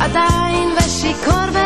עדיין ושיכור ו...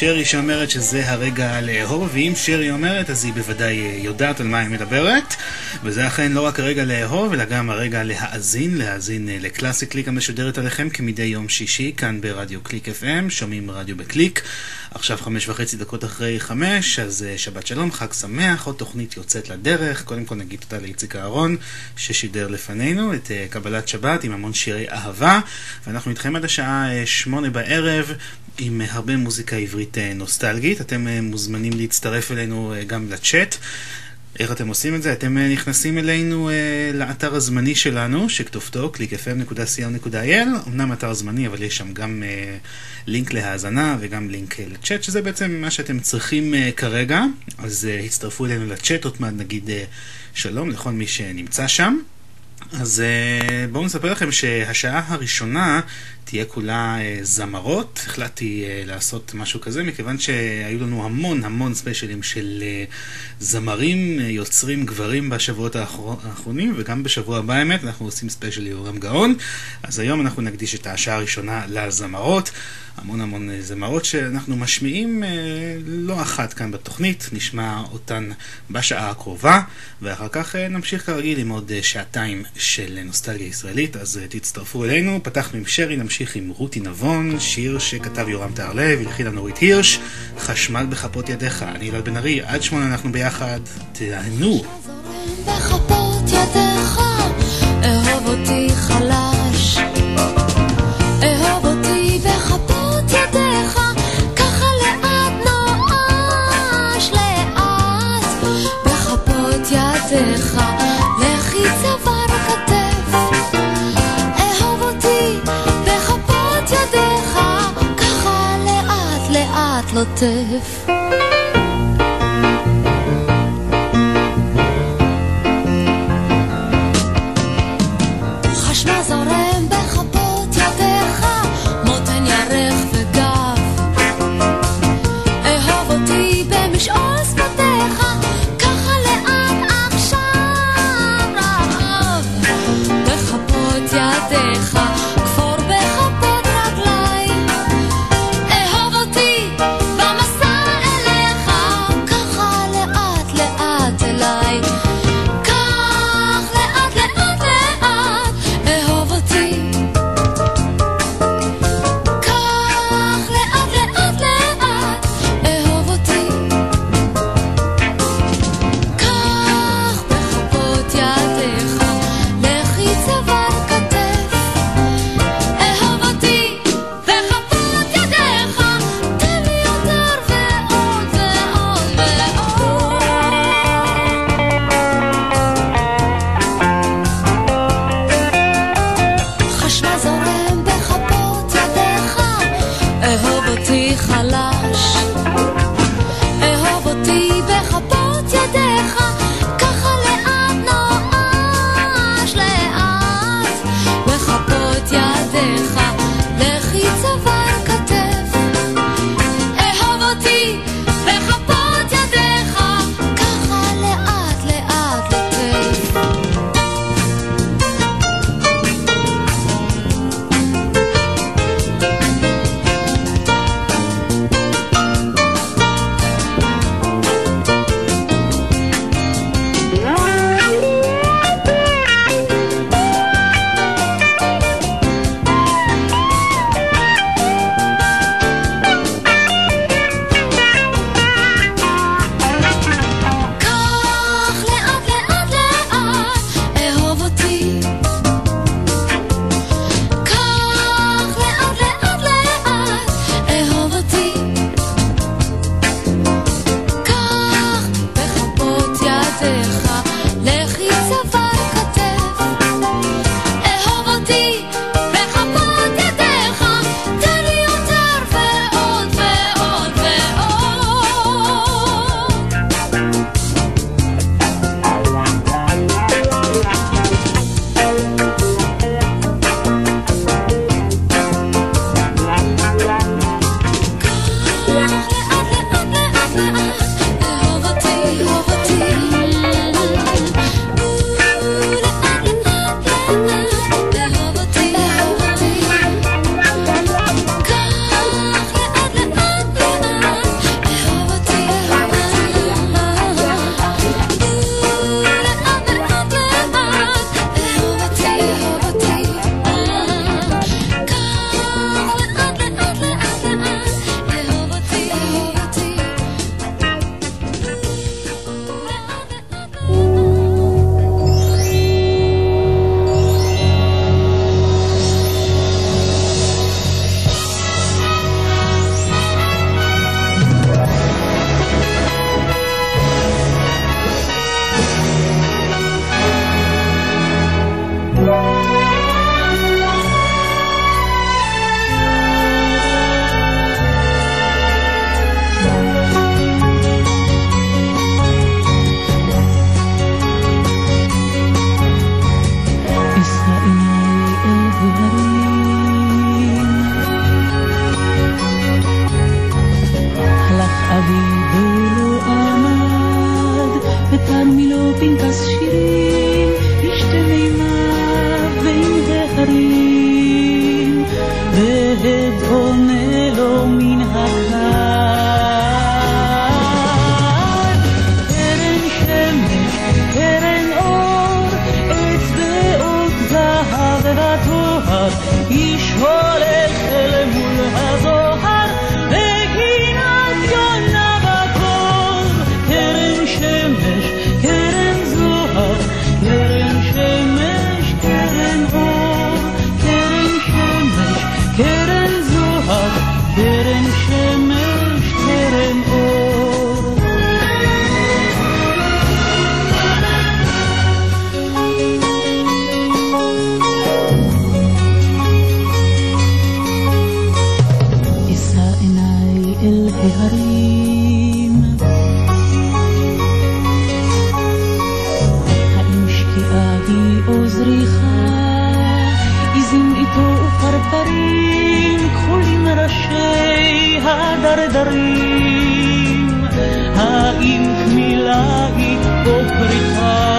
שרי שאומרת שזה הרגע לאהוב, ואם שרי אומרת אז היא בוודאי אה, יודעת על מה היא מדברת, וזה אכן לא רק הרגע לאהוב, אלא גם הרגע להאזין, להאזין אה, לקלאסי קליק המשודרת עליכם כמדי יום שישי, כאן ברדיו קליק FM, שומעים רדיו בקליק. עכשיו חמש וחצי דקות אחרי חמש, אז אה, שבת שלום, חג שמח, עוד תוכנית יוצאת לדרך. קודם כל נגיד תודה לאיציק אהרון, ששידר לפנינו את קבלת שבת עם המון שירי אהבה, ואנחנו איתכם עד השעה שמונה בערב. עם הרבה מוזיקה עברית אה, נוסטלגית. אתם אה, מוזמנים להצטרף אלינו אה, גם לצ'אט. איך אתם עושים את זה? אתם נכנסים אלינו לאתר הזמני שלנו, שכתובתו www.clickfm.co.il אמנם אתר זמני, אבל יש שם גם לינק להאזנה וגם לינק לצ'אט, שזה בעצם מה שאתם צריכים כרגע. אז הצטרפו אלינו לצ'אט, עוד מעט נגיד שלום לכל מי שנמצא שם. אז אה, בואו נספר לכם שהשעה הראשונה תהיה כולה אה, זמרות. החלטתי אה, לעשות משהו כזה, מכיוון שהיו לנו המון המון ספיישלים של זמרים, יוצרים, גברים בשבועות האחרונים, וגם בשבוע הבא האמת, אנחנו עושים ספיישל יורם גאון. אז היום אנחנו נקדיש את השעה הראשונה לזמרות. המון המון זמרות שאנחנו משמיעים לא אחת כאן בתוכנית, נשמע אותן בשעה הקרובה, ואחר כך נמשיך כרגיל עם עוד שעתיים של נוסטלגיה ישראלית, אז תצטרפו אלינו. פתחנו עם שרי, נמשיך עם רותי נבון, שיר שכתב יורם טהרלב, הלחינה נורית הירש, חשמל בכפות ידיך. אני אלעד בן ארי, עד שמונה אנחנו ביחד, ידיך, אהוב אותי חלש, relative ופרפרים, כחולים ראשי הדרדרים. האם קמילה היא או פריחה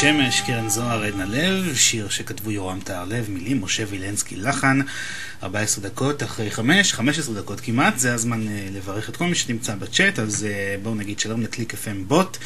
שמש, קרן זוהר, עדנה לב, שיר שכתבו יורם טהרלב, מילים משה וילנסקי לחן, 14 דקות אחרי 5, 15 דקות כמעט, זה הזמן uh, לברך את כל מי שנמצא בצ'אט, אז uh, בואו נגיד שלום לקליק FM בוט,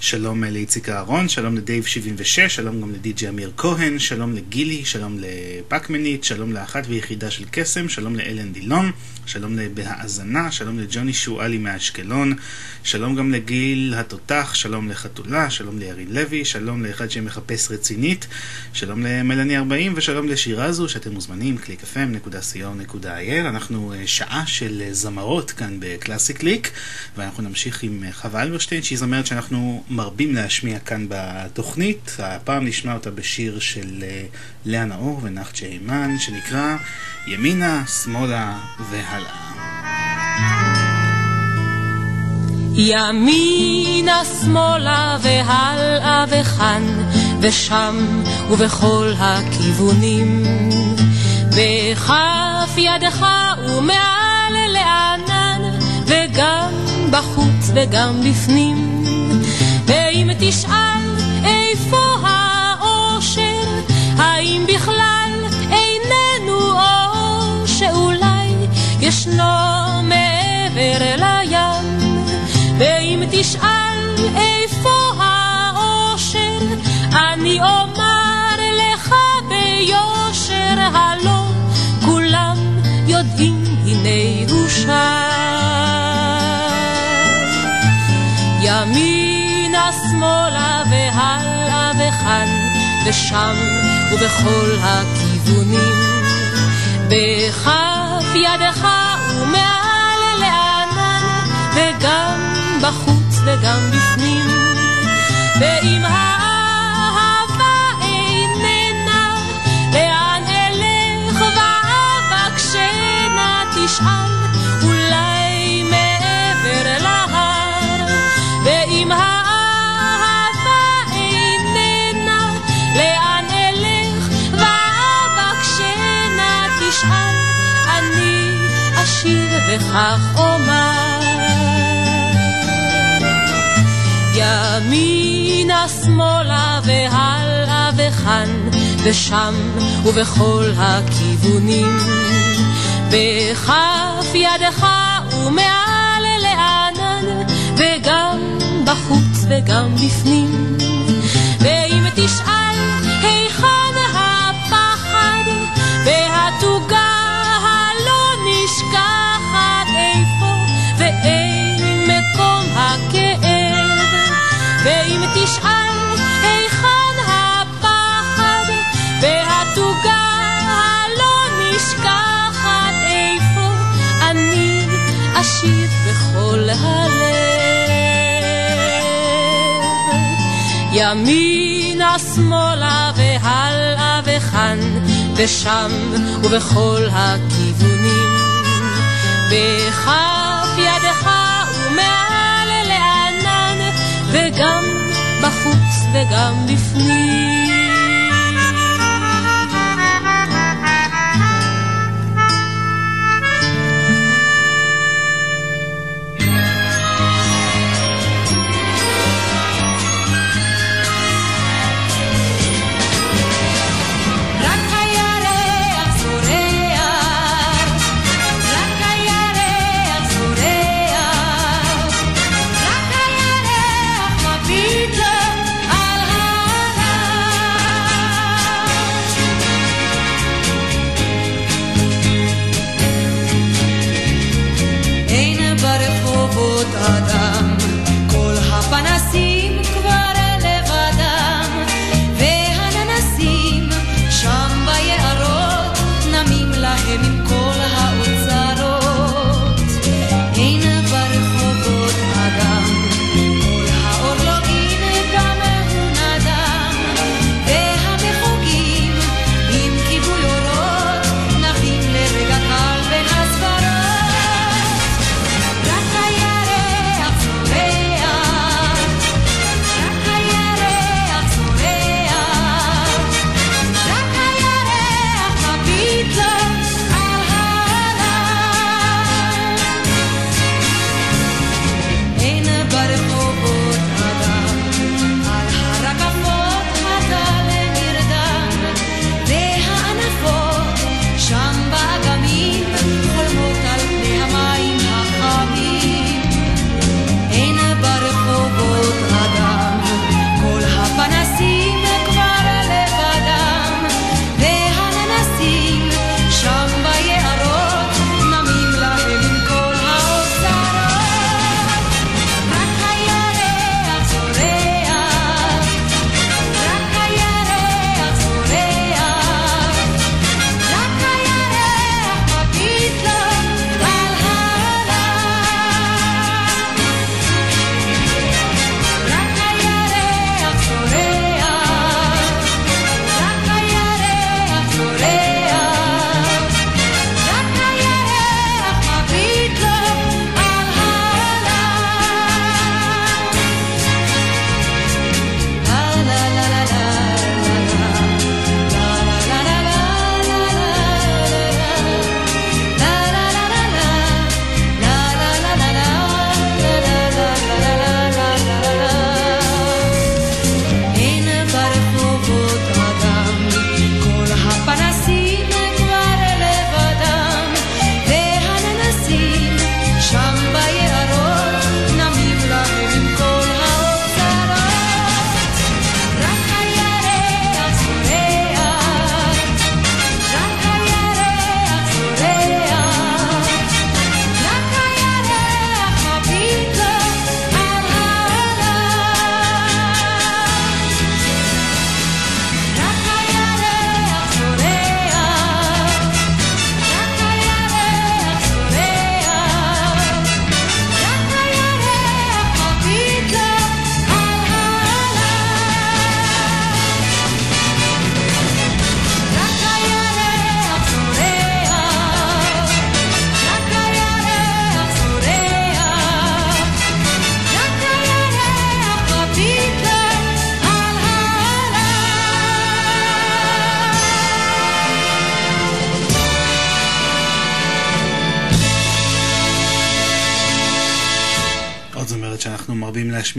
שלום לאיציק אהרון, שלום לדייב 76, שלום גם לדי.ג'י אמיר כהן, שלום לגילי, שלום לפקמנית, שלום לאחת ויחידה של קסם, שלום לאלן דילון, שלום ל"בהאזנה", שלום לג'וני שועלי מאשקלון, שלום גם לגיל התותח, שלום לחתולה, שלום לירין לוי, שלום לאחד שמחפש רצינית, שלום למלאני 40 ושלום לשירה זו שאתם מוזמנים, www.clickfm.co.il אנחנו אה, שעה של אה, זמרות כאן בקלאסי קליק ואנחנו נמשיך עם אה, חווה אלברשטיין שהיא זמרת שאנחנו מרבים להשמיע כאן בתוכנית הפעם נשמע אותה בשיר של לאה נאור ונחצ'ה אימן שנקרא ימינה, שמאלה והלאה ימינה, שמאלה והלאה וכאן ושם ובכל הכיוונים. בכף ידך ומעל לענן, וגם בחוץ וגם בפנים. ואם תשאל איפה האושר, האם בכלל איננו או שאולי ישנו מעבר לים. ואם תשאל איפה האושר, אני אומר לך ביושר, הלא כולם יודעים, הנה הוא שם. שמאלה והלאה וכאן ושם ובכל הכיוונים. בכף ידך ומעל לענן וגם בחוץ וגם בפנים. ואם האהבה איננה, לאן אלך ואבקשנה תשאל, וכך אומר. ימינה, שמאלה והלאה וכאן ושם ובכל הכיוונים. בכף ידך ומעל לענן, וגם בחוץ וגם בפנים. תשאל היכן הפחד והתוגה הלא נשכחת איפה אני אשיב בכל הלב. ימינה שמאלה והלאה וכאן ושם ובכל הכיוונים. בכף וגם בפנים.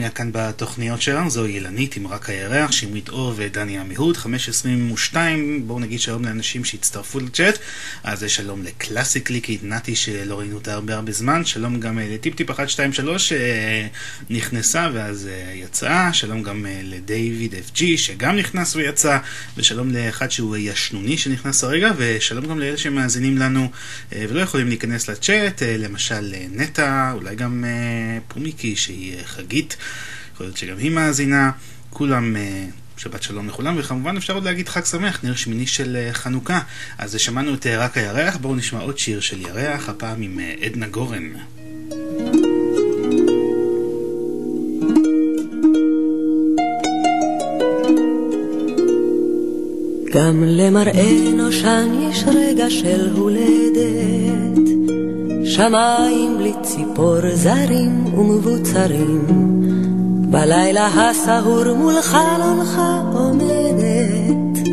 כאן בתוכניות שלנו, זו אילנית עם רק הירח, שמרית אור ודני עמיהוד, 5.22, בואו נגיד שלום לאנשים שהצטרפו לצ'אט, אז שלום לקלאסי קליקית, נתי שלא ראינו אותה הרבה הרבה זמן, שלום גם לטיפ-טיפ 123 שנכנסה ואז יצאה, שלום גם לדיוויד אף ג'י שגם נכנס ויצא, ושלום לאחד שהוא ישנוני שנכנס הרגע, ושלום גם לאלה שמאזינים לנו ולא יכולים להיכנס לצ'אט, למשל נטע, אולי גם פומיקי שהיא חגית, יכול להיות שגם היא מאזינה, כולם... שבת שלום לכולם, וכמובן אפשר עוד להגיד חג שמח, נר שמיני של חנוכה. אז שמענו את רק הירח, בואו נשמע עוד שיר של ירח, הפעם עם עדנה גורן. גם למראה נושן יש רגע של הולדת, שמיים בלי ציפור זרים ומבוצרים, בלילה הסהור מול חלונך עומדת,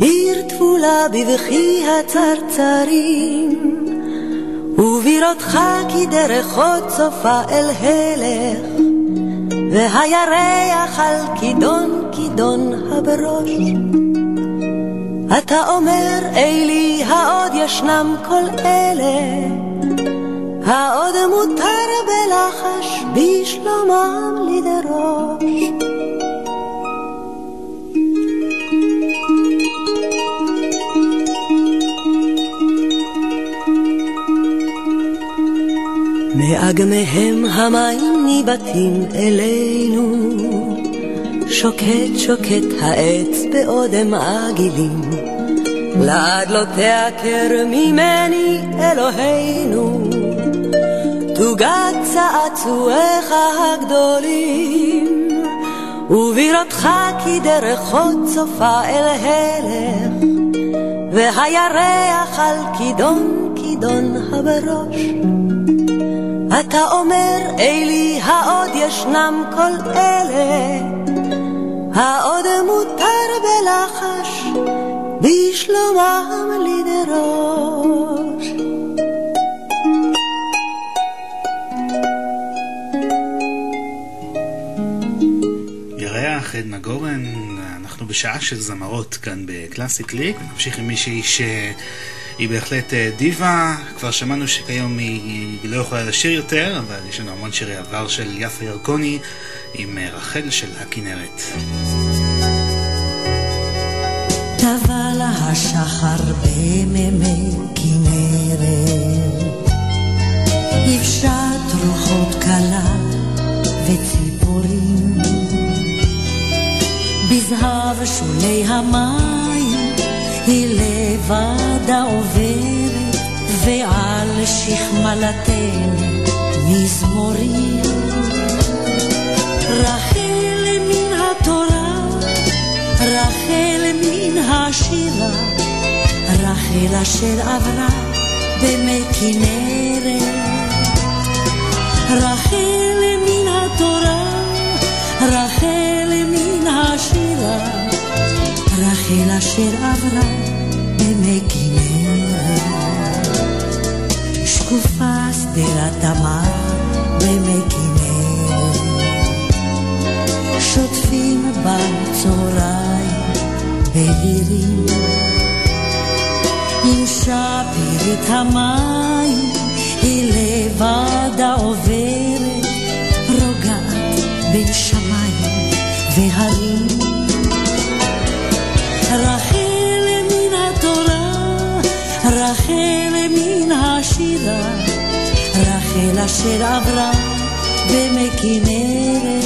עיר תפולה בבכי הצרצרים, ובירותך כדרך צופה אל הלך, והירח על כידון כידון הבראש. אתה אומר, אלי, העוד ישנם כל אלה, העוד מותר בלחש בשלומם לדרוש. מאגמיהם המים ניבטים אלינו, שוקט שוקט העץ באודם עגילים, לעד לא תעקר ממני אלוהינו, תוגת צעצועיך הגדולים, ובירתך כדרך צופה אל הלך, והירח על כידון כידון הבראש. אתה אומר, אלי, העוד ישנם כל אלה, העוד מותר בלחש, בשלומם לדרוש. בשעה של זמרות כאן בקלאסי קליק, ונמשיך עם מישהי ש... היא בהחלט דיבה, כבר שמענו שכיום היא, לא יכולה לשיר יותר, אבל יש לנו המון שירי עבר של יפה ירקוני עם רחל של הכנרת. טבע בזהב שולי המים היא לבדה עוברת, ועל שכמלתן מזמורים. רחל מן התורה, רחל מן השירה, רחל אשר עברה במי. רחל מן התורה, רחל מן השירה, רחל אשר עברה כנרת. שקופה שדרת תמר כנרת. שוטפים בצהריים בהירים. עם שפירית המים היא לבדה עוברת, רוגעת בין שמיים והרים. השירה, רחל אשר עברה במי כנרת.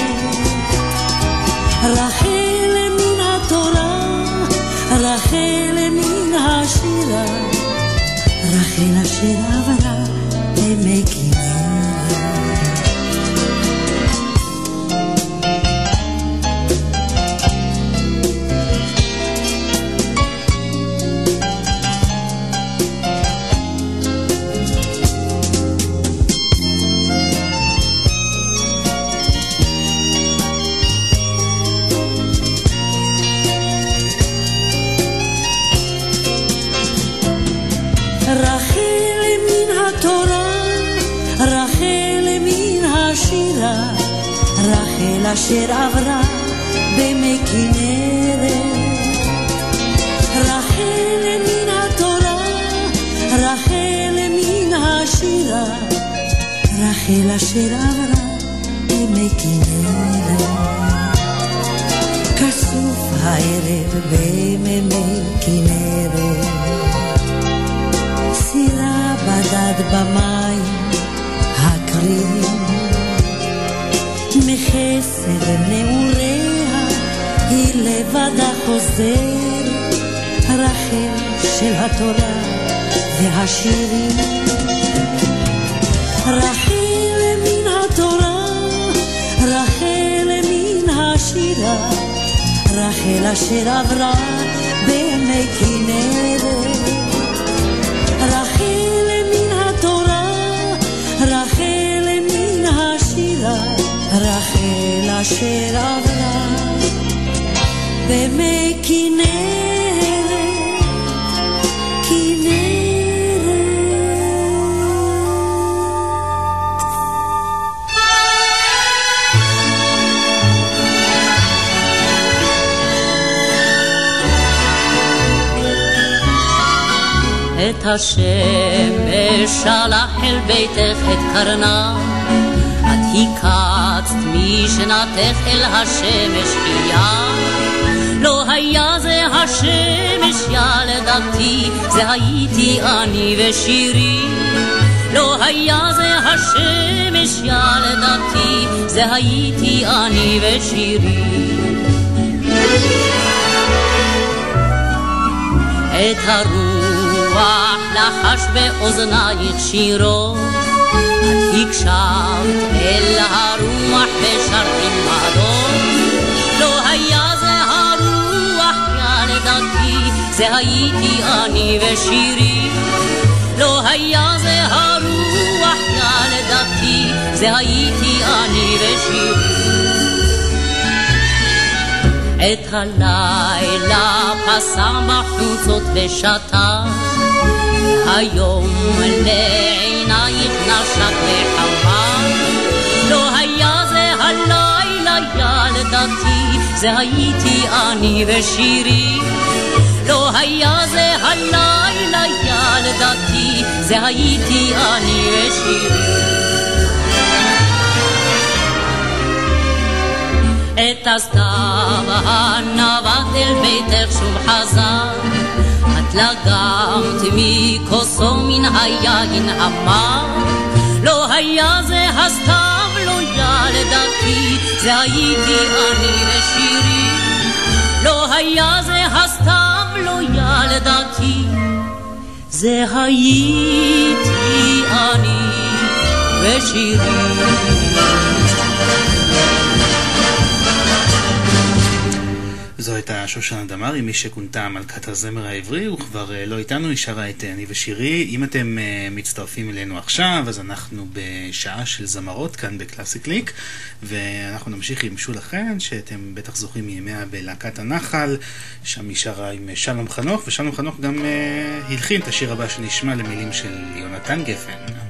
רחל מן התורה, רחל מן השירה, רחל אשר עברה במי אשר עברה במי כנרת. רחל מן התורה, רחל מן השירה, רחל אשר עברה במי כנרת. כסוף הערב במימי כנרת, סירה בדד במים הקרים, מחסד נעוריה היא לבדה חוזר, רחל של התורה והשירים. רחל מן התורה, רחל מן השירה, רחל אשר עברה בימי כנרת. רחל אשר עברה בימי כנרת, כנרת. את השמש שלח אל ביתך את קרנה, את הקצת משנתך אל השמש חייה. לא היה זה השמש ילדתי, זה הייתי אני ושירי. לא היה זה השמש ילדתי, זה הייתי אני ושירי. את הרוח לחש באוזנייך שירו, הקשבת אל הרוח ושרת עמדו. לא היה זה הרוח ילדתי, זה הייתי אני ושירי. לא היה זה הרוח ילדתי, זה הייתי אני ושירי. את הלילה פסע בחוצות ושתה, היום לעינייך נשק וחמה. לא היה זה הלילה ילדתי, זה הייתי אני ושירי. לא היה זה הלילה ילדתי, זה הייתי אני ושירי. את הסתיו הנבט אל ביתך שוב חזר, את לגמת מכוסו מן היין המר. לא היה זה הסתיו, לא ילדתי, זה הייתי אני ושירי. לא היה זה הסתיו, לא ילדתי, זה הייתי אני ושירי. זו הייתה שושנה דמארי, מי שכונתה מלכת הזמר העברי, הוא כבר אה, לא איתנו, היא שרה את אה, אני ושירי. אם אתם אה, מצטרפים אלינו עכשיו, אז אנחנו בשעה של זמרות כאן בקלאסי קליק, ואנחנו נמשיך עם שולה חן, שאתם בטח זוכרים מימיה בלהקת הנחל, שם היא שרה עם שלום חנוך, ושלום חנוך גם הלחין את השיר הבא שנשמע למילים של יונתן גפן.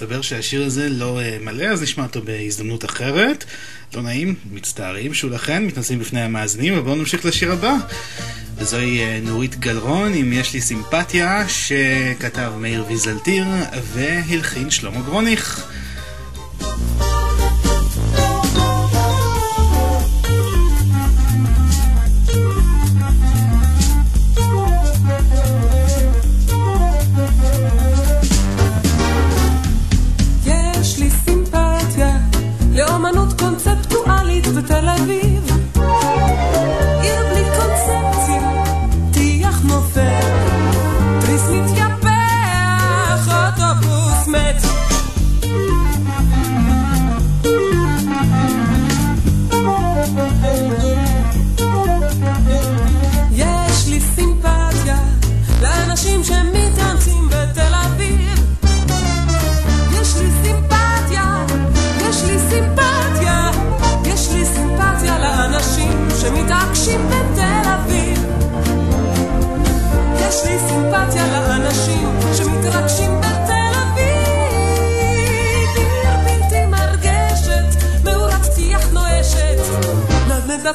מסתבר שהשיר הזה לא אה, מלא, אז נשמע אותו בהזדמנות אחרת. לא נעים, מצטערים שהוא לכן, מתנסים בפני המאזינים, ובואו נמשיך לשיר הבא. וזוהי אה, נורית גלרון, אם יש לי סימפתיה, שכתב מאיר ויזלתיר והלחין שלמה גרוניך.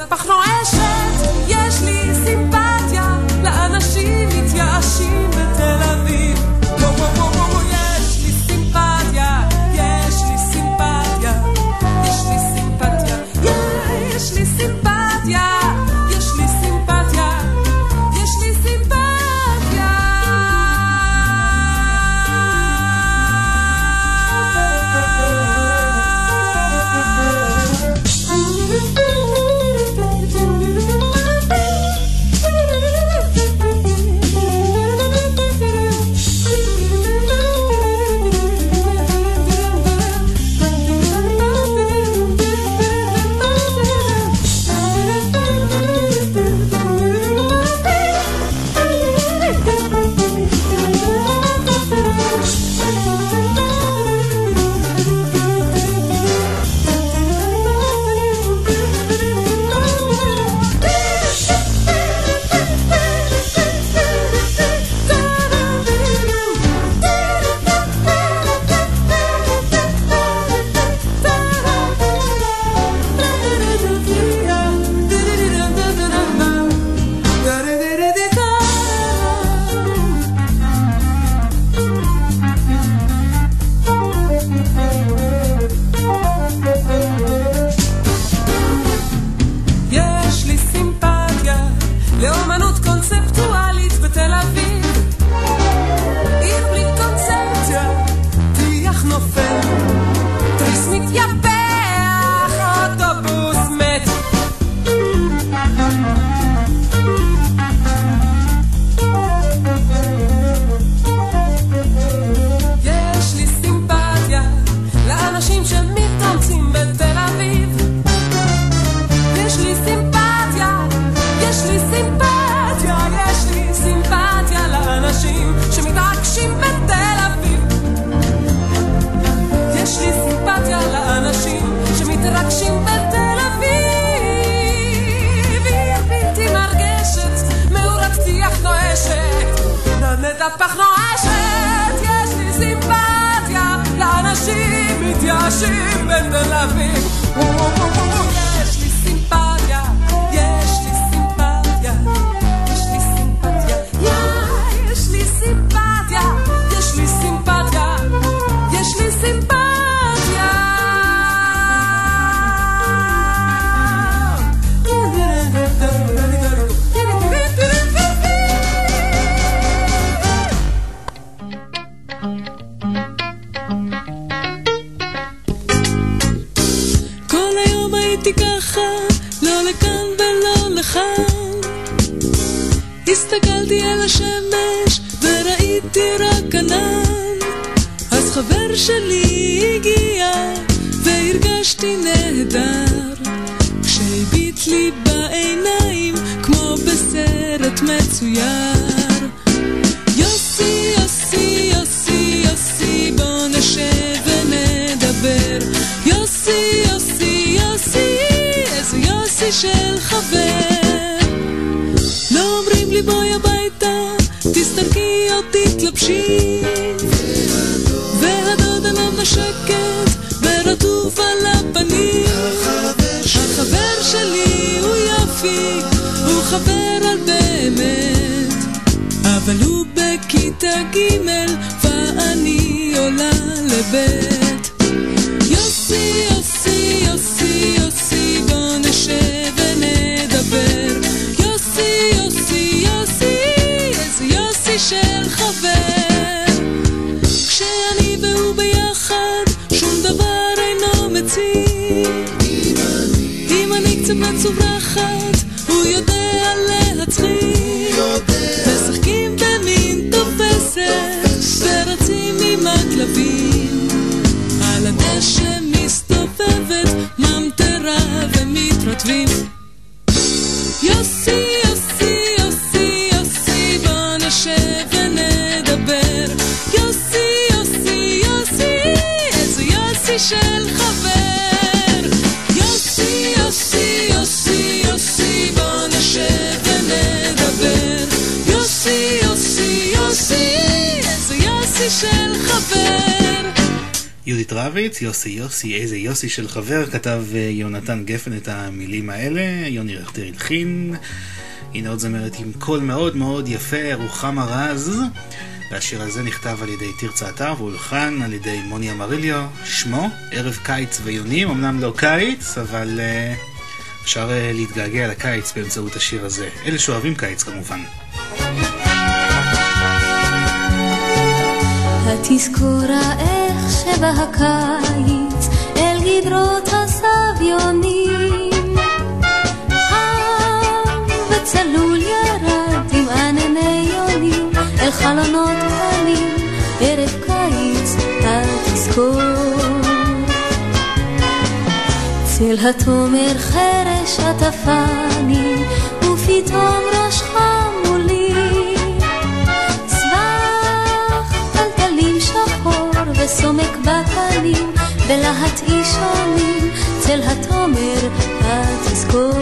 פחמימות, יוסי יוסי, איזה יוסי של חבר, כתב אה, יונתן גפן את המילים האלה, יוני רכטר הלחין. הנה עוד זמרת עם קול מאוד מאוד יפה, רוחמה רז. והשיר הזה נכתב על ידי תרצה אתר והולחן על ידי מוני אמריליו. שמו, ערב קיץ ויונים, אמנם לא קיץ, אבל uh, אפשר uh, להתגעגע לקיץ באמצעות השיר הזה. אלה שאוהבים קיץ כמובן. התזכורה איך שבא הקיץ אל גדרות הסביונים. חם וצלול ירד עם ענני יונים אל חלונות גלים ערב קיץ התזכור צל התומר חרש עטפני ופתאום וסומק בפנים בלהט אישונים צל התומר התזכור.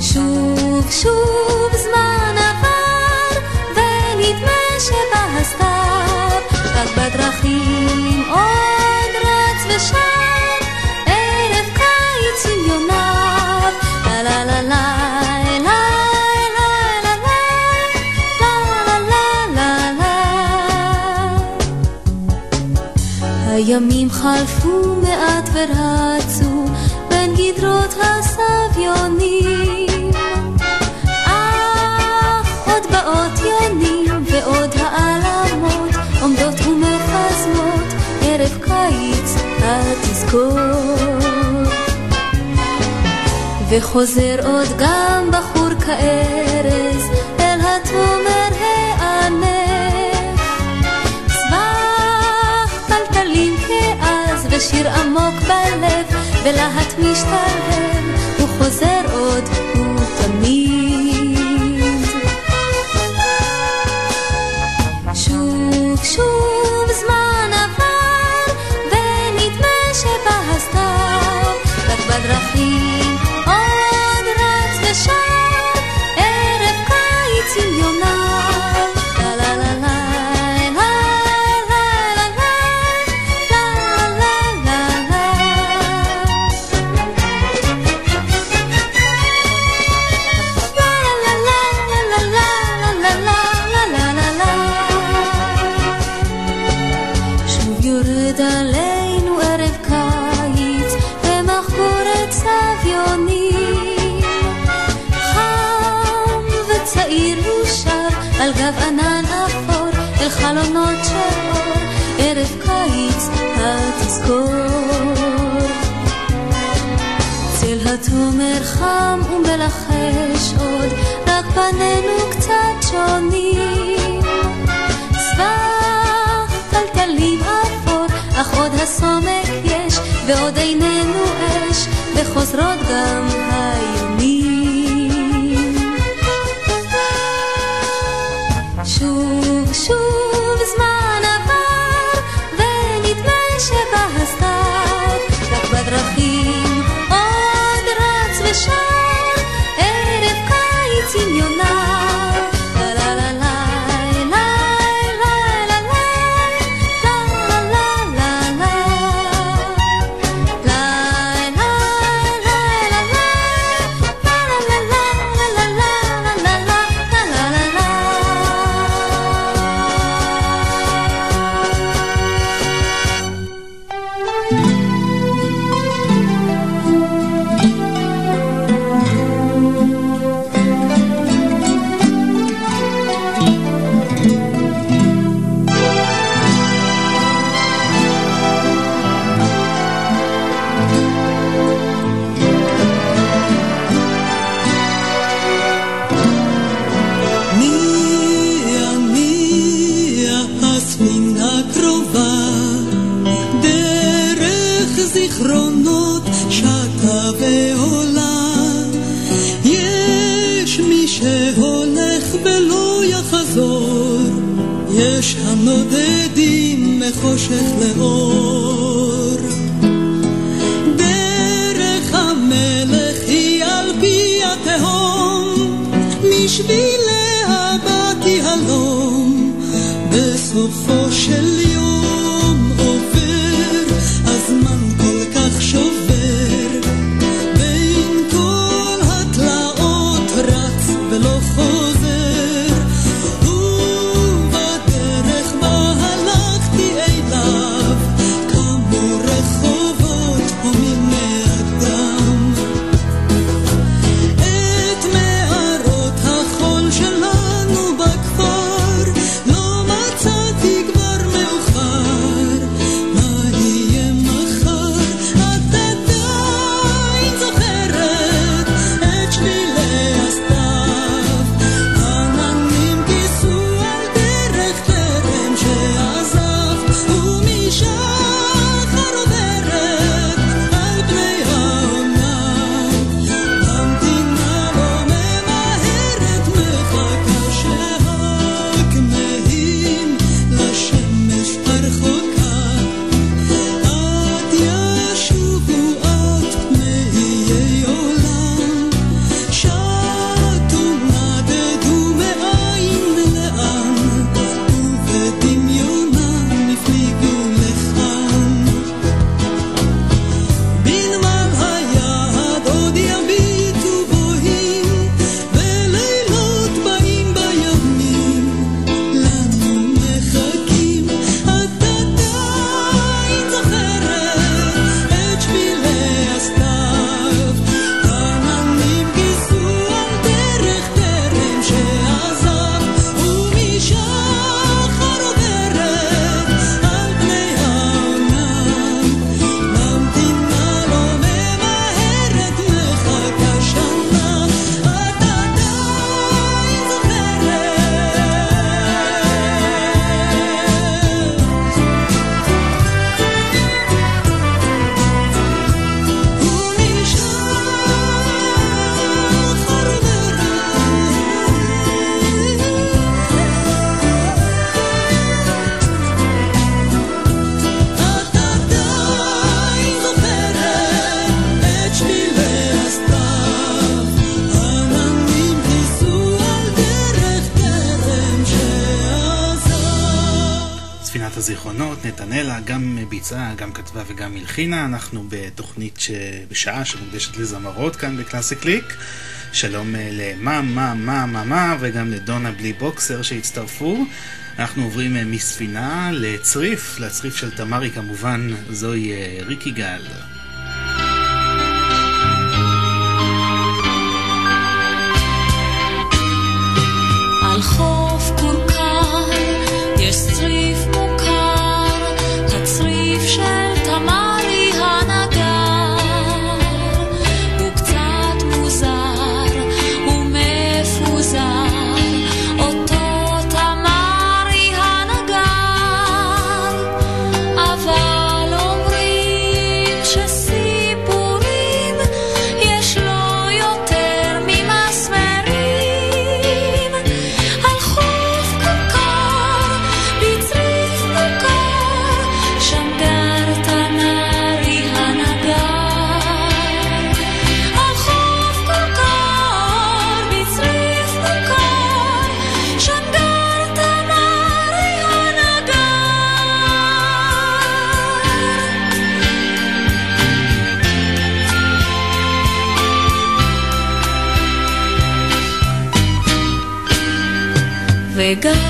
שוב שוב זמן עבר ונדמה שבא הסתיו רק בדרכים חלפו מעט ורצו בין גדרות הסביונים. אך עוד באות יונים ועוד העלמות עומדות ומפזמות ערב קיץ התזכור. וחוזר עוד גם בחור כארז ושיר עמוק בלב ולהט משתלב הוא חוזר עוד ותמיד ומלחש עוד, רק פנינו קצת שונים. סבך טלטלים אפור, אך עוד הסומק יש, ועוד איננו אש, וחוזרות גם הימים. שוב נתנאלה גם ביצעה, גם כתבה וגם הלחינה. אנחנו בתוכנית ש... בשעה שמוקדשת לזמרות כאן בקלאסי קליק. שלום אה, למה, מה, מה, מה, מה, וגם לדונה בלי בוקסר שהצטרפו. אנחנו עוברים אה, מספינה לצריף, לצריף של תמרי כמובן, זוהי אה, ריקי גל. על חור Go.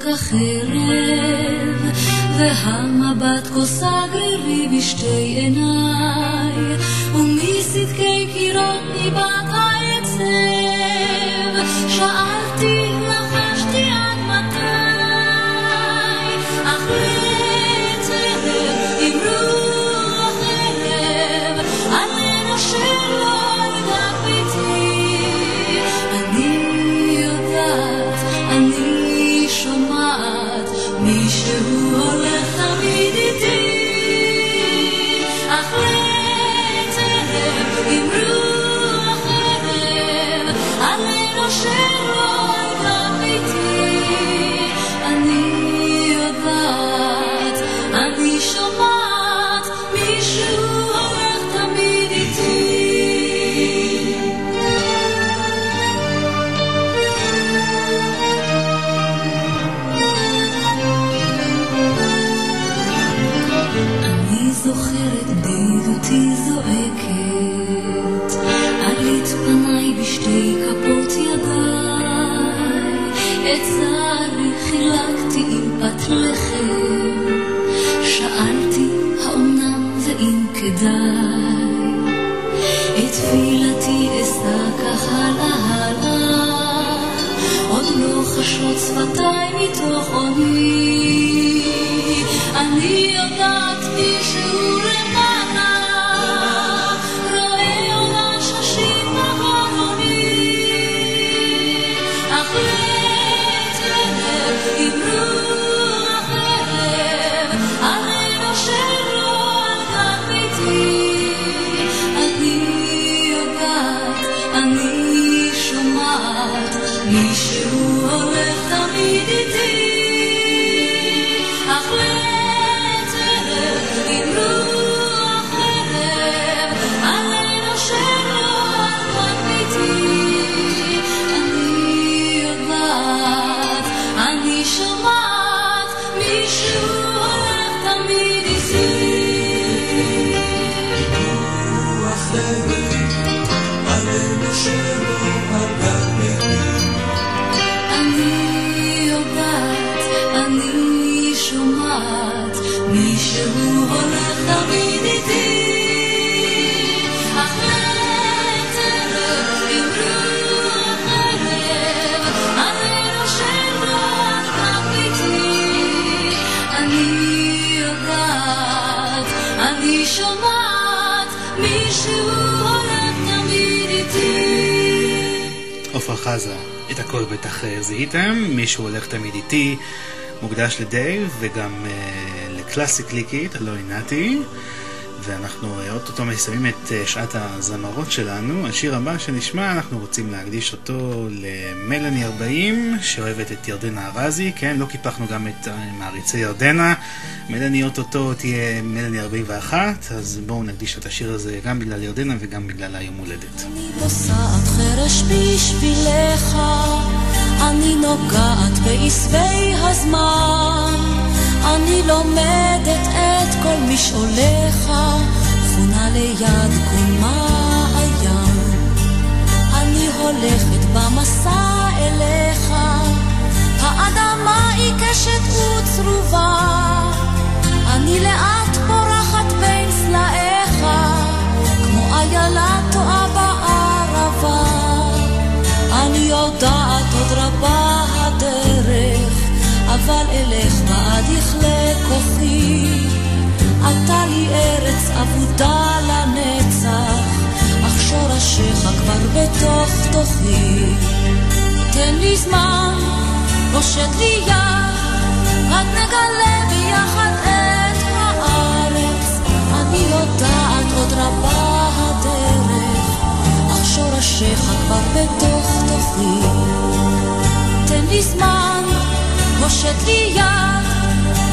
כך ערב, והמבט כוסה גרירי בשתי עיניי, את צערי חילקתי עם פת לחם, שאלתי האומנם ואם כדאי, את תפילתי אשא כך הלאה הלאה, עוד לא חשות שפתיי מתוך עוני. אני יודעת מישהו למעלה, חזה, את הכל בטח אה, זיהיתם, מישהו הולך תמיד איתי, מוקדש לדייב וגם אה, לקלאסי קליקית, הלוא היא נתי. ואנחנו אה, אוטוטו מסיימים את אה, שעת הזמרות שלנו. השיר הבא שנשמע, אנחנו רוצים להקדיש אותו למלאני 40, שאוהבת את ירדנה ארזי. כן, לא קיפחנו גם את אה, מעריצי ירדנה. מלאני אוטוטו תהיה מלאני 41, אז בואו נקדיש את השיר הזה גם בגלל ירדנה וגם בגלל היום הולדת. אני לומדת כל משעוליך, חונה ליד כל מעיין. אני הולכת במסע אליך, האדמה עיקשת וצרובה, אני לאט פורחת בין סלעיך, כמו איילה טועה בערבה. אני יודעת עוד רבה הדרך, אבל אלך בעד יכלה כוחי. אתה לי ארץ אבודה לנצח, אך שורשיך כבר בתוך תוכי. תן לי זמן, פושט לי יד, רק נגלה ביחד את הארץ. אני יודעת עוד רבה הדרך, אך שורשיך כבר בתוך תוכי. תן לי זמן, פושט לי יד,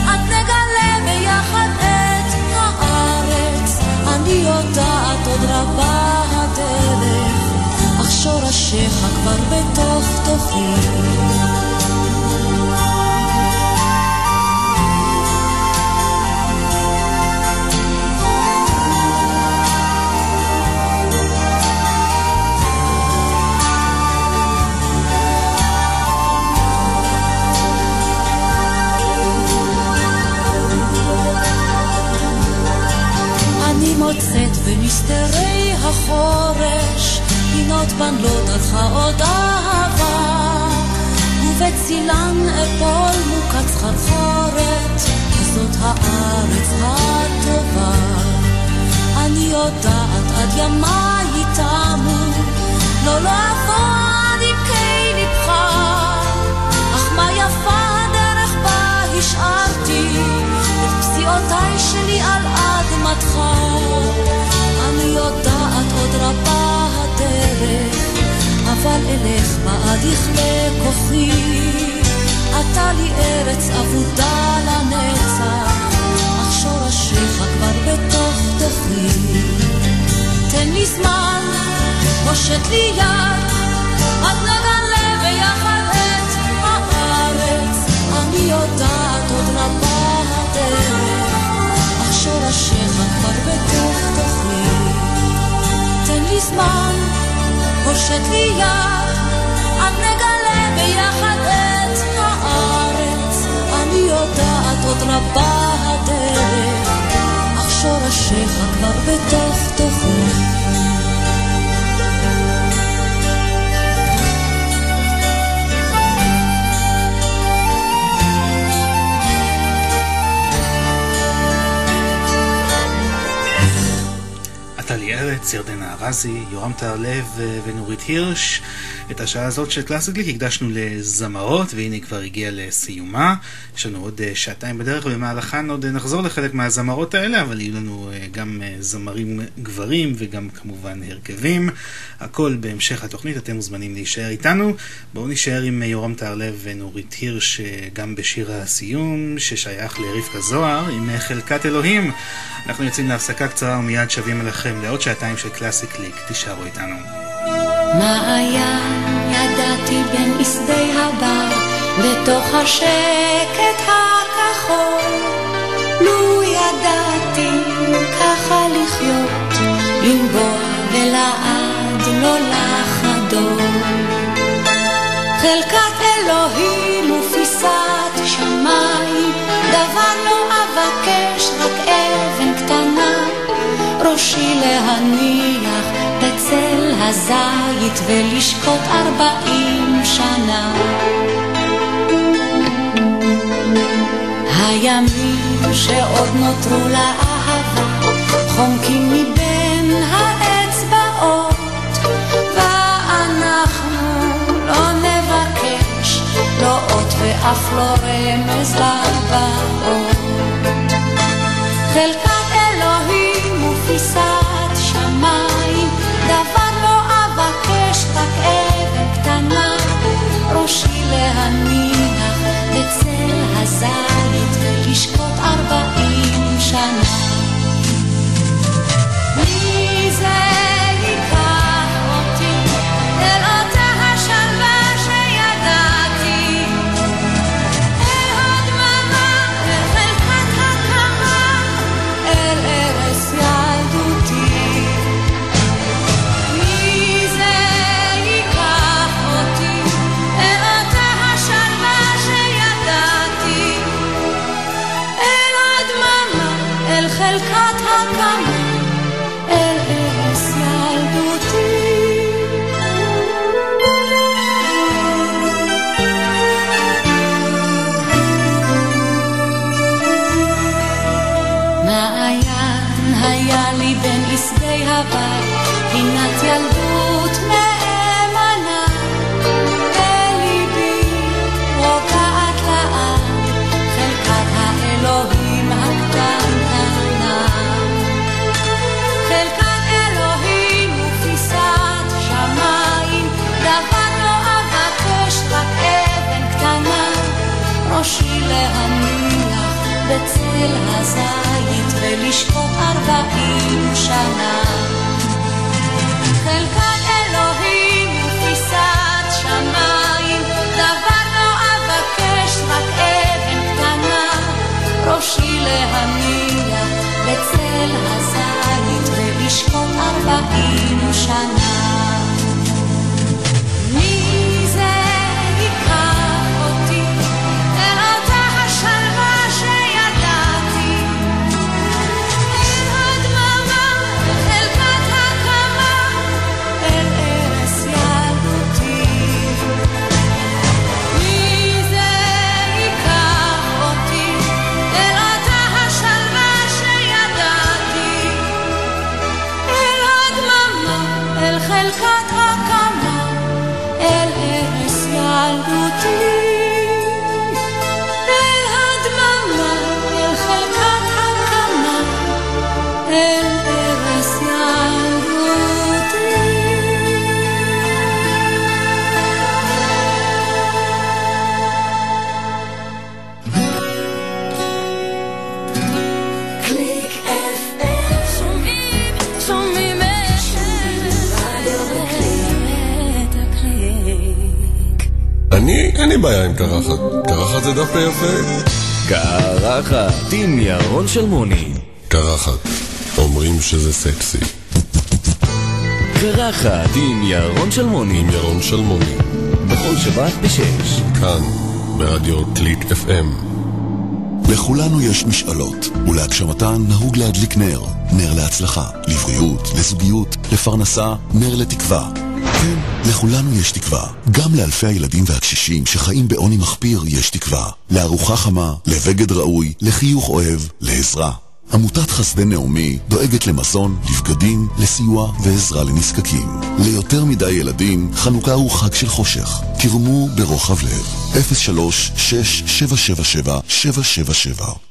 עד נגלה ביחד את. אני יודעת עוד רבה הדרך, אך שורשיך כבר בתוך תוכי. מוצאת בנסתרי החורש, פינות דרכה עוד אהבה, ובצילן אפול מוכת סחרחורת, זאת הארץ הטובה. אני יודעת עד ימיי תמו, לא לעבוד עם קי ליבך, אך מה יפה הדרך בה השארתי, את פסיעותיי שלי על אדמתך. אני יודעת עוד רבה הדרך, אבל אלך בעד יכלה כוחי. אתה לי ארץ אבודה לנצח, אך שורשיך כבר בתוך תוכי. תן לי זמן, פושט לי יד, עד נגלה ביחד את הארץ. אני יודעת עוד רבה הדרך, שורשיך כבר בתוך תוכי. תן לי זמן, פושט לי יד, עד נגלה ביחד את הארץ. אני יודעת עוד רבה הדרך, אך שורשיך כבר בתוך תוכי. ארץ, ירדנה ארזי, יורם טהרלב ונורית הירש. את השעה הזאת של קלאסיקליק הקדשנו לזמרות, והנה היא כבר הגיעה לסיומה. יש לנו עוד אה, שעתיים בדרך, ובמהלכן עוד אה, נחזור לחלק מהזמרות האלה, אבל יהיו לנו אה, גם זמרים גברים וגם כמובן הרכבים. הכל בהמשך התוכנית, אתם מוזמנים להישאר איתנו. בואו נישאר עם יורם טהרלב ונורית הירש, גם בשיר הסיום, ששייך לרבקה זוהר, עם חלקת אלוהים. אנחנו יוצאים להפסקה קצרה ומיד שבים אליכם לעוד שעתיים של קלאסי קליק. תישארו איתנו. מה היה ידעתי בין עשבי הבר, בתוך השקט הכחול. לו ידעתי ככה לחיות, לנבוע ולעד לא לחדול. חלקת אלוהים ופיסת שמיים, דבר לא אבקש, רק אבן קטנה, ראשי להניח בצל הזית ולשקוט ארבעים שנה. הימים שעוד נותרו לאהבה חומקים a flore me slava oh, חופשי להניח בצל הזית ולשקוט ארבעים שנה. חלקת אלוהים ופיסת שמיים, דבר לא אבקש רק אבן קטנה, ראשי להניח בצל הזית ולשקוט ארבעים שנה. לי בעיה עם קרחת. קרחת זה דווקא יפה. קרחת עם ירון שלמוני. קרחת. אומרים שזה סקסי. קרחת עם ירון שלמוני. עם ירון שלמוני. בכל שבת בשש. כאן, ברדיו קליק FM. לכולנו יש משאלות, ולהגשמתן נהוג להדליק נר. נר להצלחה, לבריאות, לזוגיות, לפרנסה, נר לתקווה. כן, לכולנו יש תקווה. גם לאלפי הילדים והקשישים שחיים בעוני מחפיר יש תקווה. לארוחה חמה, לבגד ראוי, לחיוך אוהב, לעזרה. עמותת חסדי נעמי דואגת למזון, לבגדים, לסיוע ועזרה לנזקקים. ליותר מדי ילדים, חנוכה הוא חג של חושך. תרמו ברוחב לב, 03 6777 777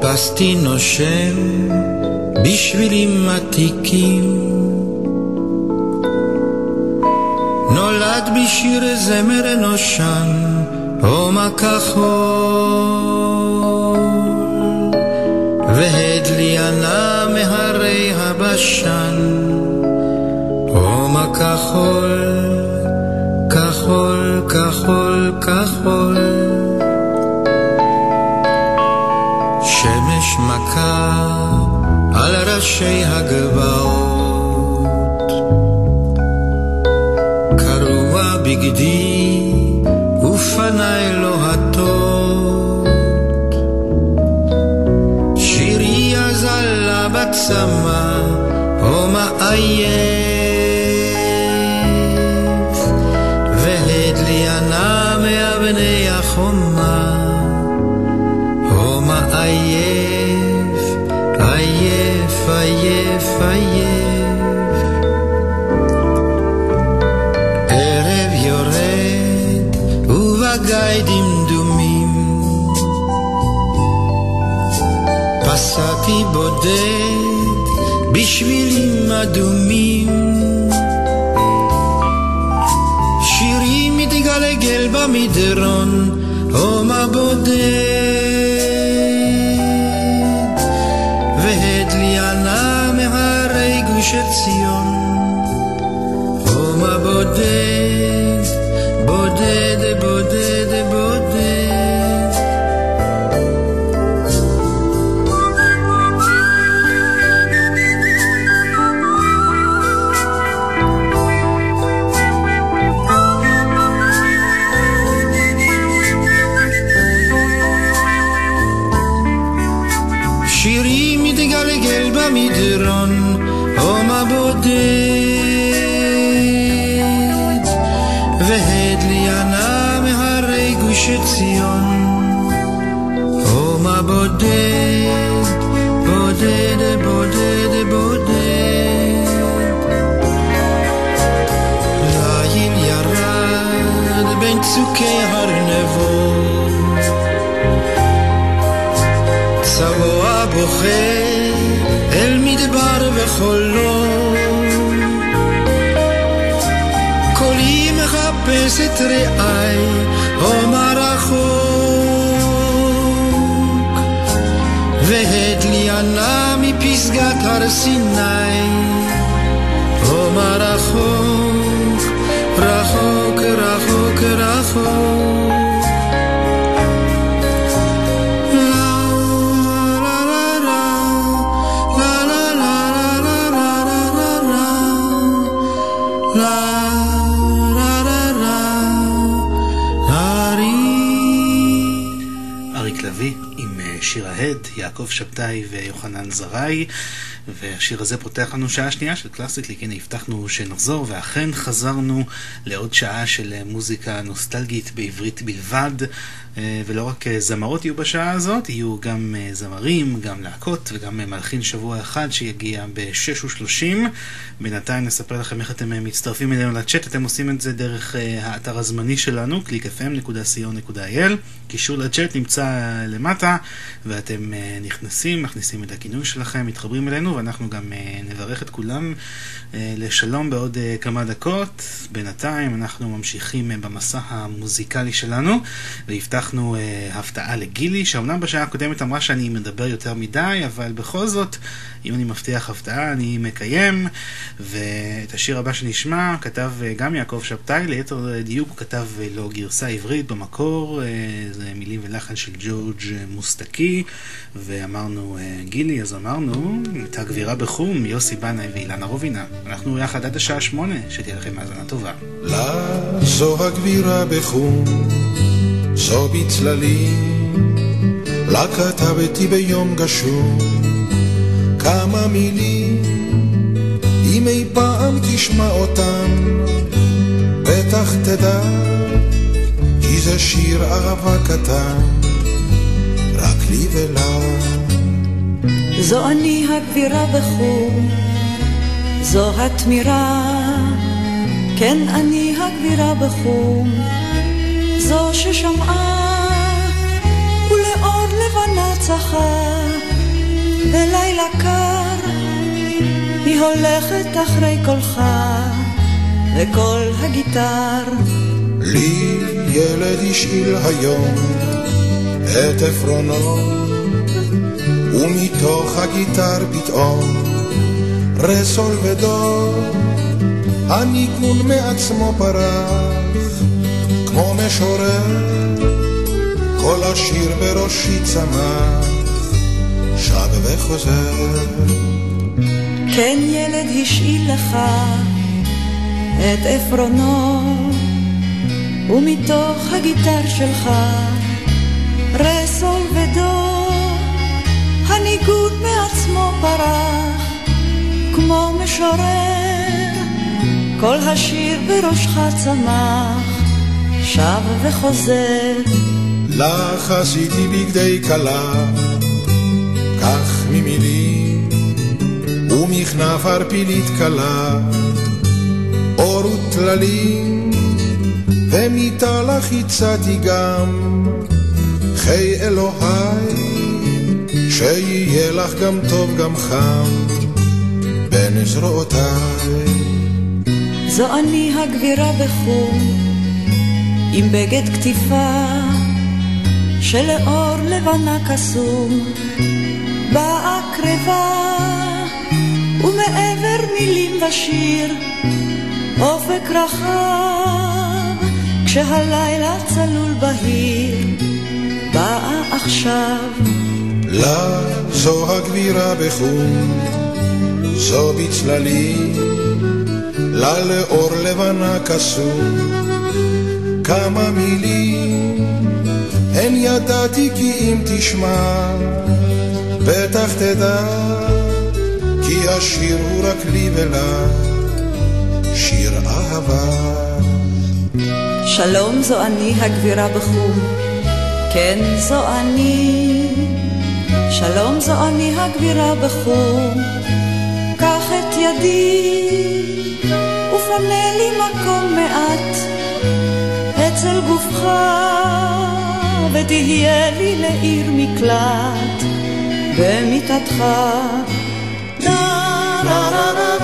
טיפסתי נושם בשבילים עתיקים נולד בשיר זמר נושן הומה כחול והדליינה מהרי הבשן הומה כחול, כחול, כחול, כחול. ראשי הגבעות. קרוע בגדי אדומים. שירי מתגלגל במדרון, הומה בודד, הר סיני, הומה רחוק, רחוק, רחוק, רחוק. אה, שיר ההד, יעקב שבתאי ויוחנן זראי והשיר הזה פותח לנו שעה שנייה של קלאסיקליק, הנה הבטחנו שנחזור ואכן חזרנו לעוד שעה של מוזיקה נוסטלגית בעברית בלבד ולא רק אה, זמרות יהיו בשעה הזאת, יהיו גם אה, זמרים, גם להקות וגם אה, מלחין השבוע אחד שיגיע ב-6:30 בינתיים נספר לכם איך אתם אה, מצטרפים אלינו לצ'אט, אתם עושים את זה דרך אה, האתר הזמני שלנו, www.clickfm.co.il קישור לצ'אט נמצא למטה ואתם אה, נכנסים, מכניסים את הכינוי שלכם, מתחברים אלינו ואנחנו גם אה, נברך את כולם אה, לשלום בעוד אה, כמה דקות. בינתיים אנחנו ממשיכים אה, במסע המוזיקלי שלנו והבטחנו אה, הפתעה לגילי, שאומנם בשעה הקודמת אמרה שאני מדבר יותר מדי, אבל בכל זאת, אם אני מבטיח הפתעה אני מקיים ואת השיר הבא שנשמע כתב אה, גם יעקב שבתאי, ליתר דיוק הוא כתב אה, לו גרסה עברית במקור, אה, זה מילים ולחן של ג'ורג' מוסטקי ואמרנו אה, גילי, אז אמרנו את הגבירה בחום, יוסי בנאי ואילנה רובינה. אנחנו יחד עד השעה שמונה, שתהיה לכם האזנה טובה. לה זו הגבירה בחום, זו בצללים, לה כתבתי ביום גשום כמה מילים, אם אי פעם תשמע אותם, בטח תדע, כי זה שיר אהבה קטן, רק לי ולה. זו אני הגבירה בחום, זו התמירה, כן אני הגבירה בחום, זו ששמעה ולאור לבנה צחה, בלילה קר היא הולכת אחרי קולך וקול הגיטר. לי ילד השאיל היום את עפרונו, ומתוך הגיטר פתאום רסול ודור, הניגון מעצמו פרח, כמו משורר, כל השיר בראשי צמח, שב וחוזר. כן ילד השאיל לך את עפרונו, ומתוך הגיטר שלך רסול ודו, הניגוד מעצמו פרח, כמו משורר, כל השיר בראשך צמח, שב וחוזר. לך עשיתי בגדי כלה, כך ממילים, ומכנף ערפילית קלה, אור וטללים, ומיתה לך הצעתי גם, חיי אלוהי, שיהיה לך גם טוב גם חם, בין זרועותיי. זו אני הגבירה בחום, עם בגד כתיפה, שלאור לבנה קסום, באה קרבה, ומעבר מילים ושיר, אופק רחב, כשהלילה צלול בהיר, באה עכשיו. לה זו הגבירה בחום, זו בצללים, לה לאור לבנה קסום, כמה מילים, הן ידעתי כי אם תשמע, בטח תדע, כי השיר הוא רק לי ולה, שיר אהבה. שלום זו אני הגבירה בחום, כן זו אני. שלום זו אני הגבירה בחום, קח את ידי ופנה לי מקום מעט של גופך, ותהיה לי לעיר מקלט במיטתך. נא נא נא נא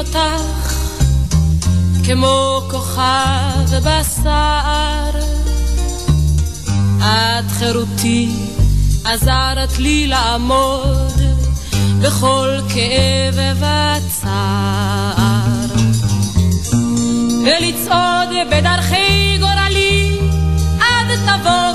אותך כמו כוכב בשר. את חירותי, עזרת לי לעמוד בכל כאב וצער. ולצעוד בדרכי גורלי, עד תבוא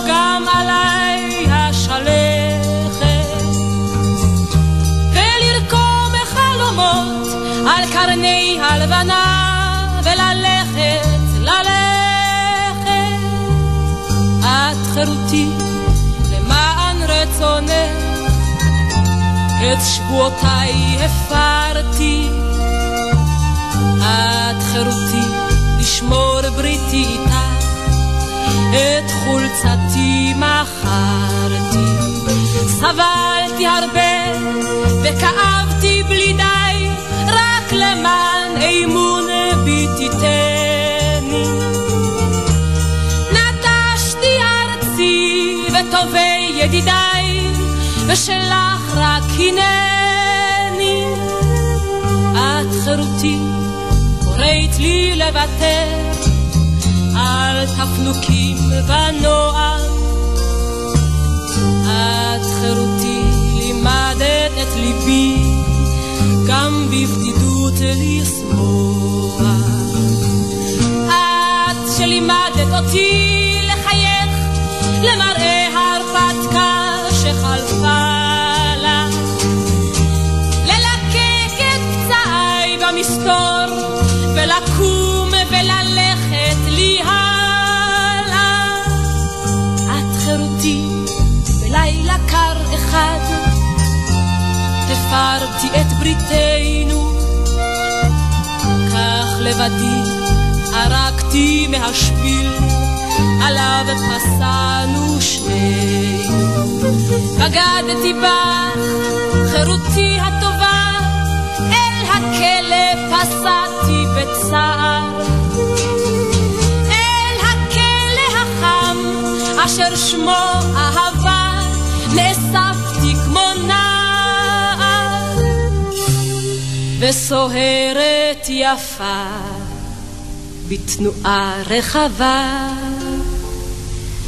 הלבנה, וללכת, ללכת. את חירותי, למען רצונך, את שבועותיי הפרתי. את חירותי, לשמור בריתי איתך, את חולצתי מכרתי. סבלתי הרבה וכאבתי בלי די, למען אמון בי תיתני. נטשתי ארצי וטובי ידידיי, ושלך רק הנני. את חירותי, קוראת לי לוותר על תפנוקים ונועם. את חירותי, לימדת את ליבי גם בבדידות לשמוח. את שלימדת אותי לחייך למראה הרפתקה שחלפה לה. ללקק את פצעיי במסתור ולקום וללכת לי הלאה. את חירותי בלילה קר אחד הפרתי את בריתנו. כך לבדי ערקתי מהשביל עליו פסענו שנינו. בגדתי בך חירותי הטובה אל הכלא פסעתי בצער. אל הכלא החם אשר שמו אהבה נאספתי וסוהרת יפה בתנועה רחבה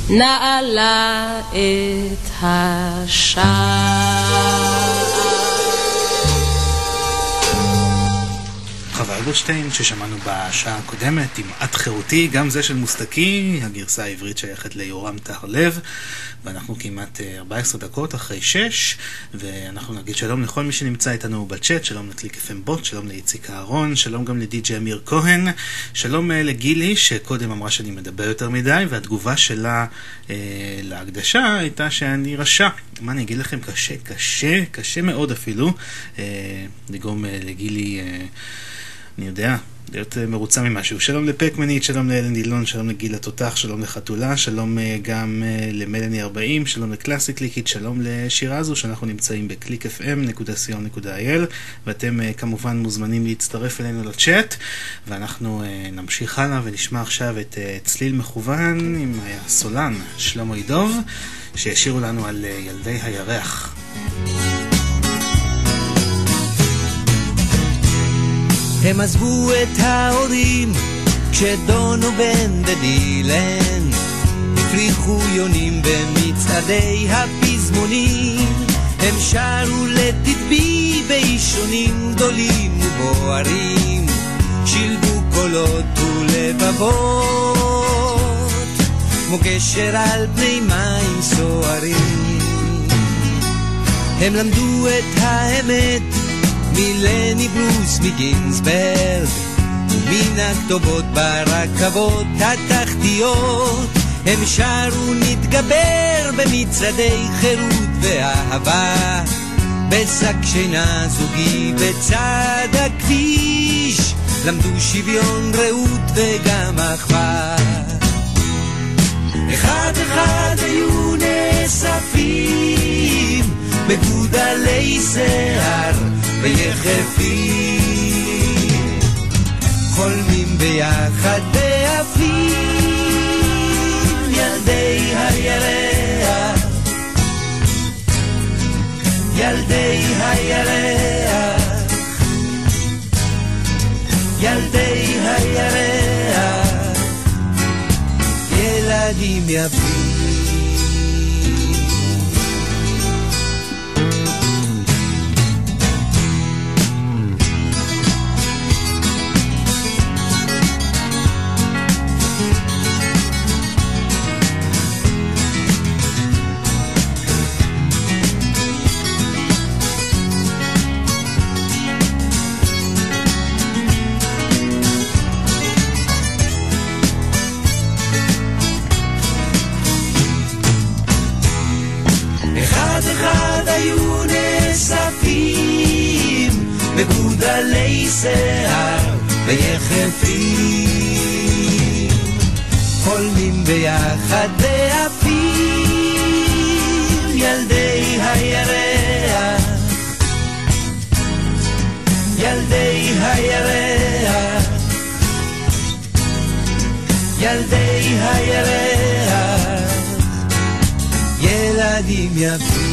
נעלה את השער. חווה אלברשטיין ששמענו בשעה הקודמת עם את חירותי, גם זה של מוסתקי, הגרסה העברית שייכת ליורם טהרלב ואנחנו כמעט 14 דקות אחרי 6 ואנחנו נגיד שלום לכל מי שנמצא איתנו בצ'אט, שלום לקליק FM בוט, שלום לאיציק אהרון, שלום גם לדי.ג'י אמיר כהן, שלום לגילי שקודם אמרה שאני מדבר יותר מדי והתגובה שלה אה, להקדשה הייתה שאני רשע. מה אני אגיד לכם? קשה, קשה, קשה מאוד אפילו אה, לגרום אה, לגילי... אה, אני יודע, להיות אה, מרוצה ממשהו. שלום לפקמנית, שלום לאלן דילון, שלום לגיל התותח, שלום לחתולה, שלום אה, גם אה, למלאני 40, שלום לקלאסי קליקית, שלום לשירה הזו, שאנחנו נמצאים ב-clickfm.co.il ואתם כמובן מוזמנים להצטרף אלינו לצ'אט ואנחנו נמשיך הלאה ונשמע עכשיו את צליל מכוון עם הסולן שלמה ידוב שהשאירו לנו על ילדי הירח. הם עזבו את ההורים כשדון ובן ודילן. הפריחו יונים במצעדי הפזמונים. הם שרו לתדבי באישונים גדולים ובוערים. שילבו קולות ולבבות כמו גשר על פני מים סוערים. הם למדו את האמת מלני ברוס מגינסברג ומן הכתובות ברכבות התחתיות. הם שרו נתגבר במצעדי חירות ואהבה בשק שינה זוגי בצד הכביש. למדו שוויון רעות וגם אחווה. אחד אחד היו נאספים מגודלי שיער ויחפים. חולמים ביחד ועפים ילדי הירח. ילדי הירח. ילדי הירח. ילדים יפים מגודלי שיער ויחפים. חולמים ביחד ועפים ילדי הירח. ילדי הירח. ילדי הירח. ילדים יפים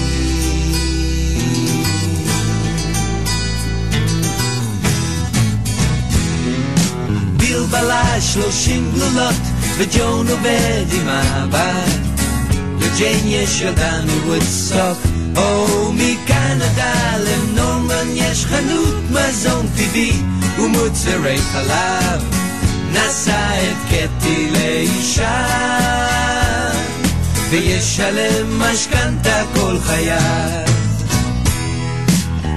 גיל בלילה שלושים גלולות וג'ון עובד עם הבת לג'יין יש ילדה מוודסטוק או מקנדה לנורמן יש חנות מזון טבעי ומוצרי חלב נשא את קטי לאישה וישלם משכנתה כל חייו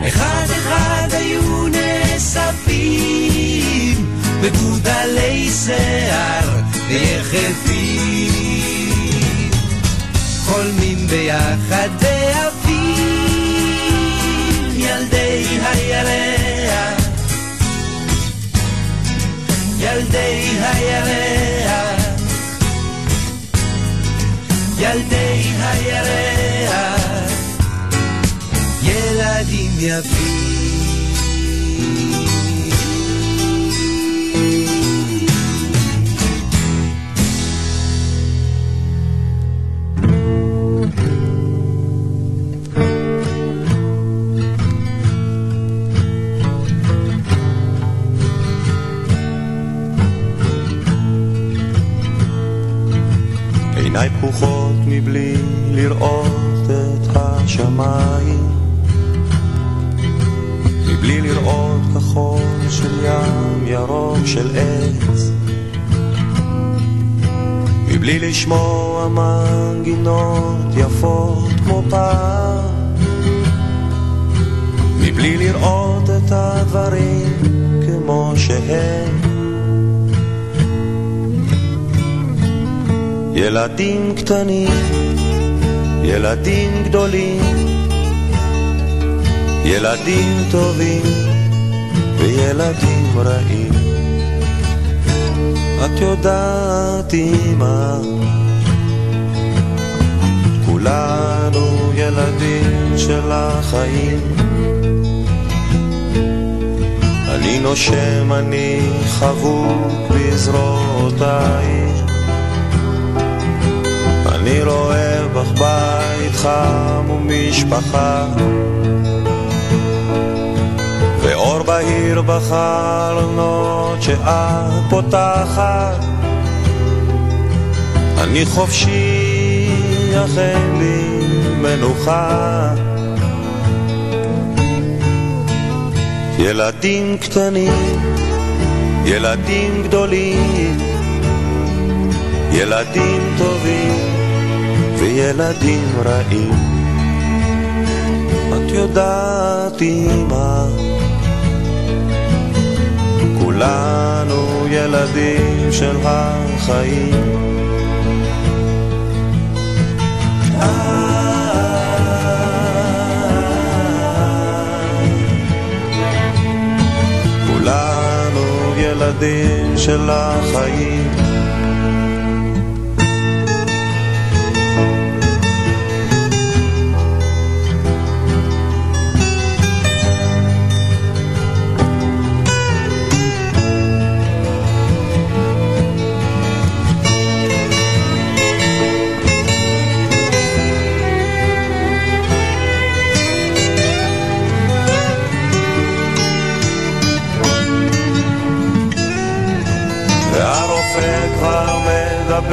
אחד אחד היו נאספים מגודלי שיער ויחפים חולמים ביחד ועפים ילדי הירח ילדי הירח ילדי הירח ילדים יפים עיניי פקוחות מבלי לראות את השמיים. מבלי לראות כחול של ים ירוק של עץ. מבלי לשמוע מנגינות יפות כמו פעם. מבלי לראות את הדברים כמו שהם ילדים קטנים, ילדים גדולים, ילדים טובים, וילדים רעים. את יודעת אמא, כולנו ילדים של החיים. אני נושם, אני חבוק בזרועותיי. אני רואה בך בית חם ומשפחה. ואור בהיר בחלונות שאת פותחת. אני חופשי, אך אין לי מנוחה. ילדים קטנים, ילדים גדולים, ילדים טובים וילדים רעים. את יודעת אמא, כולנו ילדים של החיים. כולנו ילדים של החיים.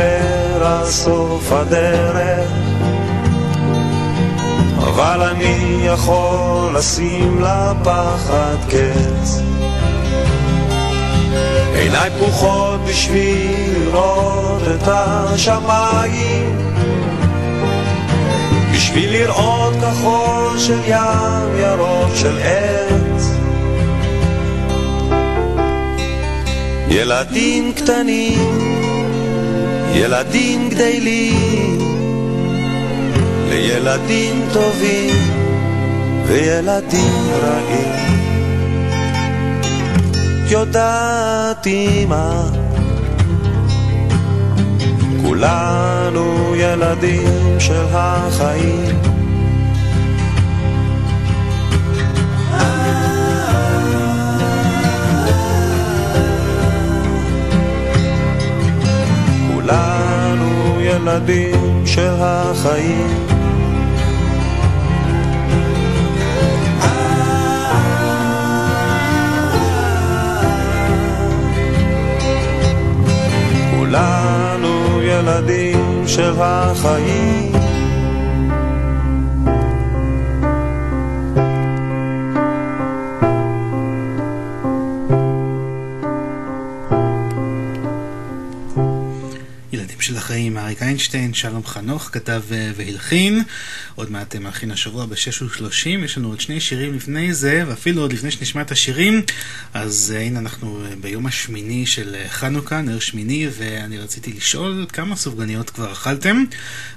על סוף הדרך. אבל אני יכול לשים לפחד קץ. עיניי פקוחות בשביל לראות את השמיים. בשביל לראות כחול של ים ירוק של עץ. ילדים קטנים ילדים גדלים לילדים טובים וילדים רעים. יודעת אמא, כולנו ילדים של החיים. ילדים של החיים. כולנו ילדים של. החיים, שלום חנוך כתב אה, והלחין. עוד מעט מלחין השבוע ב-6 ו-30, יש לנו עוד שני שירים לפני זה, ואפילו עוד לפני שנשמע את השירים, אז uh, הנה אנחנו uh, ביום השמיני של חנוכה, נר שמיני, ואני רציתי לשאול כמה סופגניות כבר אכלתם.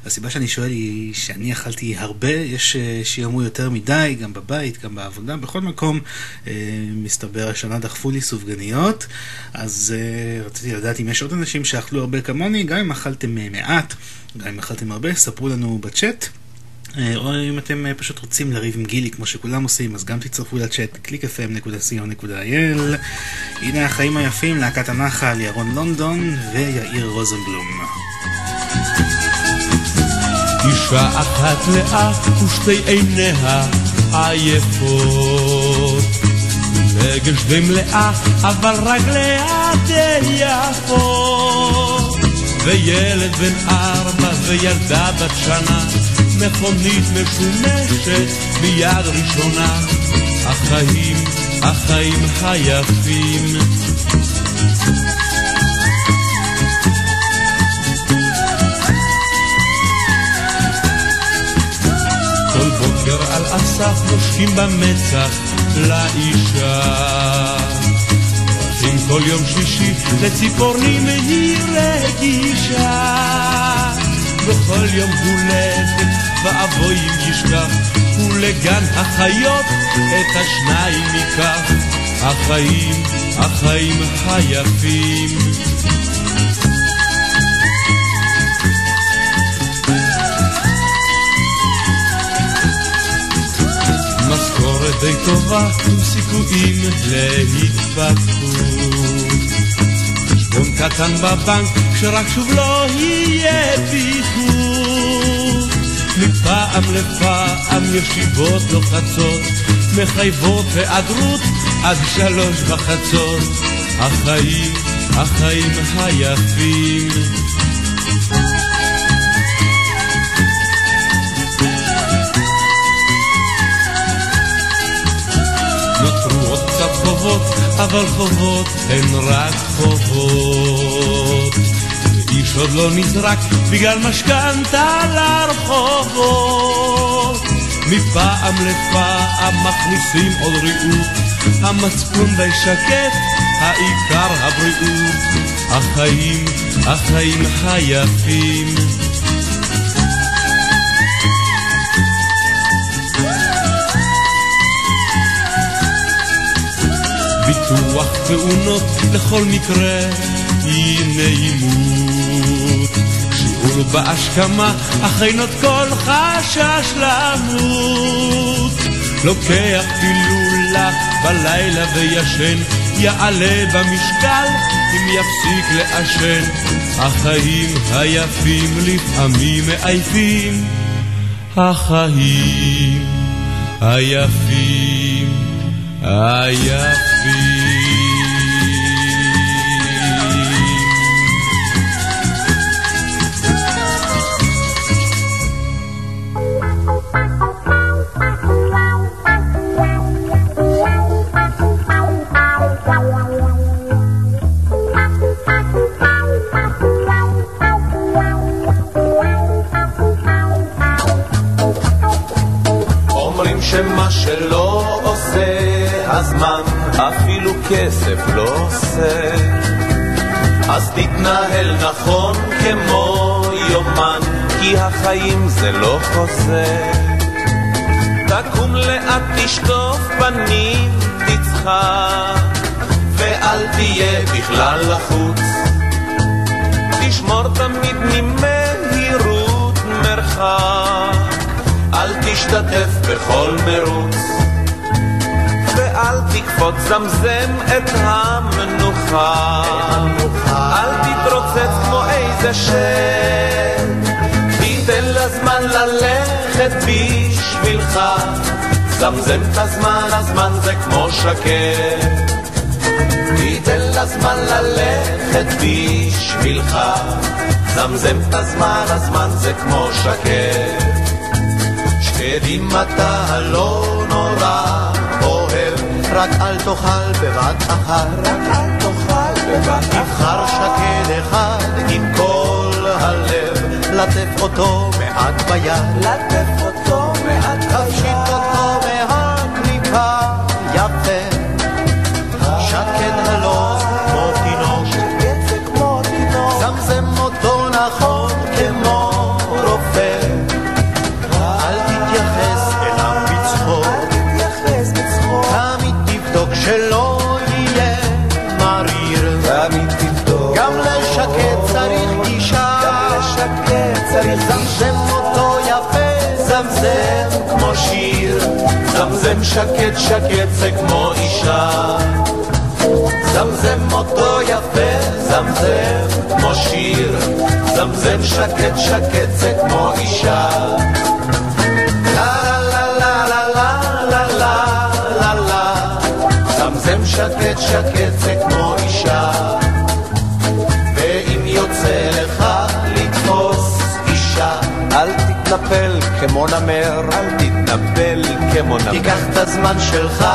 הסיבה שאני שואל היא שאני אכלתי הרבה, יש שיאמרו יותר מדי, גם בבית, גם בעבודה, בכל מקום, מסתבר השנה דחפו לי סופגניות, אז רציתי לדעת אם יש עוד אנשים שאכלו הרבה כמוני, גם אם אכלתם מעט, גם אם אכלתם הרבה, ספרו לנו בצ'אט. אה, או אם אתם אה, פשוט רוצים לריב עם גילי כמו שכולם עושים, אז גם תצטרפו לצ'אט www.clickfm.co.il הנה החיים היפים, להקת הנחל, ירון לונדון ויאיר רוזנבלום. אישה אחת לאט ושתי עיניה עייפות. נגש די מלאה אבל רגליה די יפות. וילד בן ארבע וילדה בת שנה מכונית משומשת מיד ראשונה, החיים, החיים היפים. כל בוקר על אסף נושקים במצח לאישה. הולכים כל יום שישי לציפורנים היא רגישה. בכל יום הולדת ואבוי אם ישכח ולגן החיות את השניים ייקח החיים, החיים היפים. משכורת די טובה עם סיכויים להתפתחות. חשבון קטן בבנק שרק שוב לא יהיה פיחות. מפעם לפעם ישיבות לוחצות, מחייבות היעדרות עד שלוש בחצות. החיים, החיים היפים. אבל חובות הן רק חובות. ואיש עוד לא נזרק בגלל משכנתה לרחובות. מפעם לפעם מכניסים עוד ריהוט, המצפון די שקט, העיקר הבריאות. החיים, החיים היפים. ביטוח תאונות לכל מקרה היא נעימות. שיעור בהשכמה אך אינות כל חשש למות. לוקח פילולה בלילה וישן, יעלה במשקל אם יפסיק לעשן. החיים היפים לפעמים מעייפים. החיים היפים אומרים כסף לא עושה. אז תתנהל נכון כמו יומן, כי החיים זה לא חוזה. תקום לאט, תשטוף פנים, תצחק, ואל תהיה בכלל לחוץ. תשמור תמיד ממהירות מרחק. אל תשתתף בכל מרוץ, ואל תקפוץ זמזם את המנוחה. אל תתרוצץ כמו איזה שד, תיתן לזמן ללכת בשבילך. זמזם את הזמן, הזמן זה כמו שקט. תיתן לזמן ללכת בשבילך. זמזם את הזמן, הזמן זה כמו שקט. שקדים אתה לא נורא רק אל תאכל בבת אחת, רק אל תאכל בבת אחת. תבחר שקד אחד עם כל הלב, לטף אותו מעט ביד, לטף אותו מעט ביד. צריך זמזם אותו יפה, זמזם כמו שיר. זמזם שקט שקט זה כמו אישה. זמזם אותו יפה, זמזם כמו שיר. זמזם שקט שקט זה כמו אישה. שקט שקט זה כמו אישה ואם יוצא תתנפל כמו נמר. אל תתנפל כמו נמר. תיקח את הזמן שלך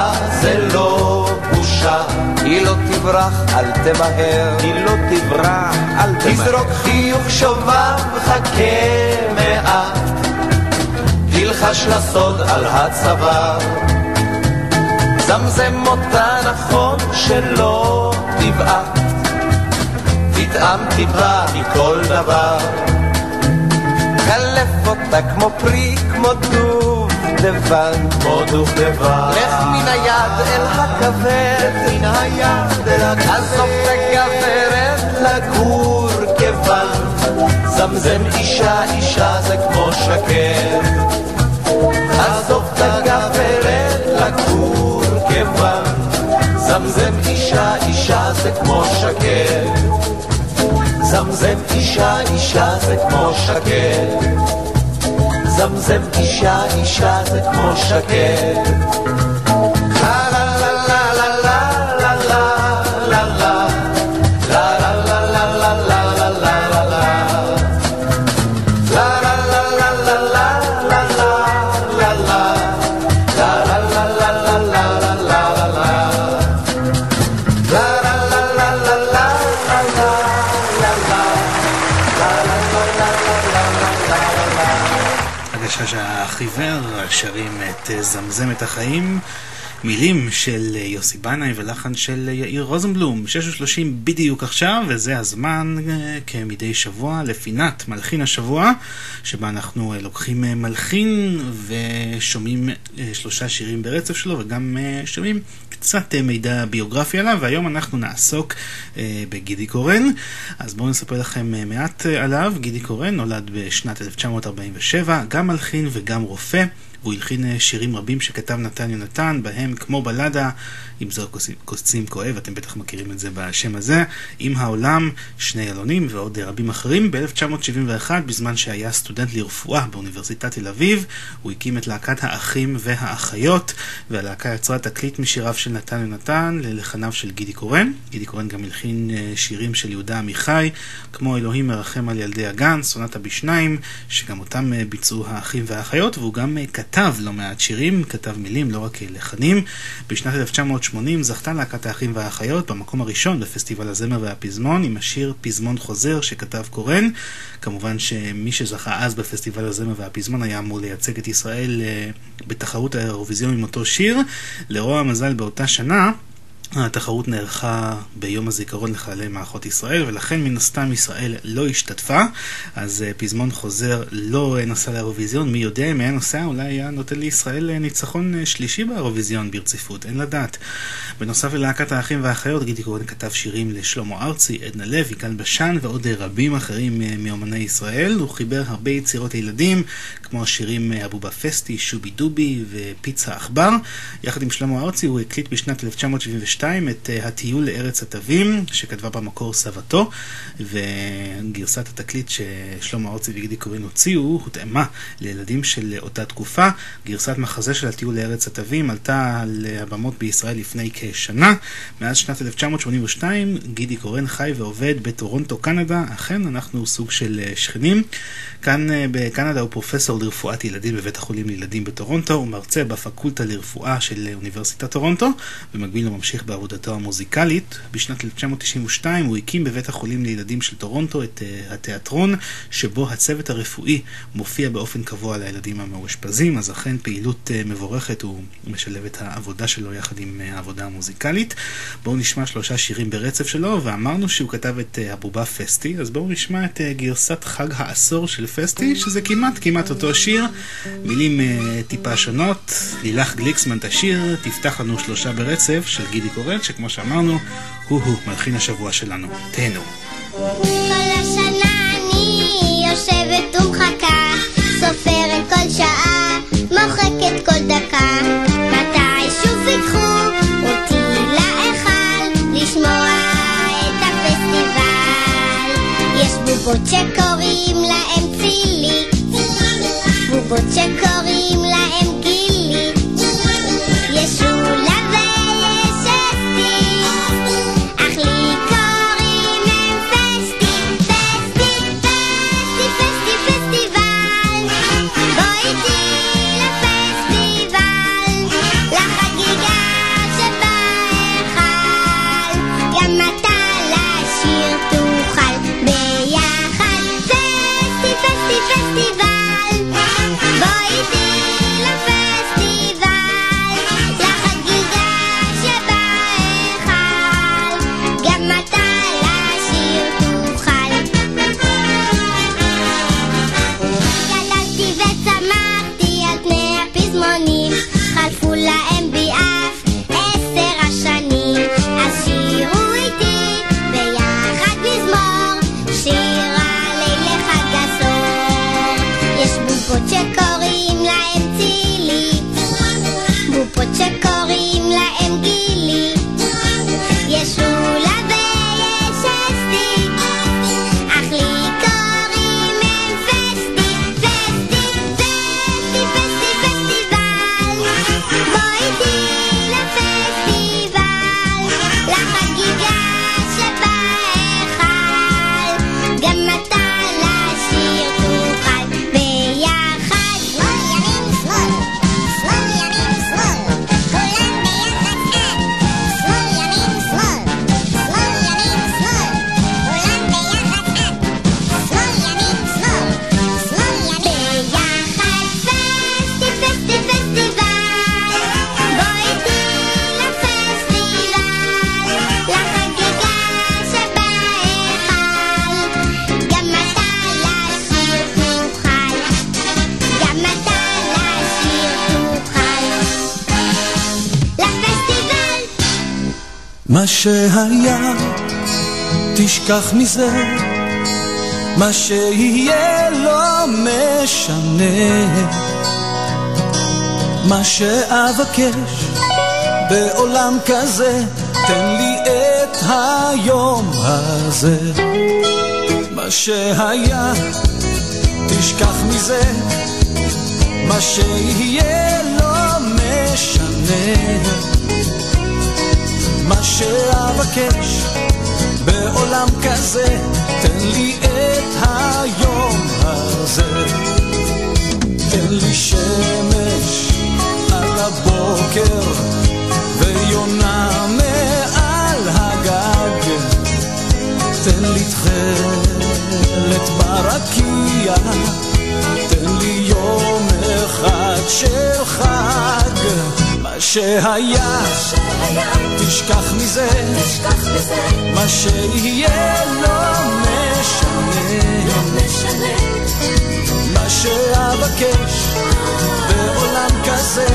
זה לא בושה. היא לא תברח אל תמהר. היא לא תברח אל תמהר. תזרוק חיוך שובב חכה מעט. תלחש לסוד על הצוואר זמזם אותה נכון שלא תבעט. תטעם טיפה מכל דבר קלף אותה כמו פרי, כמו דובדבן כמו דובדבן לך מן היד אל הכוורת, מן היד אל הכוורת. עזוב את הגברת לגור כבן, זמזם אישה אישה זה כמו שקר. עזוב את הגברת לגור כבן, זמזם אישה אישה זה כמו שקר. זמזם אישה אישה זה כמו שקר. זמזם אישה אישה זה כמו שקר. את אה, זמזם את החיים, מילים של יוסי בנאי ולחן של יאיר רוזנבלום, 6:30 בדיוק עכשיו, וזה הזמן אה, כמדי שבוע לפינת מלחין השבוע, שבה אנחנו אה, לוקחים אה, מלחין ושומעים שלושה שירים ברצף שלו וגם שומעים קצת מידע ביוגרפי עליו, והיום אנחנו נעסוק בגידי קורן. אז בואו נספר לכם מעט עליו. גידי קורן נולד בשנת 1947, גם מלחין וגם רופא. והוא הלחין אה, שירים רבים שכתב נתן יונתן, בהם כמו בלדה, אם זו קוצים, כואב, אתם בטח מכירים את זה בשם הזה, עם העולם, שני אלונים ועוד אה, רבים אחרים. ב-1971, בזמן שהיה סטודנט לרפואה באוניברסיטת תל אביב, הוא הקים את להקת האחים והאחיות, והלהקה יצרה תקליט משיריו של נתן יונתן ללחניו של גידי קורן. גידי קורן גם הלחין אה, שירים של יהודה עמיחי, כמו אלוהים מרחם על ילדי הגן, סונטה בשניים, שגם אותם ביצעו האחים והאחיות, והוא גם אה, כתב לא מעט שירים, כתב מילים, לא רק לחנים. בשנת 1980 זכתה להקת האחים והאחיות במקום הראשון בפסטיבל הזמר והפזמון עם השיר פזמון חוזר שכתב קורן. כמובן שמי שזכה אז בפסטיבל הזמר והפזמון היה אמור לייצג את ישראל אה, בתחרות האירוויזיון עם אותו שיר. לרוע המזל באותה שנה התחרות נערכה ביום הזיכרון לחיילי מערכות ישראל, ולכן מן הסתם ישראל לא השתתפה, אז uh, פזמון חוזר לא נסע לאירוויזיון, מי יודע אם היה נוסע, אולי היה נותן לישראל uh, ניצחון uh, שלישי באירוויזיון ברציפות, אין לדעת. בנוסף ללהקת האחים והאחיות, גידי קורן כתב שירים לשלמה ארצי, עדנה לב, יגאל בשן ועוד רבים אחרים מאומני ישראל. הוא חיבר הרבה יצירות לילדים, כמו השירים אבובה פסטי, שובי דובי ופיצה עכבר. יחד עם שלמה ארצי הוא הקליט בשנת 1972 את uh, הטיול לארץ התווים, שכתבה במקור סבתו, וגרסת התקליט ששלמה ארצי וגידי קורין הוציאו, הותאמה לילדים של אותה תקופה. גרסת מחזה של הטיול לארץ התווים עלתה על הבמות בישראל לפני כשנה. מאז שנת 1982 גידי קורן חי ועובד בטורונטו, קנדה. אכן, אנחנו סוג של uh, שכנים. כאן uh, בקנדה הוא פרופסור לרפואת ילדים בבית החולים לילדים בטורונטו, הוא מרצה בפקולטה לרפואה של אוניברסיטת טורונטו, במקביל הוא ממשיך בעבודתו המוזיקלית. בשנת 1992 הוא הקים בבית החולים לילדים של טורונטו את uh, התיאטרון, שבו הצוות הרפואי מופיע באופן קבוע לילדים המאושפזים, אז אכן פעילות uh, מבורכת, הוא משלב את העבודה שלו יחד עם uh, העבודה המוזיקלית. בואו נשמע שלושה שירים ברצף שלו, ואמרנו שהוא כתב את uh, הבובה פסטי, אז בואו נשמע את uh, גרסת חג העשור של פסטי, שזה כמעט כמעט אותו שיר, מילים uh, טיפה שונות. לילך גליקסמן תשיר, תפתח לנו שלושה ברצף של גידי קורן, שכמו שאמרנו, הוא-הוא מלחין השבוע שלנו. תהנו. כל השנה אני יושבת ומחכה, סופרת כל שעה, מוחקת כל דקה. מתי שוב ייקחו אותי להיכל, לשמוע את הפסטיבל? יש בובות שקוראים להם צילי, בובות שקוראים מה שהיה, תשכח מזה, מה שיהיה לא משנה. מה שאבקש בעולם כזה, תן לי את היום הזה. מה שהיה, תשכח מזה, מה שיהיה לא משנה. מה שאבקש בעולם כזה, תן לי את היום הזה. תן לי שמש על הבוקר ויונה מעל הגג. תן לי תכלת ברקיע, תן לי יום אחד של חג. שהיה, תשכח מזה, מה שיהיה לא משנה, מה שאבקש בעולם כזה,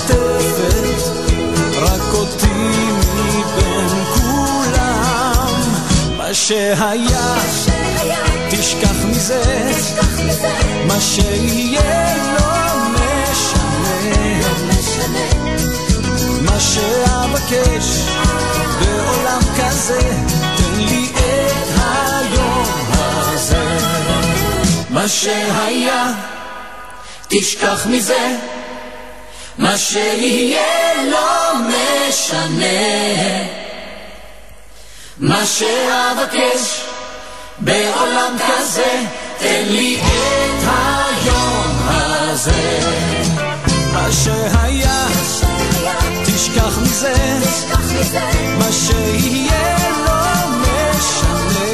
שמלטפת רק אותי מבין כולם. מה שהיה, תשכח מזה, מה שיהיה לא משנה. מה שאבקש בעולם כזה, תן לי את היום הזה. מה שהיה, תשכח מזה. מה שיהיה לא משנה. מה שאבקש בעולם כזה, תן לי את היום הזה. מה שהיה, תשכח מזה, מה שיהיה לא משנה.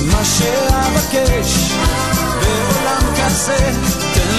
מה שאבקש בעולם כזה, תן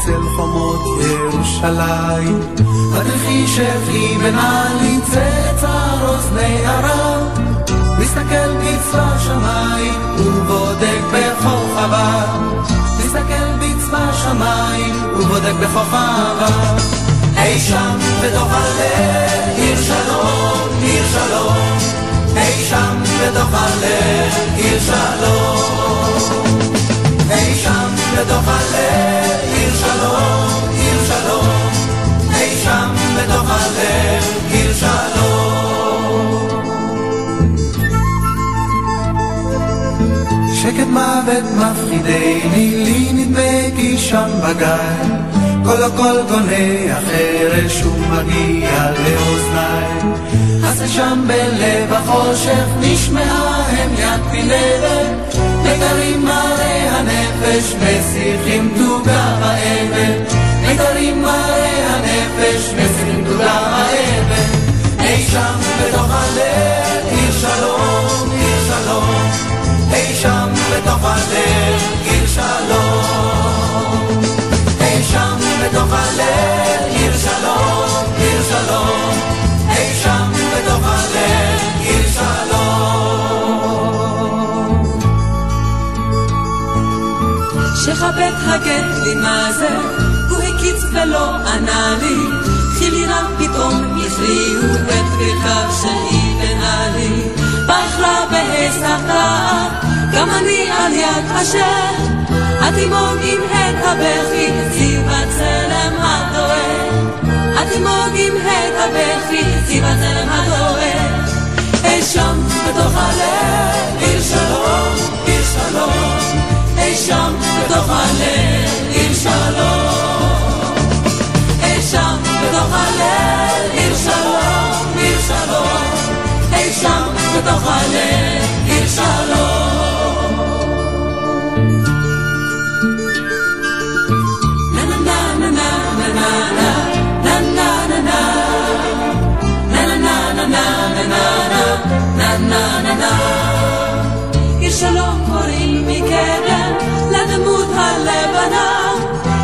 האופק צל חומות ירושלים. הדרכי שפי בנעלי צאצר אוזני ערב, מסתכל בצבא שמיים ובודק בכוכביו. מסתכל בצבא שמיים ובודק בכוכביו. אי שם בתוך הלב, עיר שלום, עיר שלום. אי שם בתוך הלב, עיר שלום. אי שם בתוך הלב, עיר שלום, עיר שלום, אי שם בתוך הלב, עיר שלום. שקט מוות מפחידני, לי נדמה כי שם בגיא, כל הקול גונה החרש ומגיע לאוזניי. אז שם בלב החושך נשמעה הם יד פילדת, נגרים מראה הנפש מסיחים דוגה האבן, נגרים מראה הנפש מסיחים דוגה האבן. אי שם בתוך הלב, עיר שלום, עיר שלום, אי שם בתוך הלב, עיר שלום. אי שם בתוך הלב, עיר שלום, עיר שלום, שכבד הגט לי מה זה, הוא הקיץ ולא ענה לי, חילירם פתאום הכריעו את פרחיו של אבן עלי. בחרה בהסתה, גם אני על יד אשר, התימוג עם הד הבכי, הציב בצלם הדואר. התימוג עם הד הבכי, הציב בצלם הדואר. אי שם בתוך הלב, עיר שלום, עיר שלום. אי שם בתוך הלב עם שלום. אי שם בתוך הלב עם שלום, עם שלום. אי שם בתוך הלב עם שלום. na na na na na na na na na na na na na הלבנה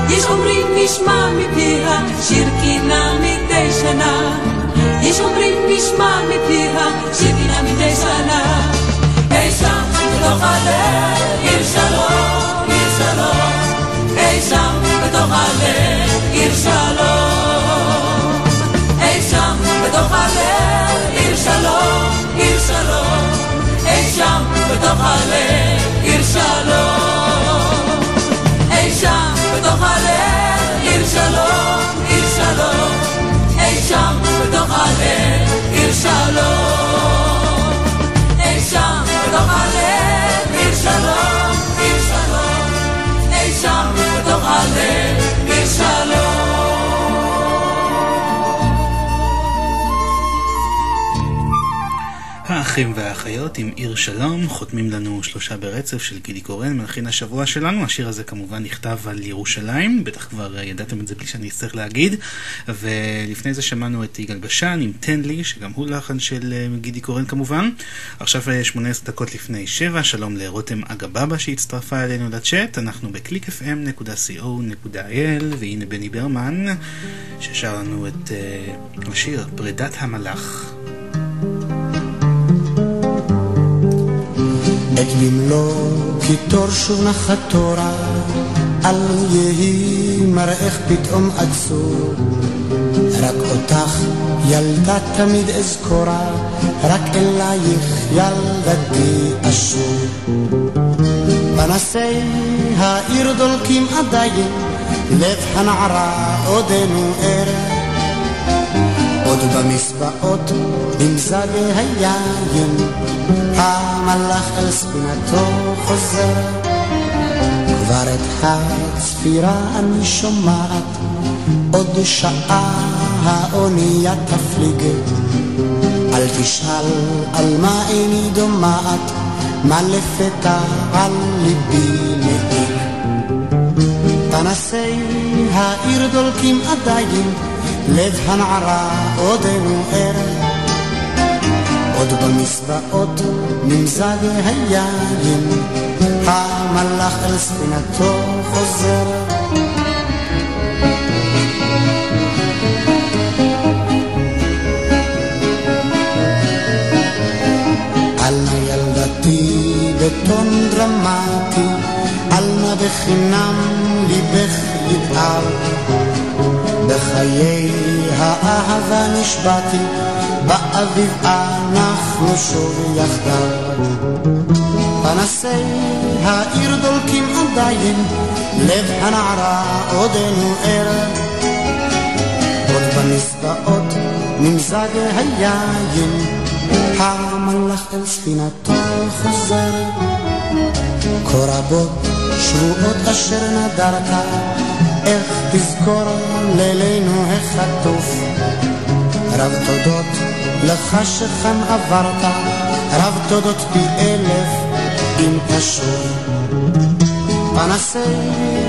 יש אומרים נשמע מפיה שיר קינה מדי שנה יש אומרים נשמע מפיה שיר קינה מדי שנה אי שם בתוך הלב עיר שלום, עיר שלום אי שם בתוך הלב עיר שלום אי שם בתוך הלב עיר שלום, עיר שלום אי שם בתוך הלב עיר שלום שם בתוך הלב עיר שלום, עיר שלום. אי שם בתוך הלב עיר שלום. אי שם בתוך הלב עיר שלום, עיר שלום. אי שם בתוך הלב עיר שלום האחים והאחיות עם עיר שלום חותמים לנו שלושה ברצף של גידי קורן, מלחין השבוע שלנו. השיר הזה כמובן נכתב על ירושלים, בטח כבר ידעתם את זה בלי שאני אצטרך להגיד. ולפני זה שמענו את יגאל בשן עם תן לי, שגם הוא לחן של אה, גידי קורן כמובן. עכשיו 18 דקות לפני 7, שלום לרותם אגבאבא שהצטרפה אלינו לצ'אט. אנחנו ב-clickfm.co.il והנה בני ברמן ששר לנו את uh, השיר פרידת המלאך. את במלוא קיטור שוב נחת תורה, אל יהי מראך פתאום עצור. רק אותך ילדה תמיד אזכורה, רק אלייך ילדתי אשור. פנסי העיר דולקים עדיין, לב הנערה עודנו ער. עוד במסבעות, במזג היין, המלאך אל ספינתו חוזר. כבר את הצפירה אני שומעת, עוד שעה האונייה תפליג. אל תשאל על מה איני דומעת, מה לפתע על ליבי מעיק. פנסי העיר דולקים עדיין, לב הנערה עודנו ער. עוד במסבעות נמזג היין, המלאך אל ספינתו חוזר. נא ילדתי בטון דרמטי, אל נא בחינם ליבך יתער. בחיי האהבה נשבעתי, באביב אנחנו שוב יחדיו. פנסי העיר דולקים עדיין, לב הנערה עודנו ער. עוד במסבעות נמזג היין, המלאך אל ספינתו חוזר. כה רבות שבועות אשר נדרת, איך תזכור לילינו החטוף. רב תודות לך שכאן עברת, רב תודות פי אלף אם תשוב. פנסי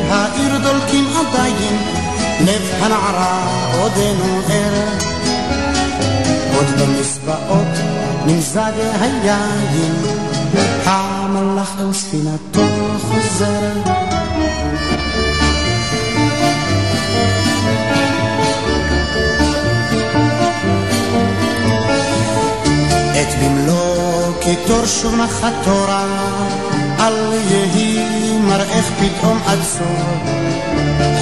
העיר דולקים עדיין, לב הנערה עודנו ער. עוד במסבעות נמזג היין, המלאך אל ספינתו חוזר. במלוא קיטור שוב נחת תורה, אל יהי מראך פתאום עצור.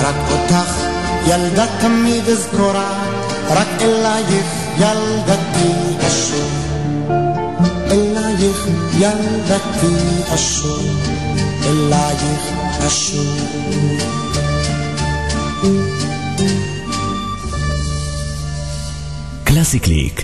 רק אותך ילדה תמיד אזכורה, רק אלייך ילדתי אשוב. אלייך ילדתי אשוב, אלייך אשוב. קלאסי קליק,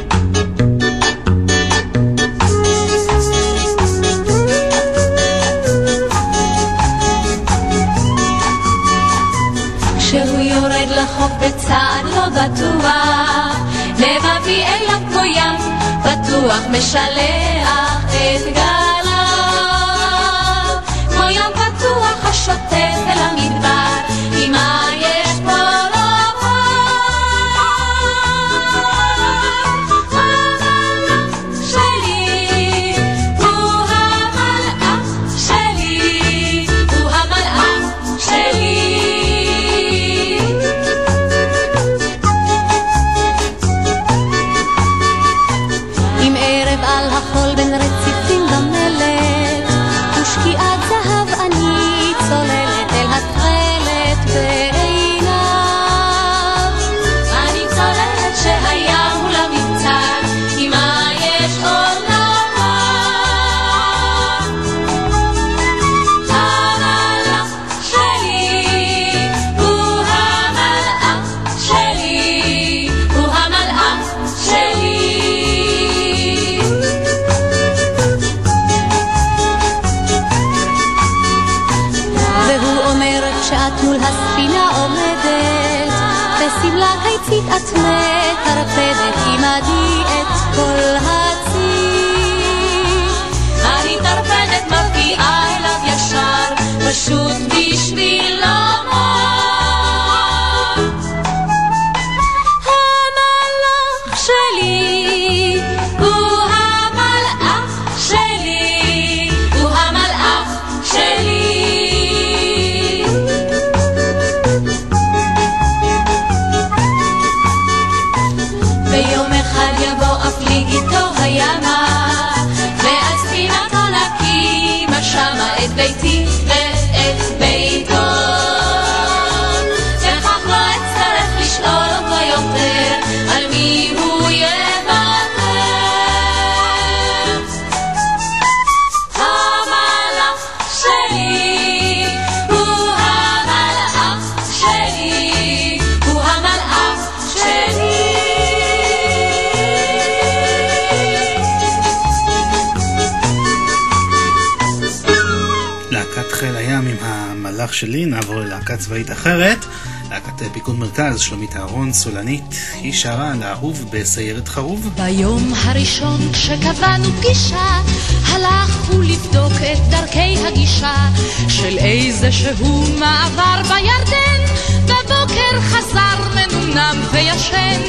המלאך שלי, נעבור ללהקה צבאית אחרת, להקת פיקוד מרכז, שלומית אהרון, סולנית, היא שרה על האהוב בסיירת חרוב. ביום הראשון כשקבענו פגישה, הלכנו לבדוק את דרכי הגישה של איזה שהוא מעבר בירדן. בבוקר חזר מנומנם וישן,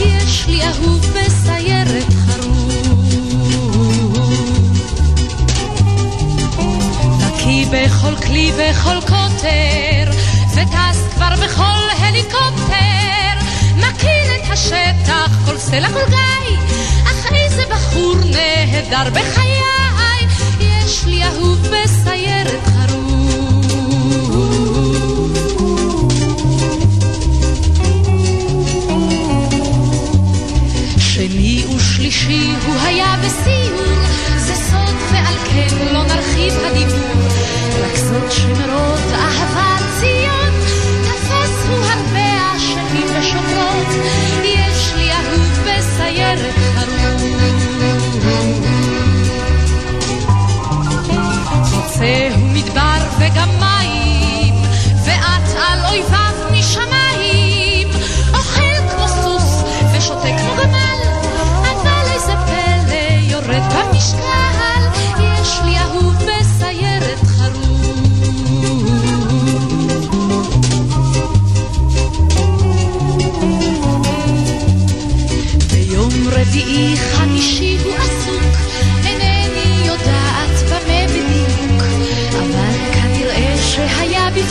יש לי אהוב בסיירת בכל כלי וכל קוטר, וטס כבר בכל הליקופטר. מכיר את השטח, כל סלע כל גיא, אך איזה בחור נהדר בחיי, יש לי אהוב בסיירת חרוב. שני ושלישי הוא היה בסיור, זה סוד ועל כן לא נרחיב הדיבור. רק זאת שמרות אהבת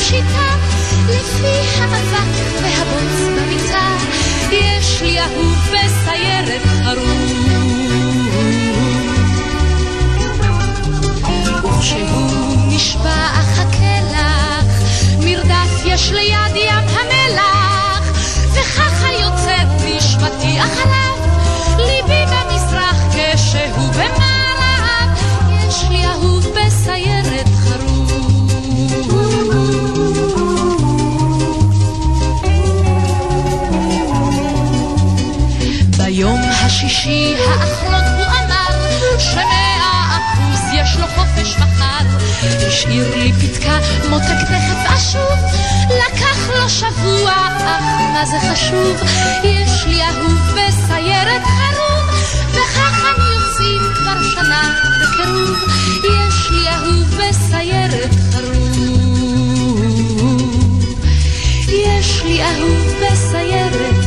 בפשיטה, לפי המאבק והבוץ במיטה, יש לי אהוב בסיירת חרוב. וכשהוא אחכה לך, מרדף יש ליד ים המלח, וככה יוצאת נשמתי אחריו, השאיר לי פתקה, מותק תכף אשוב. לקח לו שבוע, אך מה זה חשוב? יש לי אהוב בסיירת חרוב, וכך הם יוצאים כבר שנה בקירוב. יש לי אהוב בסיירת חרוב. יש לי אהוב בסיירת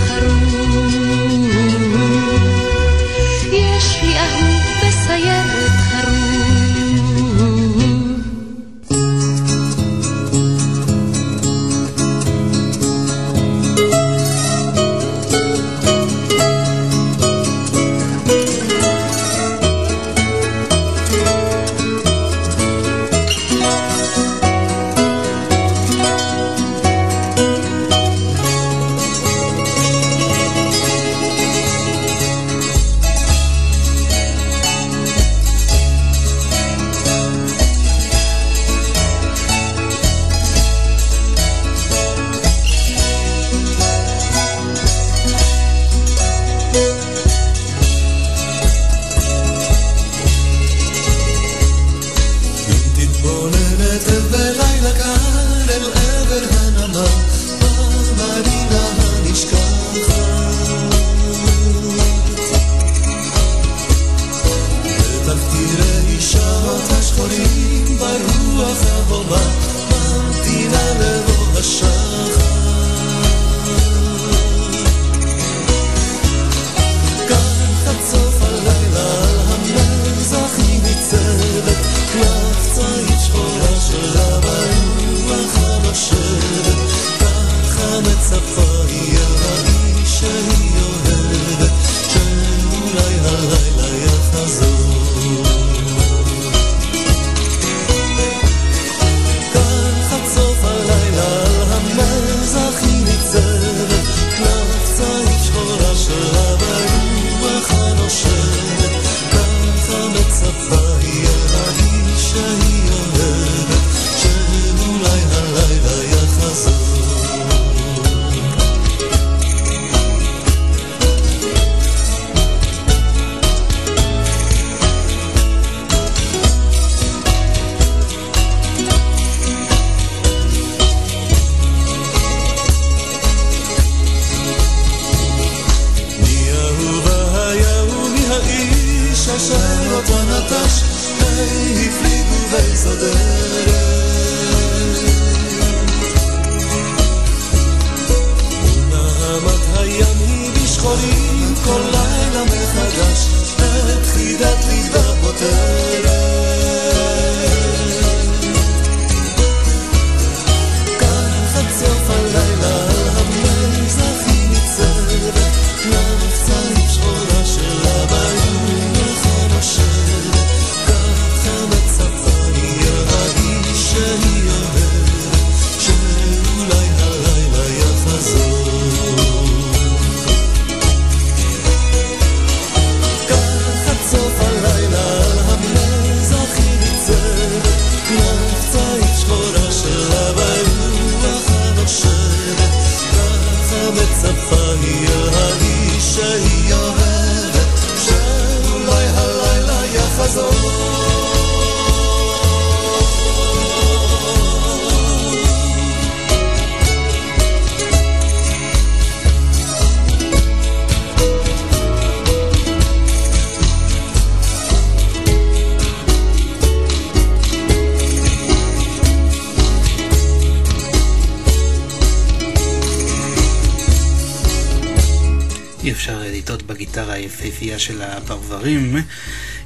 של הפרברים,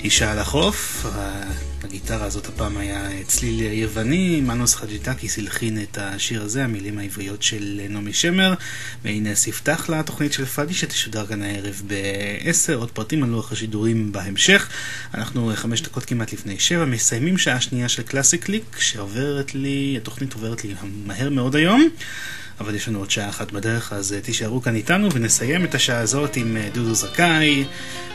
אישה על החוף. הגיטרה הזאת הפעם היה צליל יווני, מנוס חג'ידאקיס הלחין את השיר הזה, המילים העבריות של נעמי שמר, והנה ספתח לתוכנית של פאדי שתשודר כאן הערב ב-10, עוד פרטים על לוח השידורים בהמשך. אנחנו חמש דקות כמעט לפני שבע, מסיימים שעה שנייה של קלאסי קליק, שעוברת לי, התוכנית עוברת לי מהר מאוד היום. אבל יש לנו עוד שעה אחת בדרך, אז אה, תישארו כאן איתנו ונסיים את השעה הזאת עם אה, דודו זכאי.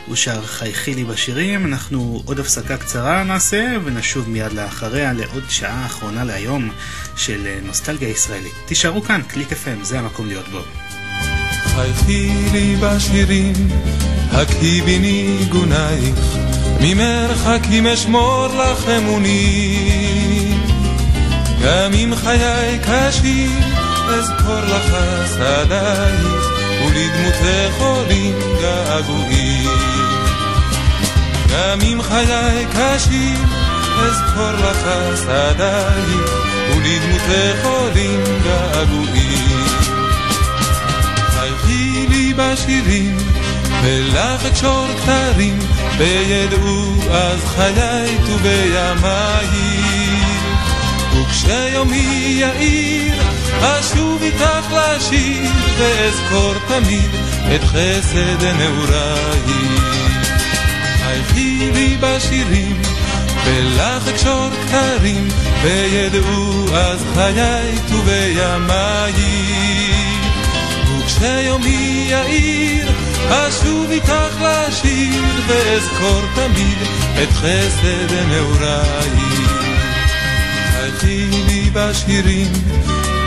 הוא שר חייכי לי בשירים. אנחנו עוד הפסקה קצרה נעשה, ונשוב מיד לאחריה לעוד שעה אחרונה להיום של uh, נוסטלגיה ישראלית. תישארו כאן, קליק FM, זה המקום להיות בו. חייכי לי בשירים, הקהי בי ניגונייך, ממרחקים אשמור לך אמונים. גם אם חיי קשים, אזכור לך שדייך, ולדמותך עולים געגועים. גם אם חיי קשים, אזכור לך שדייך, ולדמותך עולים געגועים. חייכי לי בשירים, ולך אקשור כתרים, וידעו אז חיי ובימיי. וכשיומי יאיר, אשוב איתך לשיר, ואזכור תמיד את חסד נעוריי. חייכי לי בשירים, ולך אקשור כתרים, וידעו אז חיי ובימיי. וכשיומי יאיר, אשוב איתך לשיר, ואזכור תמיד את חסד נעוריי. חייכי לי בשירים,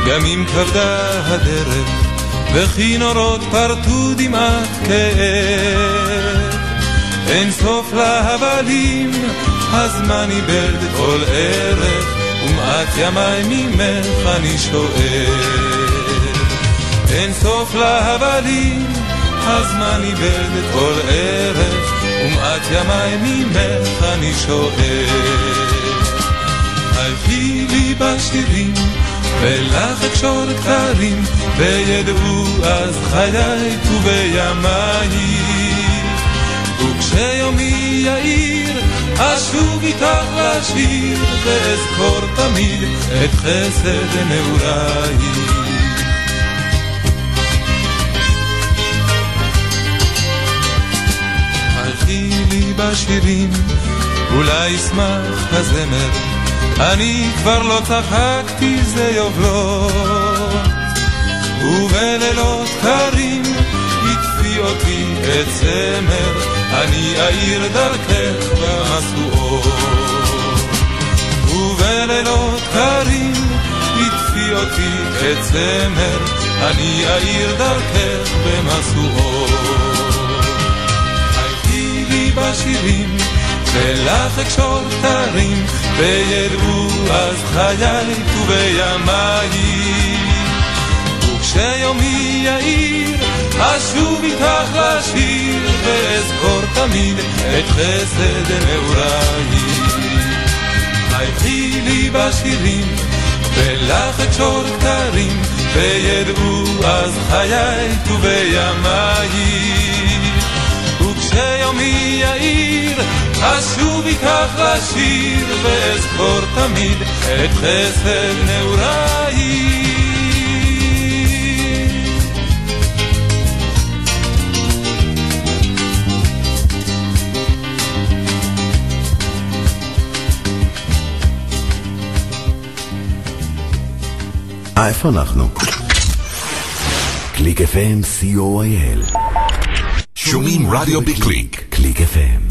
גם אם כבדה הדרך, וכי נורות פרטו דמעת כאב. אין סוף להבלים, הזמן איבד כל ערך, ומעט ימי ממך אני שואל. אין סוף להבלים, הזמן איבד כל ערך, ומעט ימי ממך אני שואל. חייכי לי בשירים, ולך אקשור כתרים, וידעו אז חיי ובימיי. וכשיומי יאיר, אשוב איתך לשיר, ואזכור תמיד את חסד נעוריי. חייכי לי בשירים, אולי ישמח הזמר, אני כבר לא צחקתי זה יובלות, ובלילות קרים יטפי אותי את צמר, אני אאיר דרכך במשואות. ובלילות קרים יטפי אותי את צמר, אני אאיר דרכך במשואות. חייתי לי בשירים ולך אקשור כתרים, וידעו אז חיי ובימיי. וכשיומי יאיר, אשוב איתך לשיר, ואזכור תמיד את חסד נעוריי. חייכי לי בשירים, ולך אקשור כתרים, וידעו אז חיי ובימיי. וכשיומי יאיר, אשוב איתך לשיר, ואזכור תמיד את חסד נעוריי. אה, איפה אנחנו? קליק FM, co.il. שומעים רדיו בקליק. קליק FM.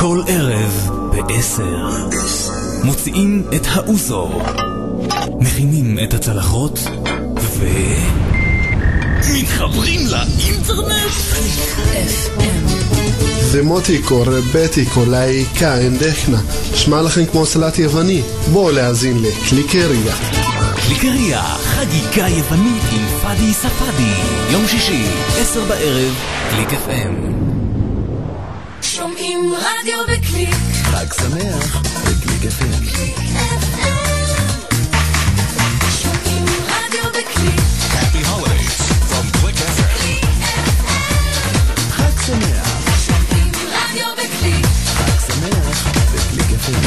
כל ערב בעשר. מוציאים את האוזו, מכינים את הצלחות, ו... מתחברים לאינטרנט? Δημοτικό, ρεμπέτικο, λαϊκά, έντεχνα. נשמע לכם כמו סלט יווני. בואו להאזין לקליקריה. קליקריה, חגיגה יוונית עם פאדי ספאדי. יום שישי, עשר בערב, קליק FM. שומעים רדיו בקליק. חג שמח בקליק FM. שומעים רדיו בקליק. Happy holidays from Click FM. חג שמח, שומעים רדיו בקליק. חג שמח בקליק FM.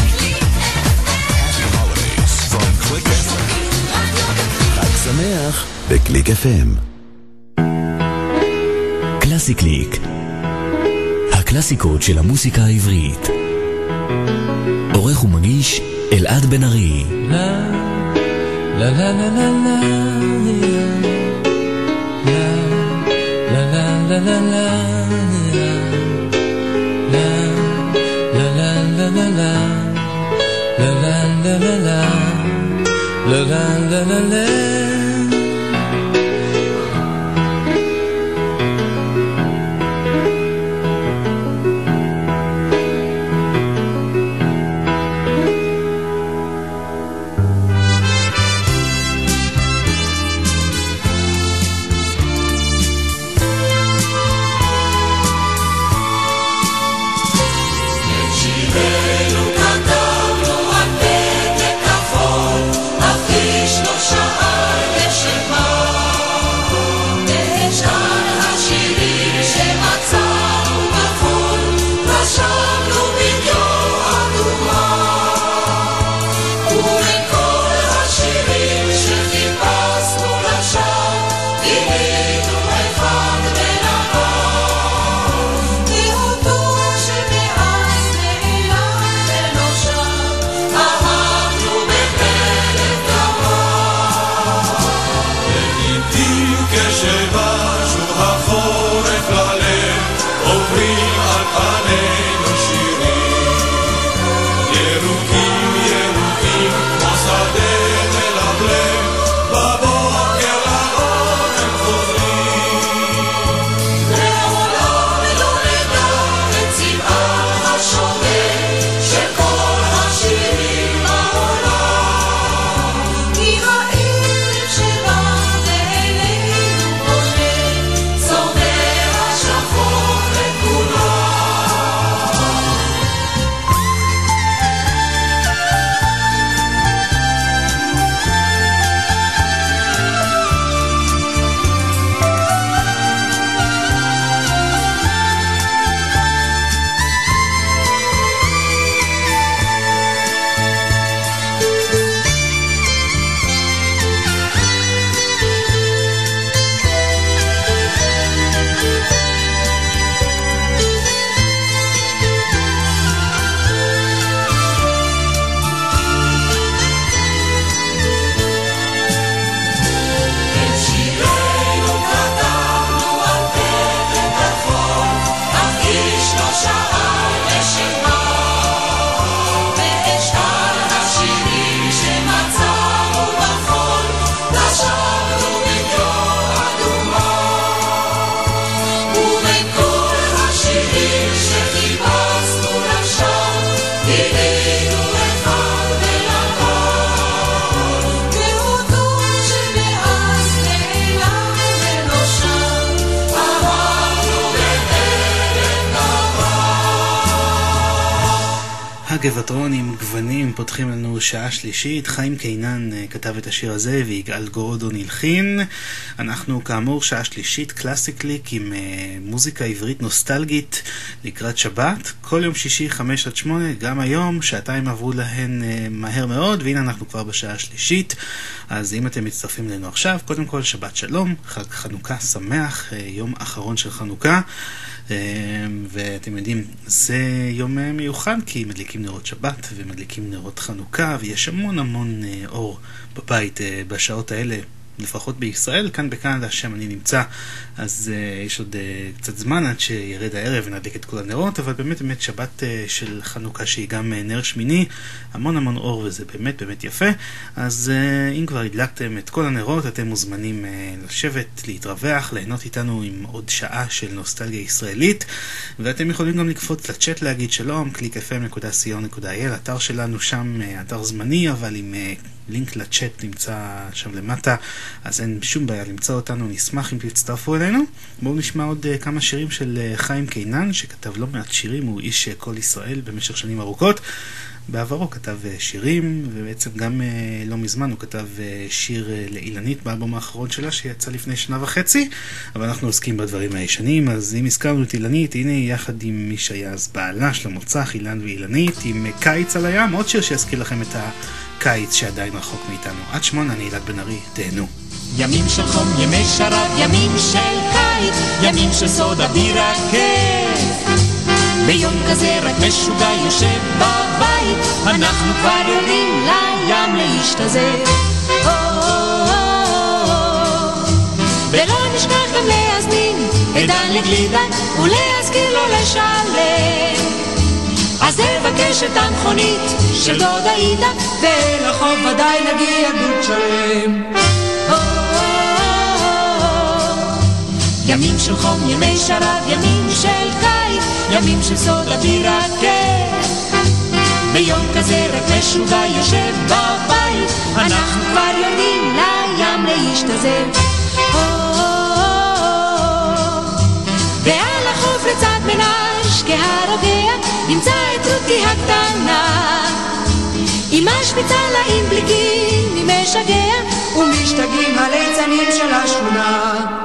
Happy holidays from Click FM. חג שמח בקליק FM. קלאסי קליק. הקלאסיקות של המוסיקה העברית. עורך ומגיש אלעד בן ארי. La la la la la La la la la la la הגבעתרון עם גוונים פותחים לנו שעה שלישית. חיים קינן אה, כתב את השיר הזה ויגאל גורדון הלחין. אנחנו כאמור שעה שלישית קלאסיקליק עם אה, מוזיקה עברית נוסטלגית לקראת שבת. כל יום שישי חמש עד שמונה, גם היום, שעתיים עברו להן אה, מהר מאוד, והנה אנחנו כבר בשעה השלישית. אז אם אתם מצטרפים אלינו עכשיו, קודם כל שבת שלום, חג חנוכה שמח, אה, יום אחרון של חנוכה. אמ, ואתם יודעים, זה יום אה, מיוחד כי מדליקים נרות שבת ומדליקים נרות חנוכה ויש המון המון אה, אור בבית אה, בשעות האלה. לפחות בישראל, כאן בקנדה, שם אני נמצא, אז uh, יש עוד uh, קצת זמן עד שירד הערב ונדליק את כל הנרות, אבל באמת באמת שבת uh, של חנוכה שהיא גם uh, נר שמיני, המון המון אור וזה באמת באמת יפה. אז uh, אם כבר הדלקתם את כל הנרות, אתם מוזמנים uh, לשבת, להתרווח, ליהנות איתנו עם עוד שעה של נוסטלגיה ישראלית, ואתם יכולים גם לקפוץ לצ'אט להגיד שלום, www.clickfm.co.il, אתר שלנו שם, uh, אתר זמני, אבל עם... Uh, לינק לצ'אט נמצא שם למטה, אז אין שום בעיה למצוא אותנו, נשמח אם תצטרפו אלינו. בואו נשמע עוד uh, כמה שירים של uh, חיים קינן, שכתב לא מעט שירים, הוא איש כל ישראל במשך שנים ארוכות. בעברו כתב uh, שירים, ובעצם גם uh, לא מזמן הוא כתב uh, שיר לאילנית באלבום האחרון שלה, שיצא לפני שנה וחצי, אבל אנחנו עוסקים בדברים הישנים, אז אם הזכרנו את אילנית, הנה יחד עם מי שהיה אז בעלה, שלמה צח, אילן ואילנית, עם קיץ על הים, עוד שיר שיזכיר לכם את ה... קיץ שעדיין רחוק מאיתנו. עד שמונה, אני אלעד בן ארי, תהנו. ימים של חום, ימי שרב, ימים של קיץ, ימים של סודה בירה כיף. ביום כזה רק משוגע יושב בבית, אנחנו כבר יורדים לים להשתזר. ולא נשכח גם להזמין את דן לגלידה ולהזכיר לו לשלם. אז נבקש את המכונית של דודה עידה, ולחוף ודאי נגיע גדוד שלם. ימים של חום, ימי שרב, ימים של ימים של סודה בירה כיף. ביום כזה רק משוגע יושב בבית, אנחנו כבר יורדים לים להשתזר. ועל החוף לצד מנש כהרוגע נמצא את רותי הקטנה עם משמיצה לה בליקים, היא משגע ומשתגעים הליצנים של השכונה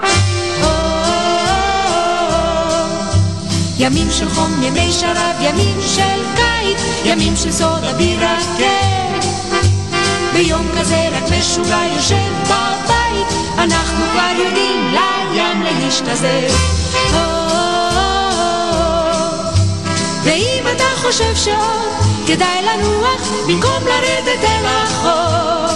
ימים של חום, ימי שרב, ימים של קיץ, ימים של סודה בירה כיף. ביום כזה רק משוגע יושב בבית, אנחנו כבר יודעים לים להשתזר. ואם אתה חושב שעוד כדאי לנוח במקום לרדת אל החוף,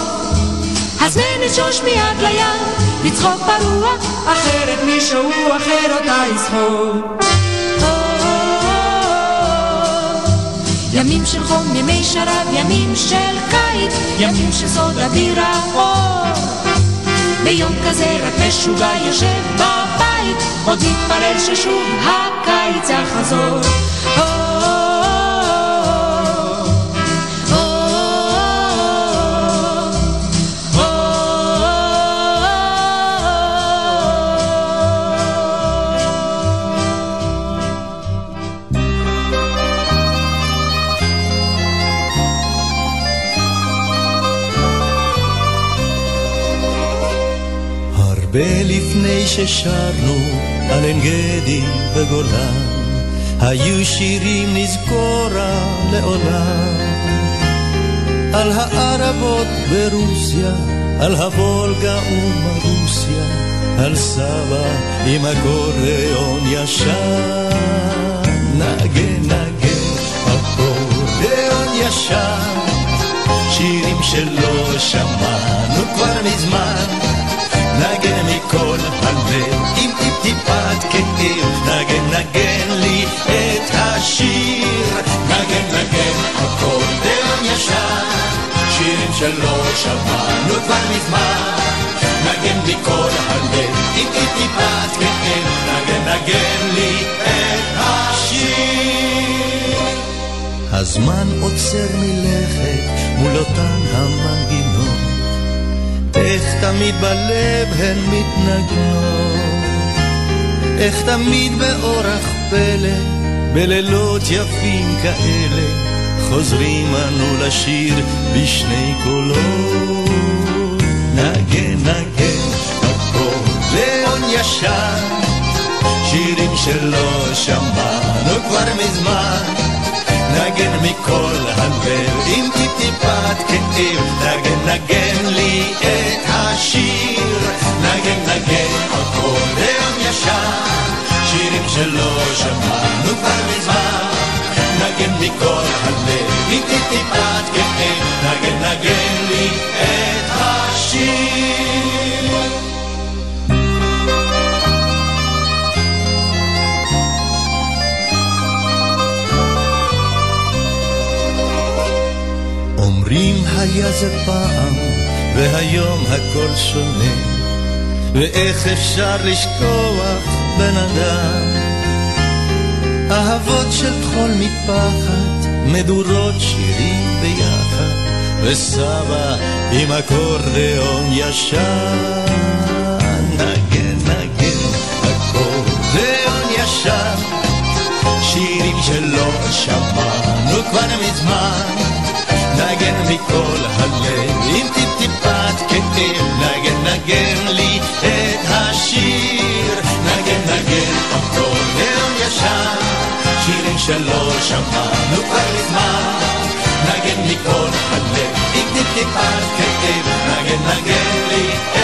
אז ננשוש מיד לים, לצחוק ברוח, אחרת מישהו אחר אותה יסחוב. ימים של חום, ימי שרב, ימים של קיץ, ימים של סוד אוויר האור. ביום כזה רק משוגע יושב בבית, עוד מתפלל ששוב הקיץ יחזור. לפני ששרנו על עין גדי וגולן, היו שירים נזכורה לעולם. על הערבות ברוסיה, על הוולגה ומרוסיה, על סבא עם אקורדיאון ישן. נגן נגן אקורדיאון ישן, שירים שלא שמענו כבר מזמן. נגן מכל הלב עם טיפ-טיפת כאב, נגן נגן לי את השיר, נגן נגן אקורדיון ישן, שירים שלא שמענו כבר מזמן, נגן מכל הלב עם טיפ-טיפת כאב, נגן נגן לי את השיר. הזמן עוצר מלכת מול אותן המנגינות איך תמיד בלב הן מתנגנות, איך תמיד באורח פלא, בלילות יפים כאלה, חוזרים אנו לשיר בשני קולות. נגן נגן אקורדיאון ישן, שירים שלא שמענו כבר מזמן. נגן מכל הלב עם טיפ-טיפת כאב, נגן נגן לי את השיר, נגן נגן אקורדיאון ישן, שירים שלא שמענו כבר מזמן. נגן מכל הלב עם טיפ-טיפת כאב, נגן נגן לי את השיר. אומרים היה זה פעם, והיום הכל שונה, ואיך אפשר לשכוח בן אדם? אהבות של טחול מפחד, מדורות שירים ביחד, וסבא עם אקורדיאון ישן. נגן נגן אקורדיאון ישן, שירים שלא שמענו כבר מזמן. נגן מכל הלב. עם טיפ-טיפת כאב, נגן נגן לי את השיר, נגן נגן אקורדיאון ישן, שירים שלא שמענו כבר מזמן, נגן מכל הלב עם טיפ-טיפת כאב, נגן נגן לי את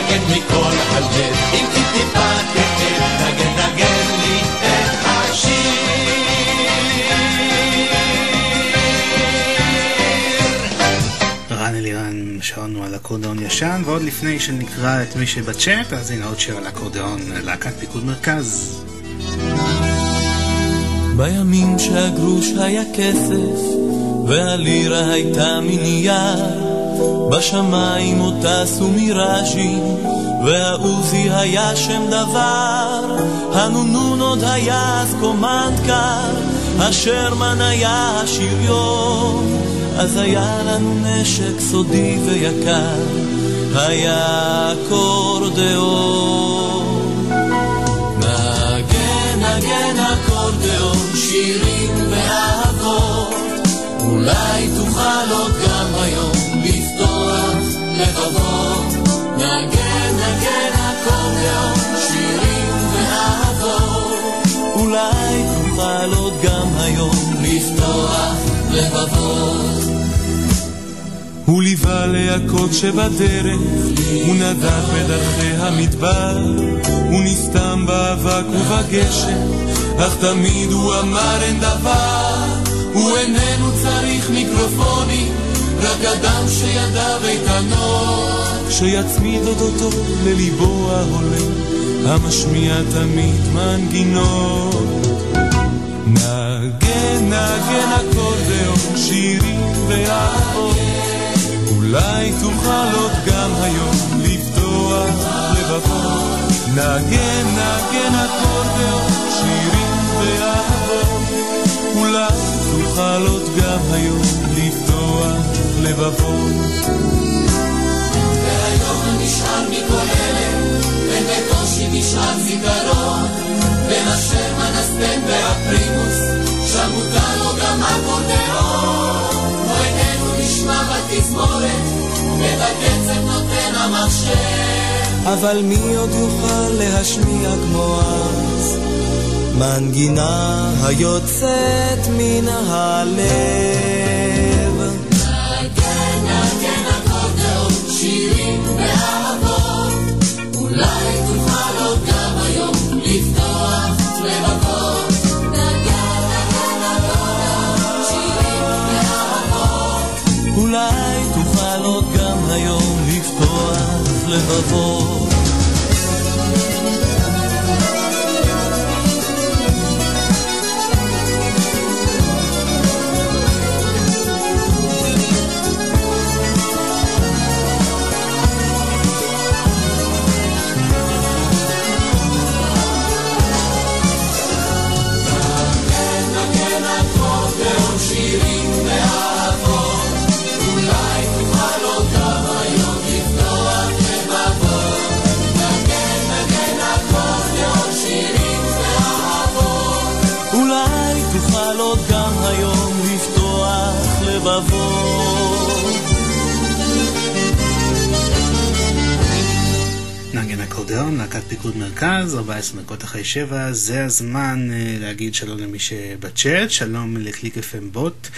נגן מכל הלב עם טיפ-טיפת כאב, נגן נגן לי את השיר. רן אלירן שרנו על אקורדיאון ישן, ועוד לפני שנקרא את מי שבצ'אט, אז הנה עוד שיר על אקורדיאון, להקת פיקוד מרכז. בימים שהגרוש היה כסף והלירה הייתה מנייר בשמיים עוד טסו מיראז'ים והעוזי היה שם דבר. הנונון עוד היה אז קומנדקר השרמן היה השריון. אז היה לנו נשק סודי ויקר היה אקורדיאון נגן נגן אקורדיאון שירים ואהבות אולי תוכל עוד גם היום לבבות נגן נגן אקורדיאון שירים ואהבות אולי תוכל גם היום לפתוח לבבות הוא ליווה להכות שבדרך, הוא נדד בדרכי המדבר, הוא נסתם באבק ובגשם, אך תמיד הוא אמר אין דבר, הוא איננו צריך מיקרופונים, רק אדם שידיו איתנות, שיצמיד אותו לליבו ההולם, המשמיע תמיד מנגינות. נגן, נגן אקורדיאון, שירים ואהבות אולי תוכל עוד גם היום לפתוח לבבות. נגן, נגן אקורדיאון, שירים ואהבות. אולי תוכל עוד גם היום לפתוח לבבות. והיום נשאר מכל אלה, ובקושי נשאר זיכרון, בין אשר מנסטן והפרימוס, שם מותר לו גם אקורדיאון. איננו נשמע בתזמורת, ובקצב נותן המחשב. אבל מי עוד יוכל להשמיע כמו אז? מנגינה היוצאת מן הלב. live for. אקורדיאון, להקת פיקוד מרכז, 14 דקות אחרי שבע, זה הזמן אה, להגיד שלום למי שבצ'אט, שלום לקליק FM בוט,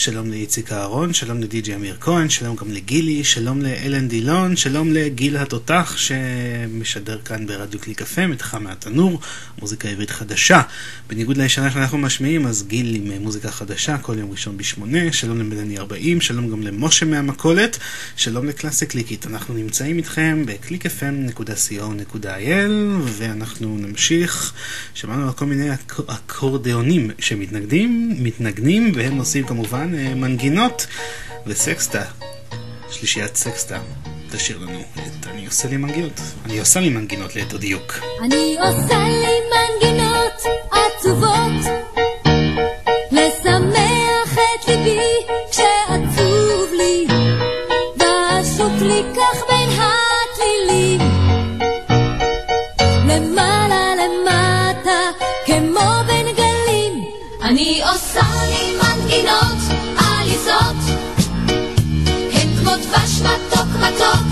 שלום לאיציק אהרון, שלום לדי.ג'י אמיר כהן, שלום גם לגילי, שלום לאלן דילון, שלום לגיל התותח שמשדר כאן ברדיו קליק FM, את חם מהתנור, מוזיקה עברית חדשה. בניגוד לישנה שאנחנו משמיעים, אז גיל עם מוזיקה חדשה, כל יום ראשון בשמונה, שלום למדני 40, שלום גם למשה מהמכולת, שלום לקלאסי קליקית. אנחנו נמצאים איתכם ב-clickfm.co.il ואנחנו נמשיך. שמענו על כל מיני אק- אקורדיאונים שמתנגדים, מתנגנים, והם עושים כמובן אה, מנגינות וסקסטה, שלישיית סקסטה. תשאיר לנו את אני עושה לי מנגינות. אני עושה לי מנגינות ליתר דיוק. אני עושה לי מנגינות עצובות לשמח את ליבי כשעצוב לי ואשוט לי כך בין התלילים למעלה למטה כמו בין גלים אני עושה לי מנגינות Toco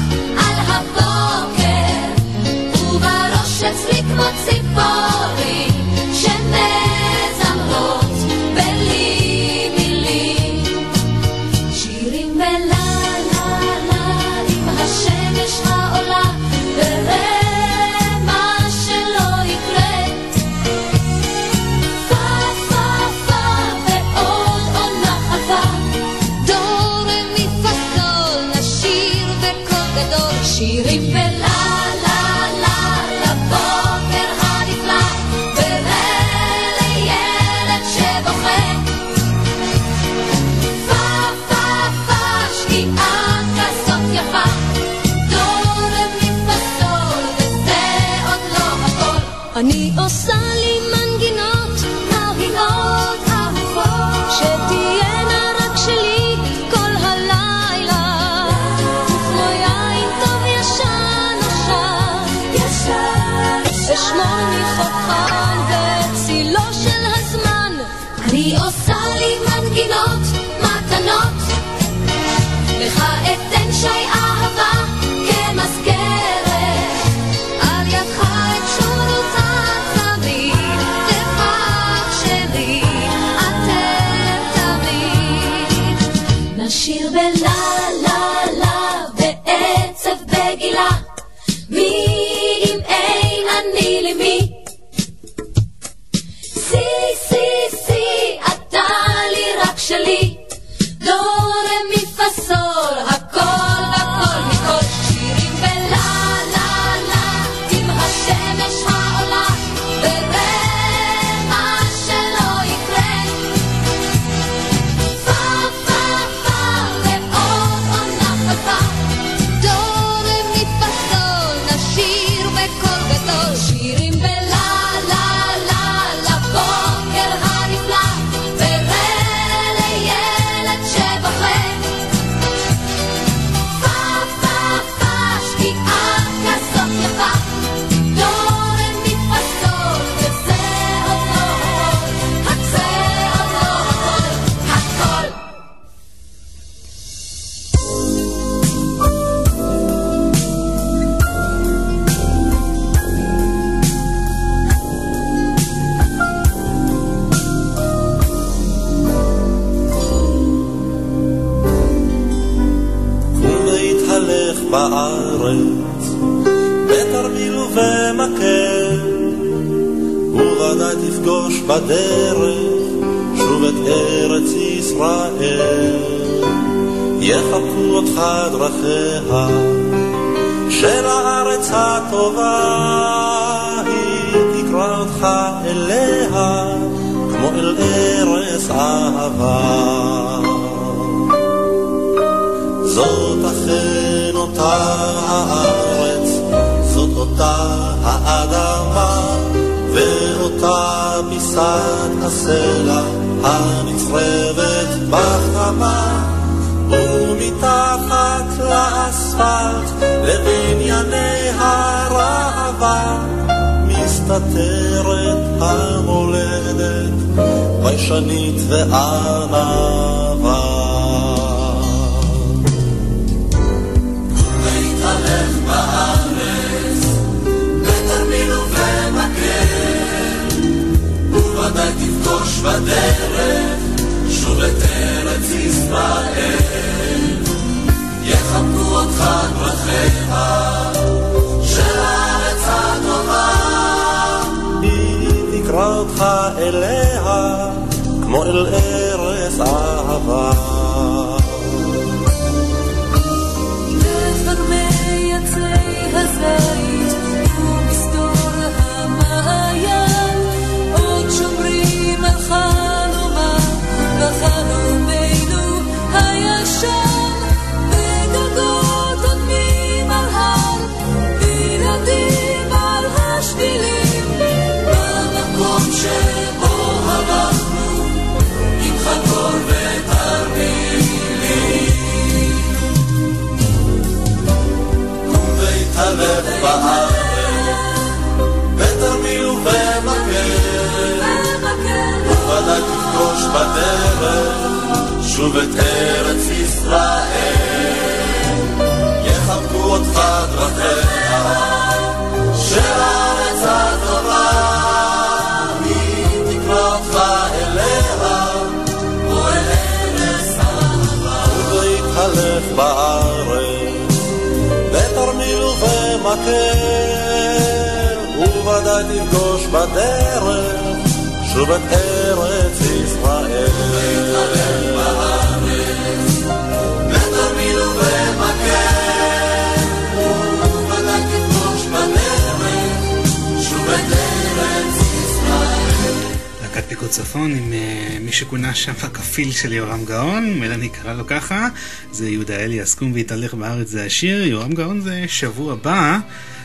קום והתהלך בארץ זה השיר, יורם גאון זה שבוע הבא,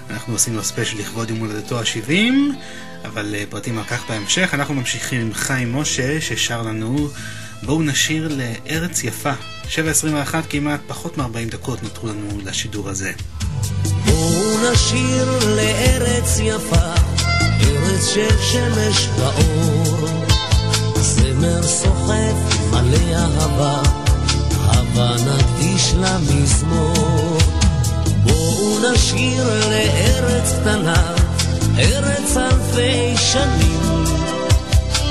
אנחנו עושים לו ספיישל לכבוד יום הולדתו ה-70, אבל uh, פרטים על כך בהמשך, אנחנו ממשיכים עם חיים משה ששר לנו בואו נשיר לארץ יפה, 7.21 כמעט, פחות מ-40 דקות נותרו לנו לשידור הזה. בואו נשיר לארץ יפה, ארץ של שמש ואור. זמר סוחף מלא אהבה, הבה נקדיש לה מזמור. בואו נשיר לארץ קטנה, ארץ אלפי שנים.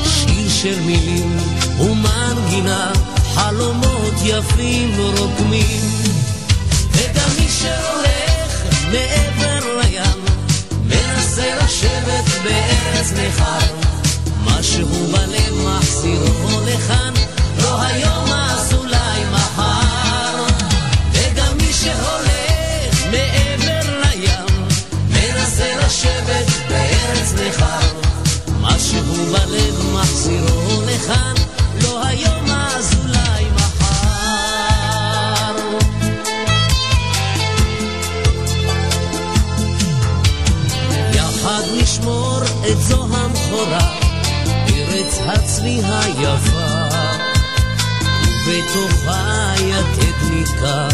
שיר של מילים ומנגינה, חלומות יפים רוקמים. וגם מי שהולך מעבר לים, מנסה לשבת בארץ נכר. משהו בלב מחזירו לכאן, לא היום אז נכר. משהו בלב מחזירו לכאן, לא היום אז אולי מחר. יחד נשמור את זו המכורה, ארץ הצבי היפה, ובתוכה יתד נתקע,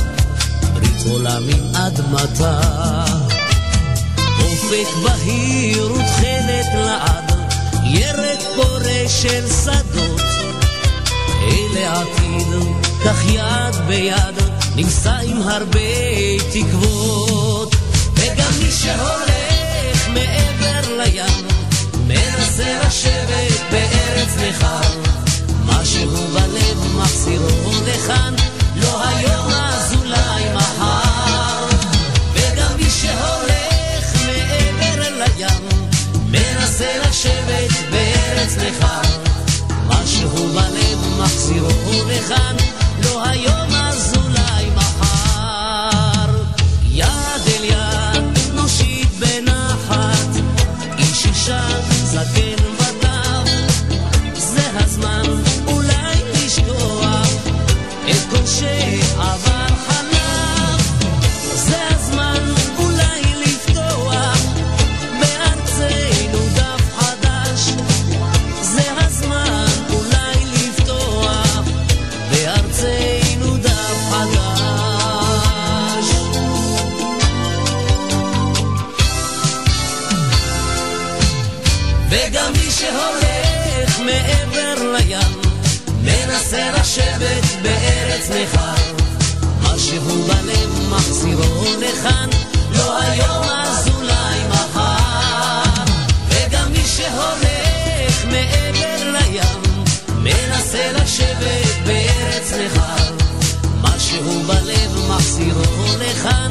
ברית עולם עם אדמתה. אופק בהיר ותכלת לעד, ירק פורה של שדות. אלה עתיד, כך יד ביד, נישא עם הרבה תקוות. וגם מי שהולך מעבר לים, מנסה לשבת בארץ נכר. משהו בלב מחזירו לכאן, לא היום אז אולי מחר. מחזירו לכאן, לא היום לכאן, לא היום אז אולי מחר. וגם מי שהולך מעבר לים, מנסה לשבת בארץ נכר. משהו בלב מחזירו לכאן,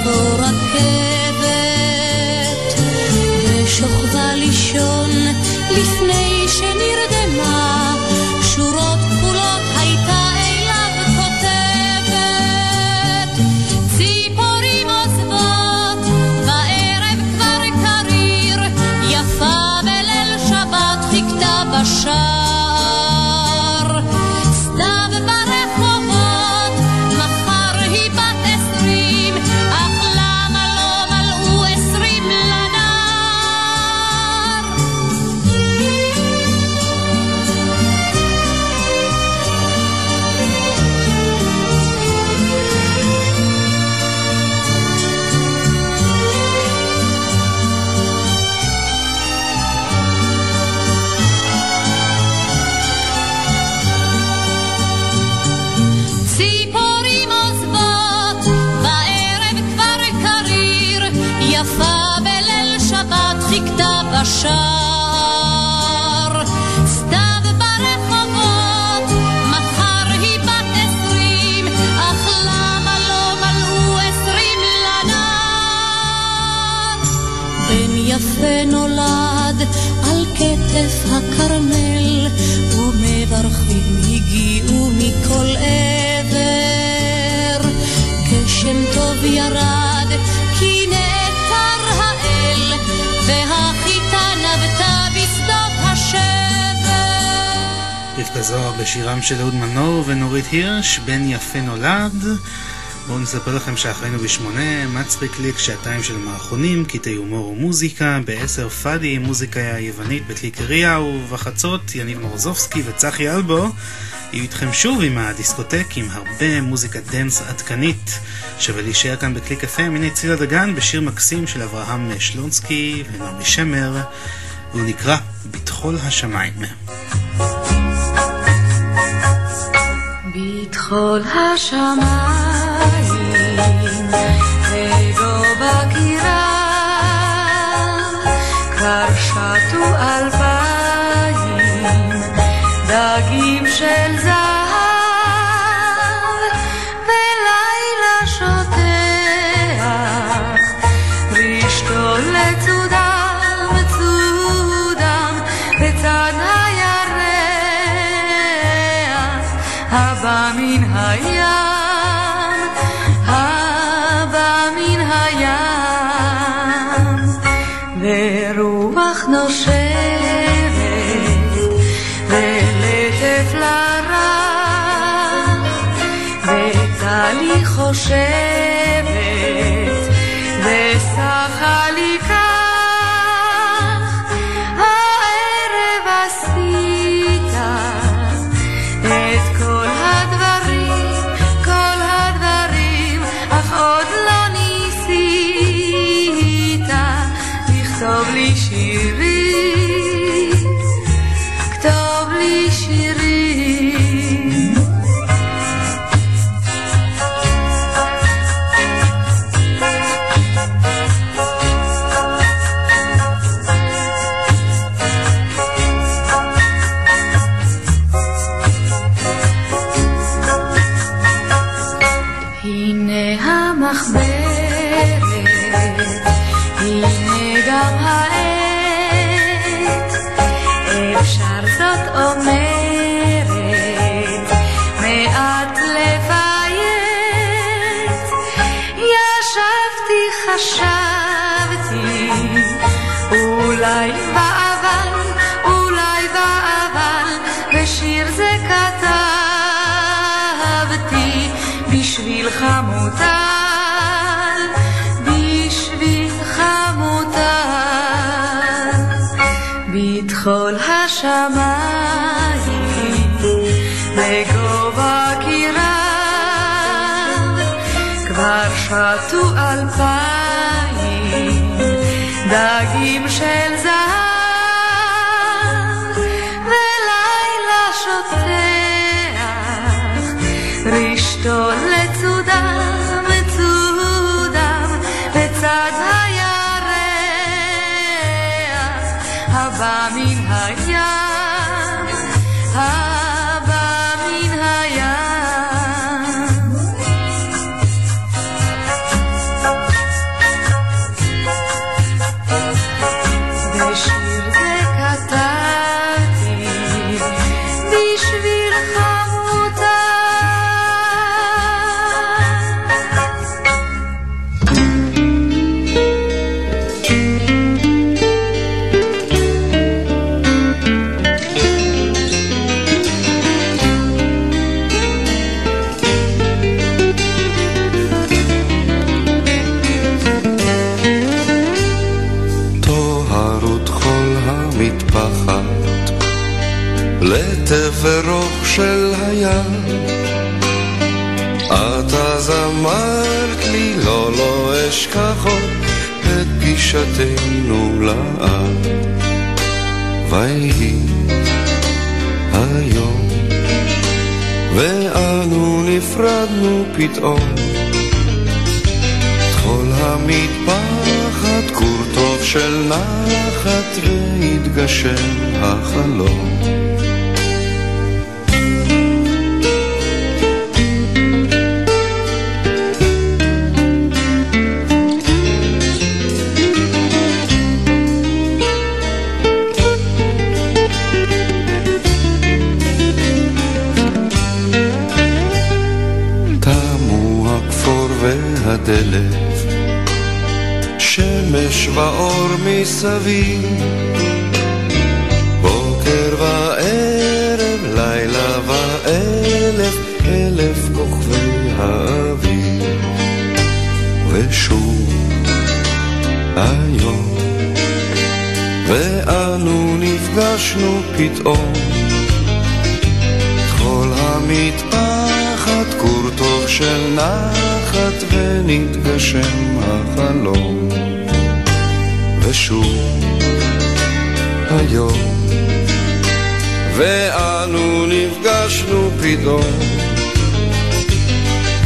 Oh. הכרמל, ומברכים הגיעו מכל עבר. גשם טוב ירד, כי נעתר האל, והחיטה נבטה בשדות השבר. רבקה זוהר בשירם של אהוד מנור ונורית הירש, בן יפה נולד. בואו נספר לכם שאחרינו בשמונה, מצחיק ליק, שעתיים של מערכונים, קטעי הומור ומוזיקה, בעשר פאדי, מוזיקה יוונית בקליקריה, ובחצות יניב מורזובסקי וצחי אלבו יהיו איתכם שוב עם הדיסקוטק, עם הרבה מוזיקה dance עדכנית. שווה להישאר כאן בקליק FM, הנה צילה דגן בשיר מקסים של אברהם שלונסקי ונעמי שמר, והוא נקרא בתכול השמיים. בתכול השמיים וגובה קירם כבר שתו אלפיים דגים של זהב השמיים הים את אז אמרת לי לא לא אשכח עוד את פגישתנו לעד. ויהי היום ואנו נפרדנו פתאום. טחול המטפחת כור טוב של נחת והתגשם החלום והדלת שמש ואור מסביב. בוקר וערב, לילה ואלף, אלף כוכבי האביב ושוב היום. ואנו נפגשנו פתאום. כל המטפחת כור טוב של נחת ונתגשם החלום. ושוב היום. ואנו נפגשנו פתאום.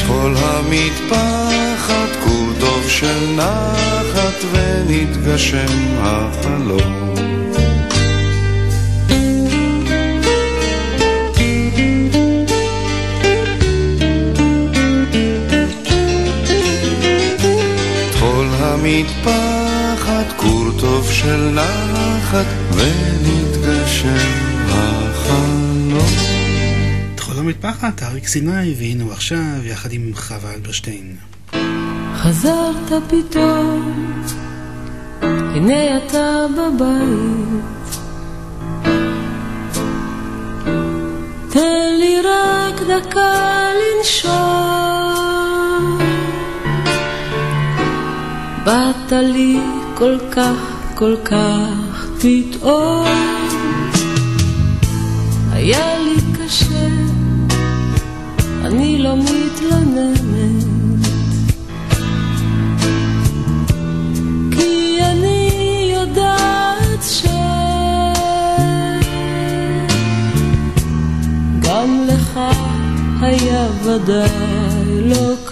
כל המטפחת כור טוב של נחת ונתגשם החלום המטפחת כור טוב של נחת ונתגשם החלום טחול המטפחת, אריק סיני, והנה הוא עכשיו, יחד עם חווה אלברשטיין. חזרת פתאום, הנה אתה בבית. תן לי רק דקה לנשום. באת לי כל כך, כל כך פתאום. היה לי קשה, אני לא מתלוננת. כי אני יודעת ש... גם לך היה ודאי לא קל.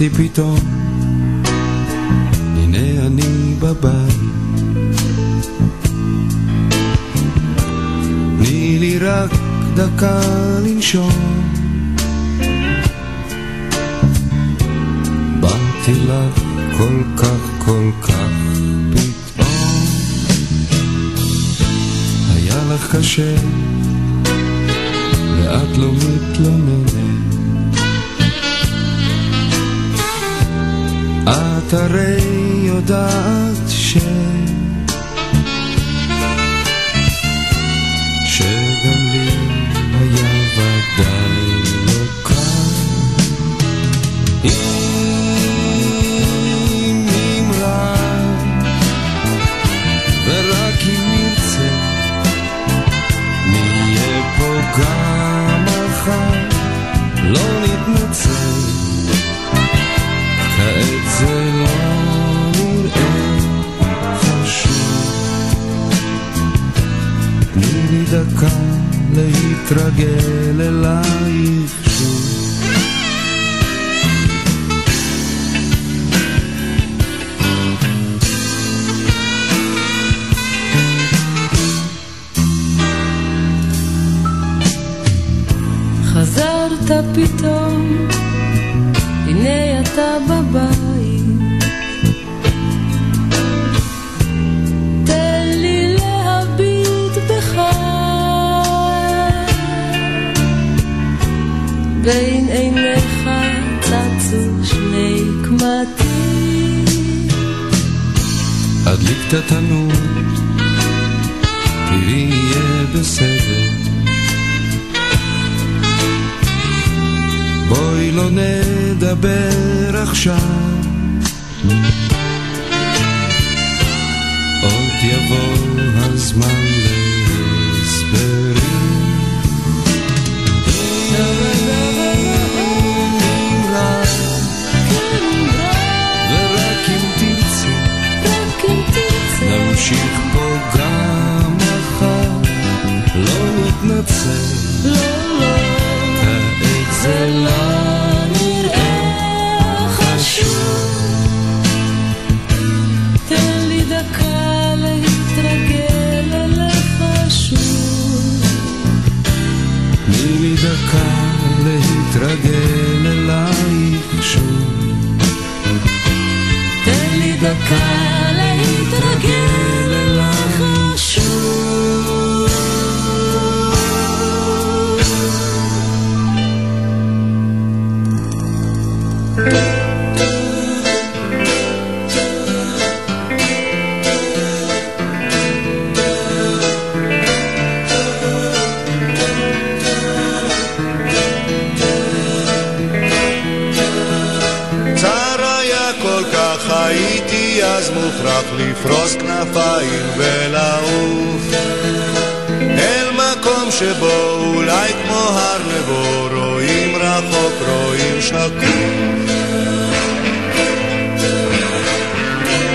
חזרתי פתאום, הנה אני בבית. תני לי רק דקה לנשום. באתי לך כל כך כל כך פתאום. לך קשה, ואת לא מתלוננת. את הרי יודעת להתרגל אלייך התנור, תראי יהיה בסדר. בואי לא נדבר עכשיו, שבו אולי כמו הר נבו רואים רחוק רואים שקוף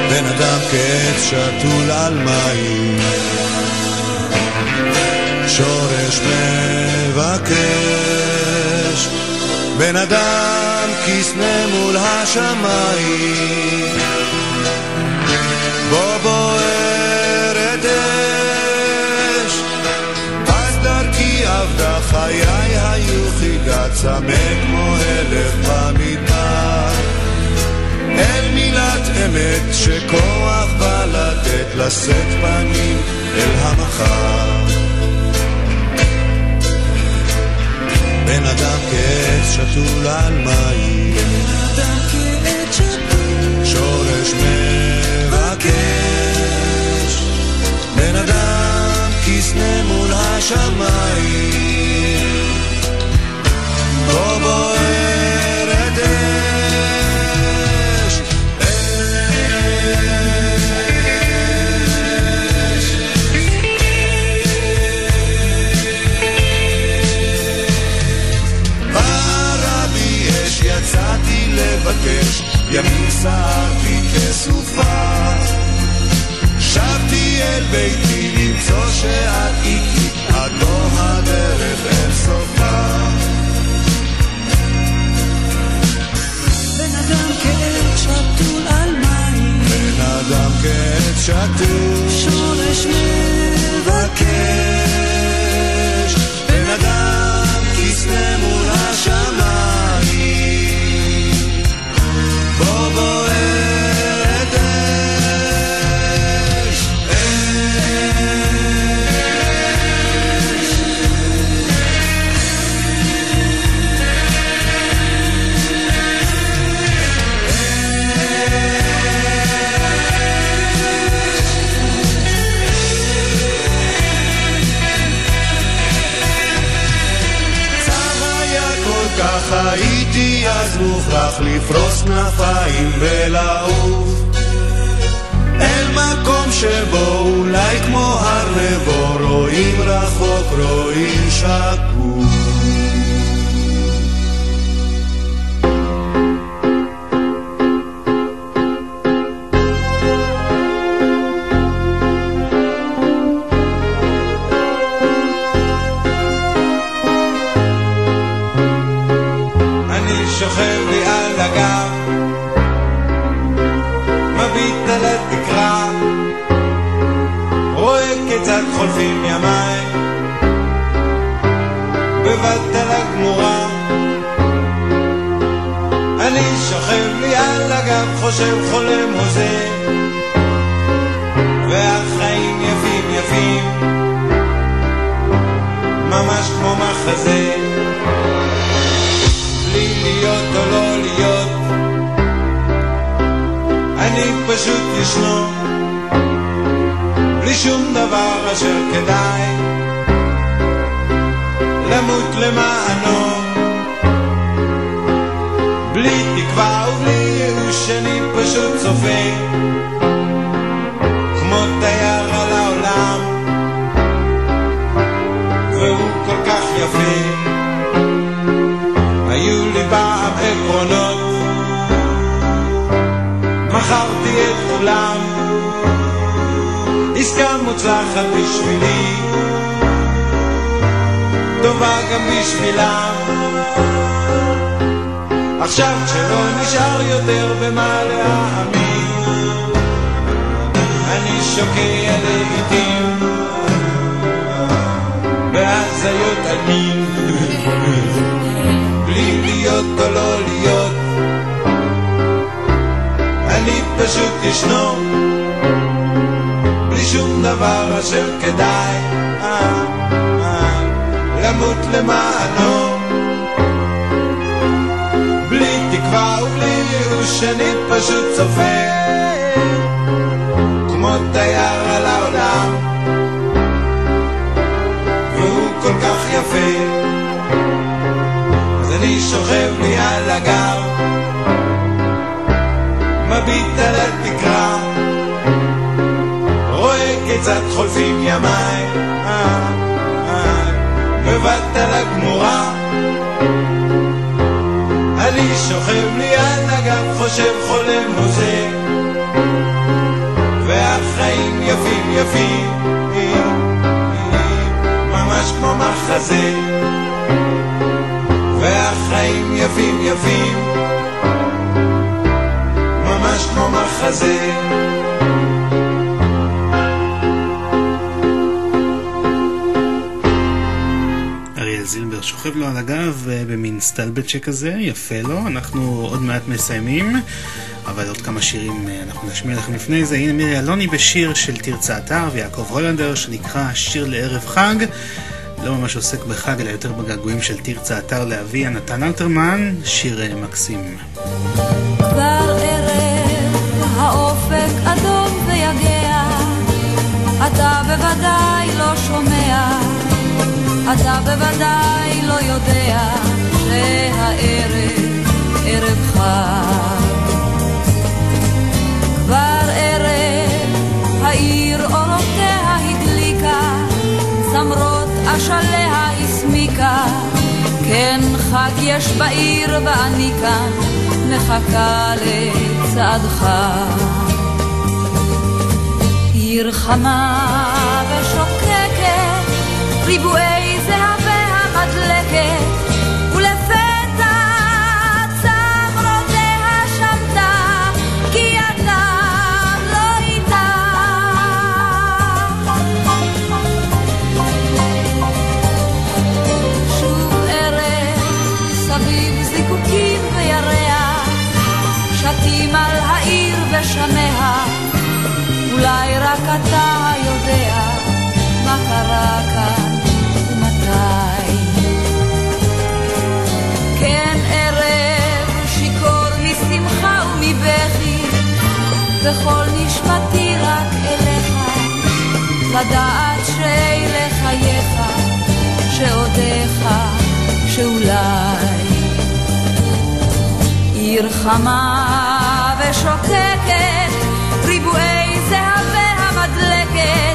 בן אדם כעץ שתול על מים. שורש מבקש. בן אדם כסנה מול השמיים חיי היו חידה צמא כמו הלך במדבר אל מילת אמת שכוח בא לתת לשאת פנים אל המחר. בן אדם כעץ שתול על מים. שורש מבקש. בן אדם כסנה מול השמיים לבקש ימים סערתי כסופה שבתי אל ביתי למצוא שאת איתי שתול שורש מבקש אז מוכרח לפרוס כנפיים ולעוף. אל מקום שבו אולי כמו הר נבו רואים רחוק, רואים שקוף חולפים ימיי. בבת הגמורה. אני שוכב לי על הגב, חושב חולם הוזה. והחיים יפים יפים. ממש כמו מחזה. בלי להיות או לא להיות אני פשוט ישנו בלי שום דבר אשר כדאי למות למענו. בלי תקווה ובלי ייאוש אני פשוט צופה כמו תייר על העולם והוא כל כך יפה. היו לי פעם עקרונות מכרתי את כולם מוצלחת בשבילי, טובה גם בשבילם. עכשיו כשלא נשאר יותר במה להאמין, אני שוקע לעיתים בהזיות מין, בלי להיות או לא להיות, אני פשוט ישנו. שום דבר אשר כדאי. אה, אה, למות למענו. בלי תקווה ובלי ייאוש אני פשוט צופה כמו תייר על העולם. והוא כל כך יפה. אז אני שוכב לי על הגב כיצד חולפים ימיי, בבת על הגמורה. אני שוכב לי על הגב, חושב חולם הוזה, והחיים יפים יפים, ממש כמו מחזה. והחיים יפים יפים, ממש כמו מחזה. שוכב לו על הגב אה, במין סטלבט שכזה, יפה לו, אנחנו עוד מעט מסיימים, אבל עוד כמה שירים אה, אנחנו נשמיע לכם לפני זה. הנה מירי אלוני בשיר של תרצה אתר ויעקב הולנדר שנקרא שיר לערב חג. לא ממש עוסק בחג, אלא יותר בגעגועים של תרצה אתר לאביה נתן אלתרמן, שיר אה, מקסים. כבר ערב, האופק אדום ויגע, אתה בוודאי לא שומע. אתה בוודאי לא יודע שהערב ערב חג. כבר ערב העיר אורותיה הדליקה, צמרות אשליה הסמיקה, כן חג יש בעיר ואני כאן מחכה לצעדך. עיר חמה ושוקקת, ריבועי ושמיה, אולי רק אתה יודע מה קרה כאן ומתי. וכל נשמתי רק אליך, לדעת שאלה חייך, שעודיך, שאולי עיר חמה ושוקקת, ריבועי זהב והמדלקת,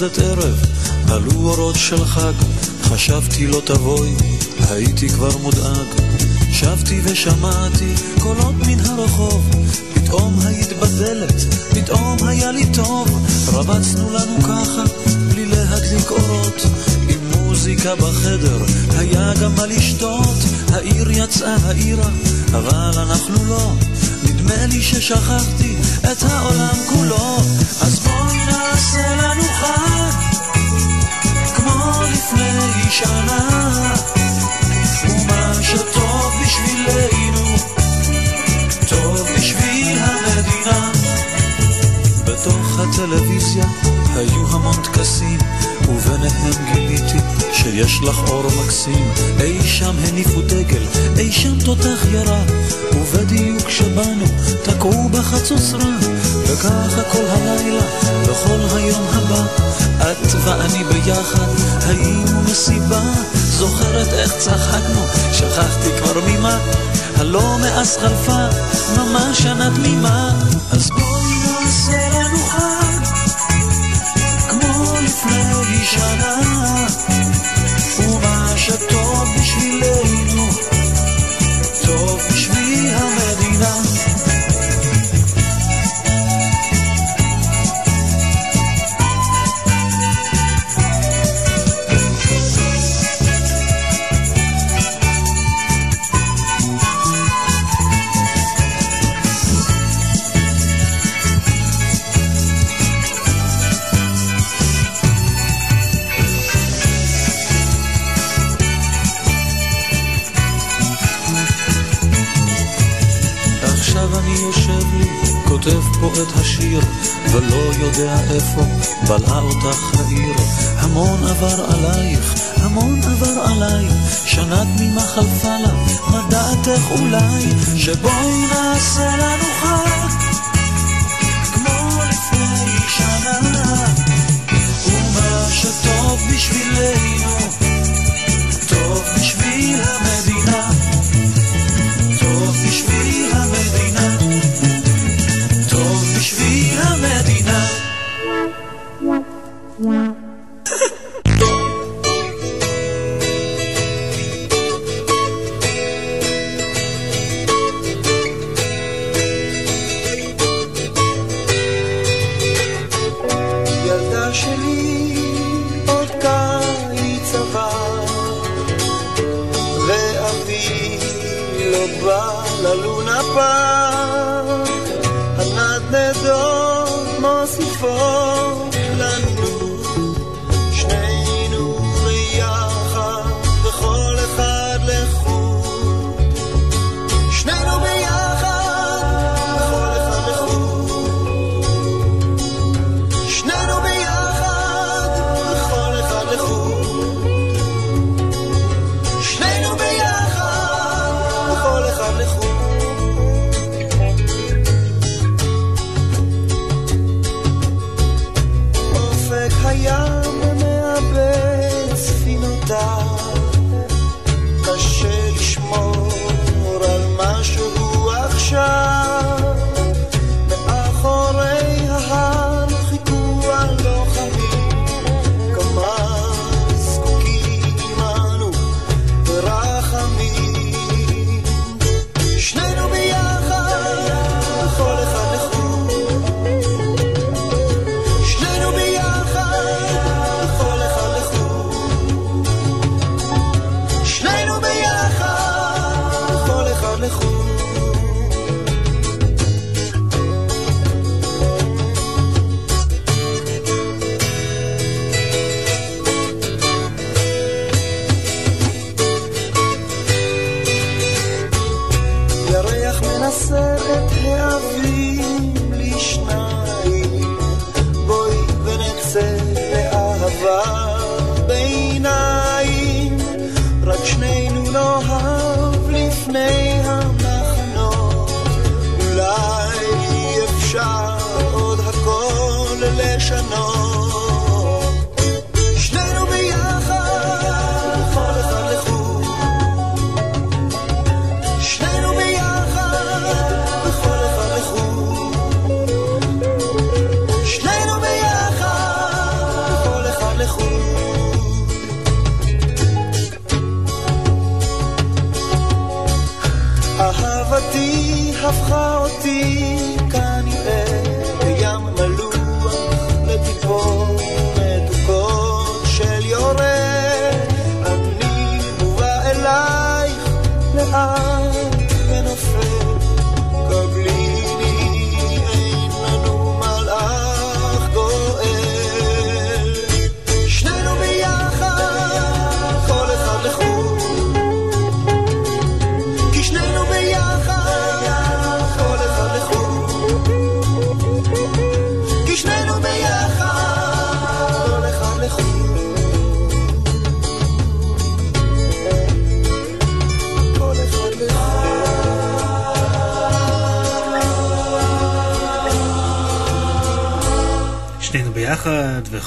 לרדת ערב, עלו אורות של חג, חשבתי לא תבואי, הייתי כבר מודאג. שבתי ושמעתי קולות מן הרחוב, פתאום היית בדלת, פתאום היה לי טוב, רבצנו לנו ככה, בלי להדליק אורות, עם מוזיקה בחדר, היה גם מה לשתות, העיר יצאה העירה, אבל אנחנו לא, נדמה לי ששכחתי את העולם כולו, אז נעשה לנו חג, כמו לפני שנה, ומה שטוב בשבילנו, טוב בשביל המדינה. בתוך הטלוויזיה היו המון טקסים, וביניהם גיליתי שיש לך אור מקסים. אי שם הניפו דגל, אי שם תותח ירה, ובדיוק כשבאנו תקעו בחצוצרה, וככה כל הלילה וכל היום הבא, את ואני ביחד היינו מסיבה. זוכרת איך צחקנו, שכחתי כבר ממה, הלא מאז חלפה ממש שנה תמימה. אז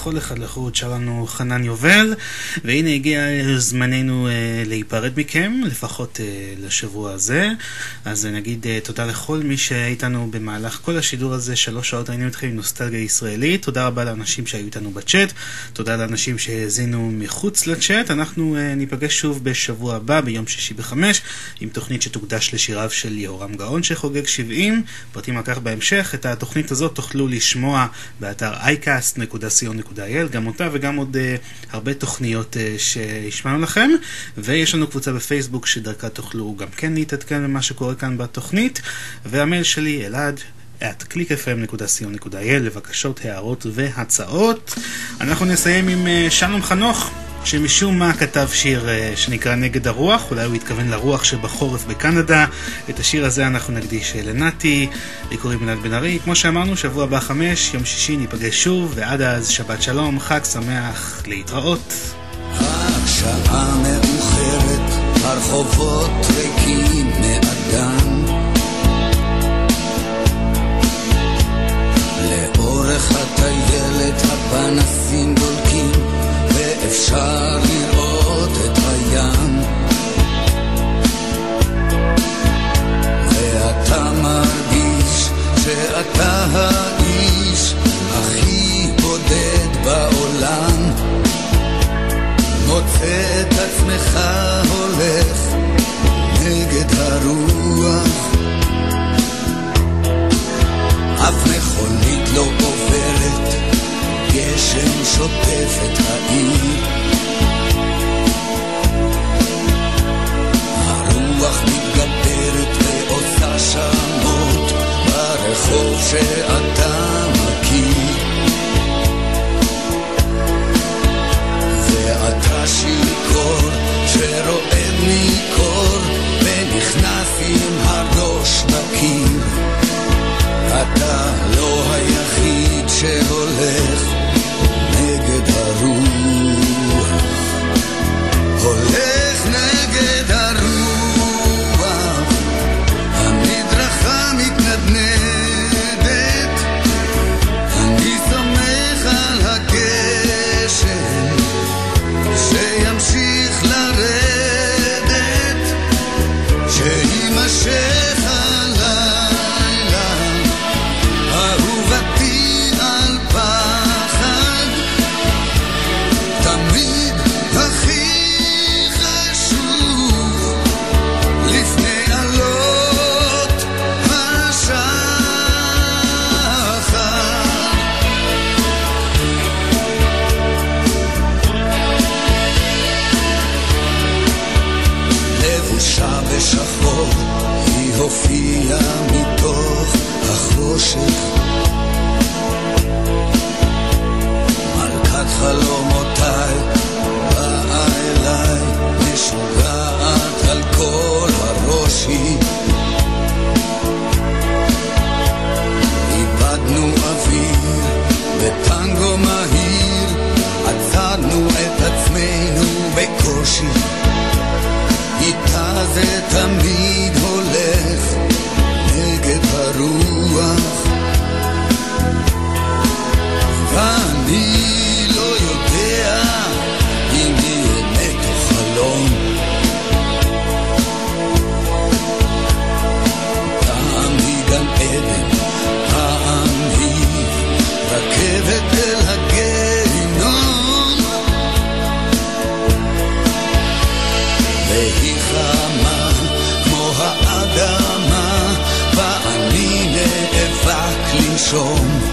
וכל אחד לחוד שר לנו חנן יובל, והנה הגיע זמננו אה, להיפרד מכם, לפחות אה, לשבוע הזה. אז נגיד אה, תודה לכל מי שהיה איתנו במהלך כל השידור הזה, שלוש שעות היינו איתכם עם נוסטלגיה ישראלית. תודה רבה לאנשים שהיו איתנו בצ'אט, תודה לאנשים שהאזינו מחוץ לצ'אט. אנחנו אה, ניפגש שוב בשבוע הבא, ביום שישי בחמש, עם תוכנית שתוקדש לשיריו של יהורם גאון שחוגג 70. פרטים על כך בהמשך. את התוכנית הזאת תוכלו לשמוע באתר iCast.co.il, גם אותה וגם עוד uh, הרבה תוכניות uh, שהשמענו לכם. ויש לנו קבוצה בפייסבוק שדרכה תוכלו גם כן להתעדכן במה שקורה כאן בתוכנית. והמייל שלי אלעד. at clickfm.co.il לבקשות, הערות והצעות. אנחנו נסיים עם uh, שלום חנוך. שמשום מה כתב שיר אה, שנקרא נגד הרוח, אולי הוא התכוון לרוח שבחורף בקנדה. את השיר הזה אנחנו נקדיש אה, לנתי, לי קוראים אלעד בן ארי. כמו שאמרנו, שבוע הבא חמש, יום שישי ניפגש שוב, ועד אז שבת שלום, חג שמח, להתראות. מאוחרת, הטיילת הפנסים ואפשר לראות את הים. ואתה מרגיש שאתה האיש הכי בודד בעולם. מוצא את עצמך הולך נגד הרוח אף מכונית לא עוברת, גשם שוטף את העיר. הרוח מתגברת ועושה שמות ברחוב שאתה מכיר. ואתה שיכור שרועד מקור ונכנס עם הראש בקיר. אתה לא היחיד שהולך החושך. מלכת חלומותיי באה אליי, משוגעת על כל הראש היא. איבדנו אוויר בטנגו מהיר, עצרנו את עצמנו בקושי. איתה זה תמיד הולך נגד הרוח ואני